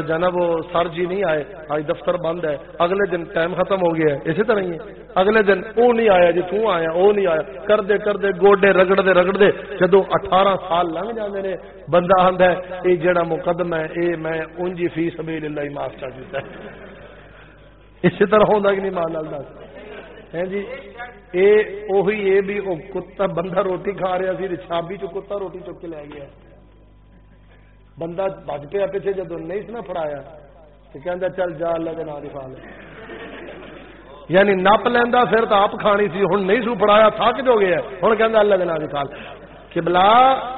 جناب، وہ سر جی نہیں آئے۔ آج دفتر بند ہے۔ اگلے دن ٹائم ختم ہو گیا ہے۔ اسی طرح ہی ہے اگلے دن وہ نہیں آیا جی تو آیا وہ نہیں آیا۔ کر دے کر دے گوڈے رگڑ دے رگڑ دے جدو اٹھارہ سال لنگ جانے نے، بندہ آندا ہے، اے جڑا مقدمہ ہے، اے میں اونجی فی سبیل اللہ معاف کر دیتا ہے۔ اسی طرح ہوندا کہ نہیں مان اللہ جی؟ اے اوہی اے بھی او کتا بندہ روٹی کھا رہا سی چھابی چ کتا روٹی چک کے لے گیا۔ بندہ بج پیا پیچھے جدو نہیں سنا فڑایا تو کہندا چل جا اللہ کے نام دی لے یعنی نپ لینا پھر تو آپ کھانی سی ہوں نہیں سو فڑایا تھک جو گیا۔ ہوں کہندا اللہ کے نام دی کہ بلا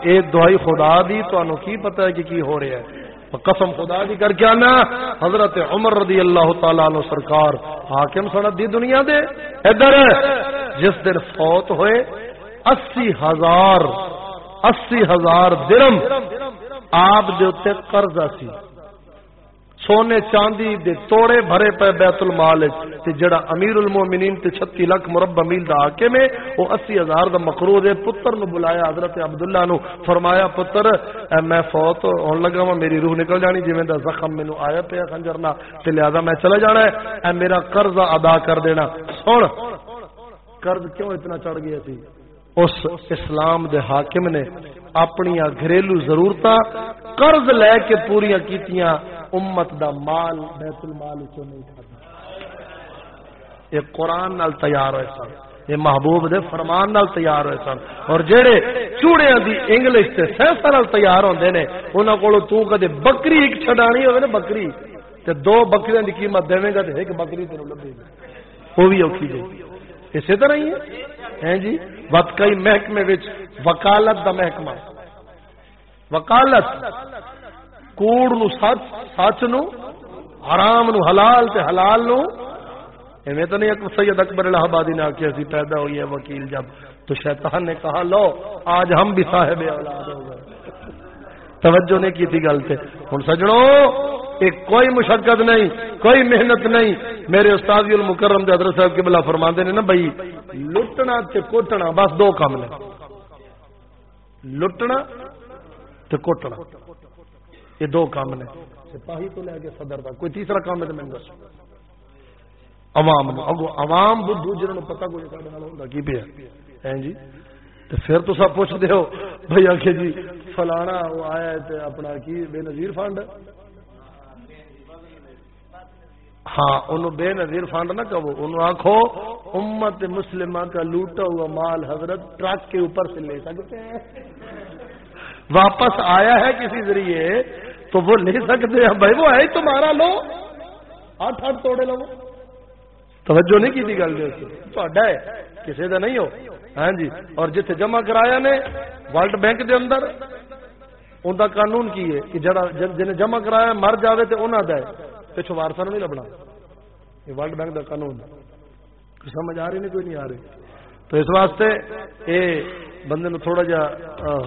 اے دعائی خدا دی تو کی پتہ ہے کہ کی ہو رہا ہے؟ قسم خدا دی کر کے آنا حضرت عمر رضی اللہ تعالی عنہ سرکار حاکم سنت دی دنیا دے۔ ادھر جس دن فوت ہوئے، اسی ہزار اسی ہزار درم آپ دے قرضہ سی۔ سونے چاندی دے توڑے بھرے پے بیت المال تے جڑا امیر المومنین تے 36 لاکھ مربع میل دا حاکم ہے او 80 ہزار دا مقروض ہے۔ پتر نو بلایا حضرت عبداللہ نو، فرمایا، پتر، اے میں فوت ہون لگا وا میری روح نکل جانی، جویں دا زخم مینو آیا پیا خنجر نہ، تے لہذا میں چلا جانا ہے۔ اے میرا قرض ادا کر دینا۔ سن، قرض کیوں اتنا چڑھ گیا سی؟ اس اسلام دے حاکم نے اپنی گھریلو ضرورت قرض لے کے پوریا کیتیاں، امت دا مال، بیت المال چو نہیں کھاتا یہ قرآن نال تیار ہوئے سن، یہ محبوب دے فرمان نال تیار ہوئے سن۔ اور جڑے چوڑیاں دی انگلش تے سینسا نال تیار ہوندے نے، انہاں کولو تو کدے بکری ایک چھڈانی ہوے نا بکری، تے دو بکریاں دی قیمت دیویں گا تے ایک بکری تینوں لبے گی وہ بھی اوکھی دے اسی طرح ہی ہے۔ ہیں جی؟ وقت محکمے وچ وکالت دا محکمہ۔ وکالت، کوڑ نو سچ سچ نو، حرام نو، حلال تے حلال نو۔ ایویں تو نہیں سید اکبر الہ آبادی نے آخیا سی، پیدا ہوئی ہے وکیل جب۔ تو شیطان نے کہا، لو، آج ہم بھی صاحب اولاد ہو گئے۔ توجہ نہیں کی تھی گل سے ہوں سجڑوں ایک کوئی مشقت نہیں کوئی محنت نہیں۔ میرے استاد المکرم دے حضرت صاحب کے بلا فرماندے نے نا بھائی لٹنا تے کوٹنا بس دو کام نے۔ لٹنا تے کوٹنا یہ دو کام نے۔ سپاہی تو لے کے صدر تک۔ کوئی تیسرا کام ہے تو میں دس عوام اگو عوام بدھو جنہوں پتا کوئی ہوتا کی پیا۔ جی۔ تو پھر تو سب پوچھتے ہو بھائی آخ جی فلانا وہ آیا ہے اپنا کی بے نظیر فنڈ۔ ہاں انہوں بے نظیر فنڈ نہ کہو انہوں آخو امت مسلمہ کا لوٹا ہوا مال حضرت ٹرک کے اوپر سے لے سکتے ہیں۔ واپس آیا ہے کسی ذریعے تو وہ لے سکتے ہیں۔ بھائی، وہ ہے تمہارا لو۔ آٹھ آٹھ توڑے لو۔ توجہ نہیں کی تھی گل ہے کسی کا نہیں ہو۔ ہاں جی اور جتنے جمع کرایا نے ورلڈ بینک دے اندر ان کا قانون کی ہے کہ جڑا جن جمع کرایا مر جاوے تو انہوں کا پچھو وارسا نہیں لبنا۔ یہ ورلڈ بینک کا قانون۔ سمجھ آ رہی نہیں، کوئی نہیں آ رہی۔ تو اس واسطے یہ بندے نو تھوڑا جا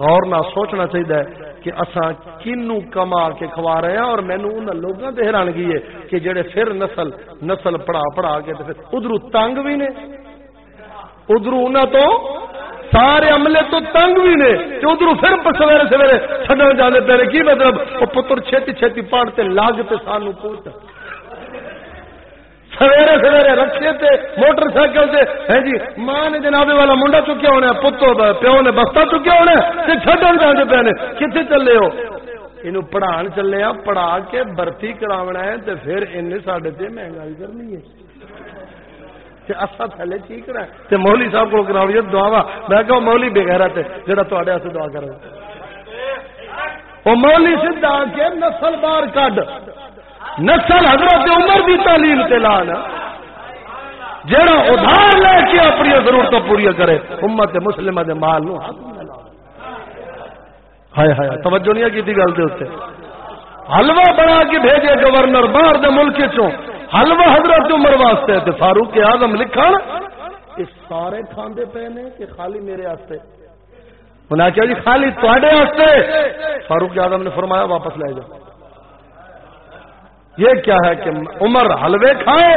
غور نہ سوچنا چاہیے کہ اساں کنو کما کے کھوا رہے ہیں اور مینو ان لوگوں سے حیرانگی ہے کہ جڑے پھر نسل نسل پڑھا پڑھا کے ادھر تنگ بھی نے۔ ادھر انہوں تو سارے عملے تو تنگ بھی نے ادھر پھر سویرے سویرے چڈن جانے پہ کی مطلب؟ وہ پتر چھتی چھتی پڑھتے لاگتے سانو پوچھ۔ سویرے سویرے رکشے تے موٹر سائیکل سے ہے ہاں جی ماں نے جنابے والا منڈا چکیا ہونا پتو پیو نے بستہ چکیا ہونا تے چھڈن جاندے پے نے۔ کتنے چلے ہو؟ اینو پڑھان چلے ہاں پڑھا کے برتی کراونا ہے تے پھر ان ساڈے تے مہنگائی کرنی ہے۔ اصا تھلے ٹھیک رہا تے مولی صاحب کو کراؤ دعا وا میں کہ مولی بغیرت ہے، جڑا تواڈے واسطے دعا کرے۔ وہ مولی سیدھا کے نسل بار کڈ۔ نسل حضرت عمر کی تعلیم سے لال جڑا ادھار لے کے اپنی ضرورت پوری کرے، امت مسلم دے مال نو ہائے ہائے، توجہ نہیں کی گل دے اتنے حلوہ بنا کے بھیجے گورنر باہر دے ملک چو حلوہ حضرت عمر واسطے تے فاروق اعظم لکھا یہ سارے کھاندے پے نے کہ خالی میرے واسطے۔ انہیں کیا جی خالی تے فاروق اعظم نے فرمایا، واپس لے جاؤ۔ یہ کیا ہے کہ عمر حلوے کھائے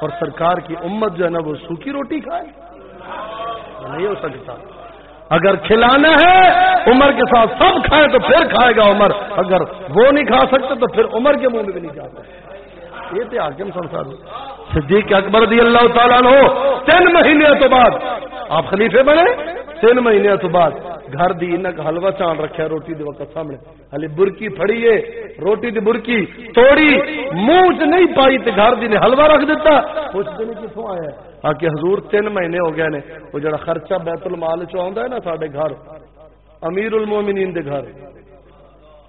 اور سرکار کی امت جو ہے نا، وہ سوکھی روٹی کھائے۔ نہیں ہو سکتا۔ اگر کھلانا ہے، عمر کے ساتھ سب کھائے تو پھر کھائے گا عمر۔ اگر وہ نہیں کھا سکتے تو پھر عمر کے منہ میں بھی نہیں جا سکتے یہ تھے حاکم سن سنسار صدیق اکبر دی اللہ تعالیٰ ہو تین مہینے تو بعد۔ آپ خلیفے بنے، تین مہینے تو بعد۔ گھر دی انک حلوہ چان رکھا روٹی دے وقت سامنے۔ ہلی برکی پھڑیے روٹی دی برکی توڑی، منہ چ نہیں پائی تے گھر دی نے حلوہ رکھ دیتا پوچھتے نہیں کتوں آیا؟ آ کہ حضور تین مہینے ہو گئے نے۔ وہ جڑا خرچہ بیت المال چ ہے نا ساڈے گھر امیر المومنین دے گھر۔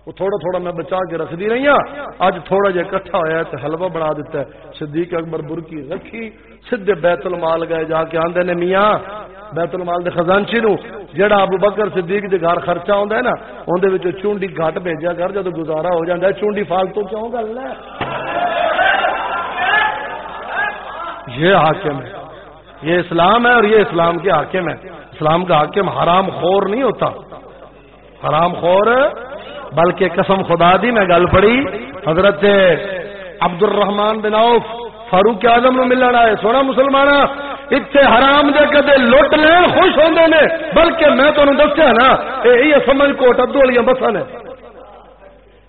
وہ تھوڑا تھوڑا میں بچا کے رکھ دی رہی ہوں اج تھوڑا جہا کٹھا ہوا ہے تو حلوہ بنا دیتا ہے۔ صدیق اکبر برکی رکھی سیدے بیت المال گئے جا کے آندے نے میاں۔ بیت المال دے خزانچی نو جڑا ابو بکر صدیق دے گھر خرچہ ہوندا ہے نا اون دے وچ چونڈی گھٹ بھیجیا کر جدوں گزارا ہو جاندا ہے۔ چونڈی فالتو کیوں گل ہے؟ یہ حاکم ہے۔ یہ اسلام ہے اور یہ اسلام کے حاکم ہے۔ اسلام کا حاکم حرام خور نہیں ہوتا۔ حرام خور بلکہ قسم خدا دی میں گل پڑی حضرت عبد الرحمان بن عوف فاروق اعظم نو ملن آئے۔ سونا مسلمان اتنے حرام دے کدے لٹ لین خوش ہوندے نے، بلکہ میں تمہیں دسیا نا یہ سمجھ کوٹ ابدو والی بسا نے۔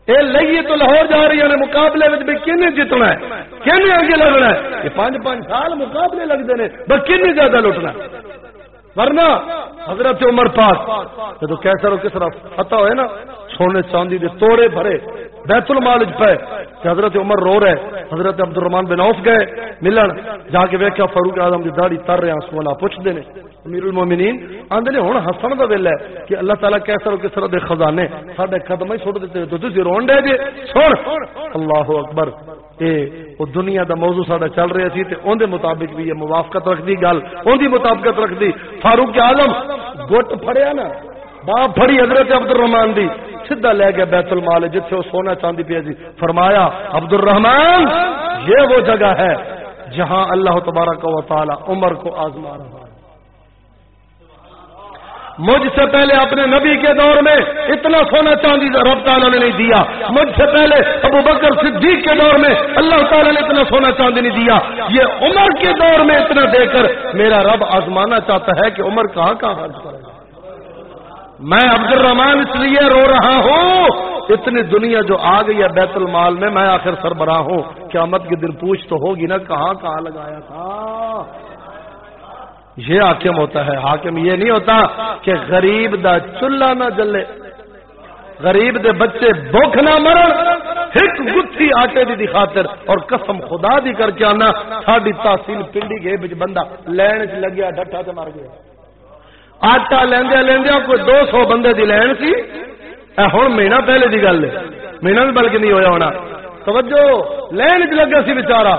یہ لئیے تو لاہور جا رہی ہیں مقابلے میں بھی کن جتنا ہے؟ کن اگے لگنا ہے؟ یہ پانچ پانچ سال مقابلے لگتے ہیں بس کن زیادہ لٹنا ورنہ حضرت عمر پاک جب کیسا رو کس طرح فتح ہوئے نا، سونے چاندی دے توڑے بھرے بیت المال پہ حضرت عمر رو رہے، حضرت عبد الرحمان بن عوف گئے، ملن، جا کے ویکیا فاروق اعظم دی داڑھی تر رہے ہیں سونا پوچھتے نے۔ امیر المومنین آندے نے ہن ہسن دا ویلا ہے کہ اللہ تعالی کیسا رو کس طرح دے خزانے، ساڈے قدم ہی چھوڑ دیتے تو تسی رون دے جے سن۔ اللہ اکبر۔ اے او دنیا دا موضوع ساڈا چل رہا سی تے اون دے مطابق بھی یہ موافقت رکھ دی، گل اون دی مطابقت رکھ دی۔ فاروق اعظم گٹ پھڑیا نا، باپ پھڑی حضرت عبد الرحمان دی، سیدھا لے گیا بیت المال جتھے وہ سونا چاندی پیا جی۔ فرمایا عبد الرحمان یہ وہ جگہ ہے جہاں اللہ تبارک و تعالی عمر کو آزما رہا ہے۔ مجھ سے پہلے اپنے نبی کے دور میں اتنا سونا چاندی رب تعالیٰ نے نہیں دیا۔ مجھ سے پہلے ابو بکر صدیق کے دور میں اللہ تعالیٰ نے اتنا سونا چاندی نہیں دیا۔ یہ عمر کے دور میں اتنا دے کر میرا رب آزمانا چاہتا ہے کہ عمر کہاں کہاں خرچ کرے۔ گا میں عبد الرحمان اس لیے رو رہا ہوں۔ اتنی دنیا جو آ گئی ہے بیت المال میں میں آخر سربراہ ہوں۔ قیامت کے دن پوچھ تو ہوگی نا کہاں کہاں لگایا تھا۔ یہ حاکم ہوتا ہے۔ حاکم یہ نہیں ہوتا کہ غریب دا چولہا نہ جلے۔ غریب دے بچے بھوک نہ مرن۔ ایک گتھی آٹے دی دی خاطر اور قسم خدا دی کر کے آنا۔ ساڈی تحصیل پنڈی گئے بچ بندہ لین چ لگیا ڈٹا تے مر گیا۔ آٹا لیندیا لیندیا کوئی دو سو بندے دی لین سی۔ اے ہوں مہینہ پہلے دی گل ہے۔ مہینہ بھی بلکہ نہیں ہویا ہونا۔ توجہ، لین چ لگا سی بچارا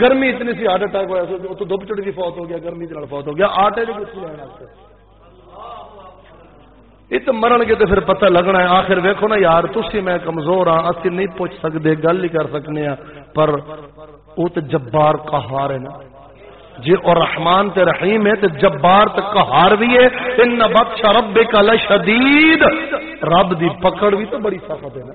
گرمی اتنی سی ہارٹ اٹیک ہوا سو تو دھوپ چڑی فوت ہو گیا، گرمی کے فوت ہو گیا۔ آٹے کی کچھ لین یہ تو مرن گے تو پھر پتہ لگنا ہے۔ آخر ویکو نا یار تھی میں کمزور ہاں اسی نہیں پوچھ سکتے گل ہی کر سکنے ہیں پر وہ تو جبار کہار ہے نا۔ جی اور رحمان تے رحیم ہے، تے جبار تے قہار بھی ہے۔ ان بخش رب کا لشدید۔ رب دی پکڑ بھی تو بڑی سخت ہے نا۔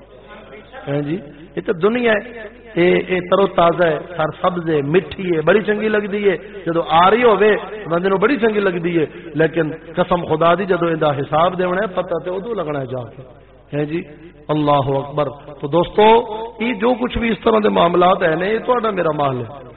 ہاں جی؟ یہ تو دنیا ہے۔ اے اے، ترو تازہ ہے۔ سر سبز ہے، میٹھی ہے، بڑی چنگی لگتی ہے۔ جدو آ رہی ہوے بندے نو بڑی چنگی لگتی ہے۔ لیکن قسم خدا دی، جدو اندا حساب دینا ہے، پتہ تے ادو لگنا ہے جا کے۔ ہے جی؟ اللہ اکبر۔ تو دوستو یہ جو کچھ بھی اس طرح دے معاملات ہیں یہ تو میرا مال ہے۔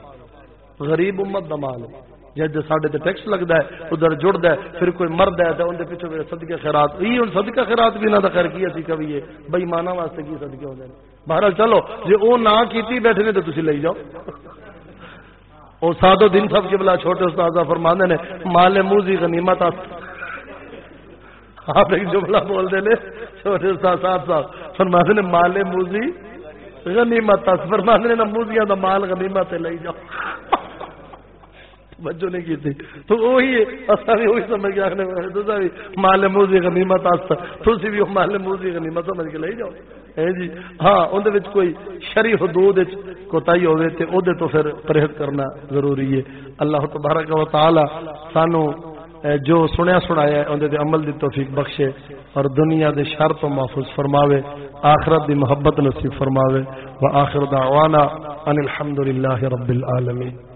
غریب امت دا مال ہے۔ جب سڈے تے ٹیکس لگتا ہے، ادھر جڑتا ہے، پھر کوئی مرد ہے تو اندر پیچھے میرے صدقے خیرات۔ یہ ہوں صدقہ خیرات بھی نہ دا خیر، کی اسی کبھی ہے؟ بئی مانا واسطے کی صدقے ہوتے ہیں بہرحال چلو جی وہ نہ کیتی بیٹھے نے تو تھی لے جاؤ۔ اور سادو دن سب کے بلا چھوٹے استاد فرمانے نے مال موزی غنیمت آپ ایک جملہ بول دے چھوٹے استاد صاحب صاحب۔ فرمانے نے مال موزی غنیمت فرمانے نے، موزیاں دا مال غنیمت لے جاؤ۔ بچوں نے کی تھی تو وہی اصا بھی وہی سمجھ کے آخنے بھی مال موزی غنیمت آستا تھی بھی مال موزی غنیمت سمجھ کے لے جاؤ۔ ہے جی؟ ہاں اندر کوئی شری حدود کوتاہی ہوے تے او دے تو پھر پرہیز کرنا ضروری ہے۔ اللہ تبارک و تعالی سانو جو سنیا سنایا ہے اندر دے عمل دی توفیق بخشے اور دنیا دے شر تو محفوظ فرماوے، آخرت دی محبت نصیب فرماوے۔ وآخر دعوانا ان الحمدللہ رب العالمین۔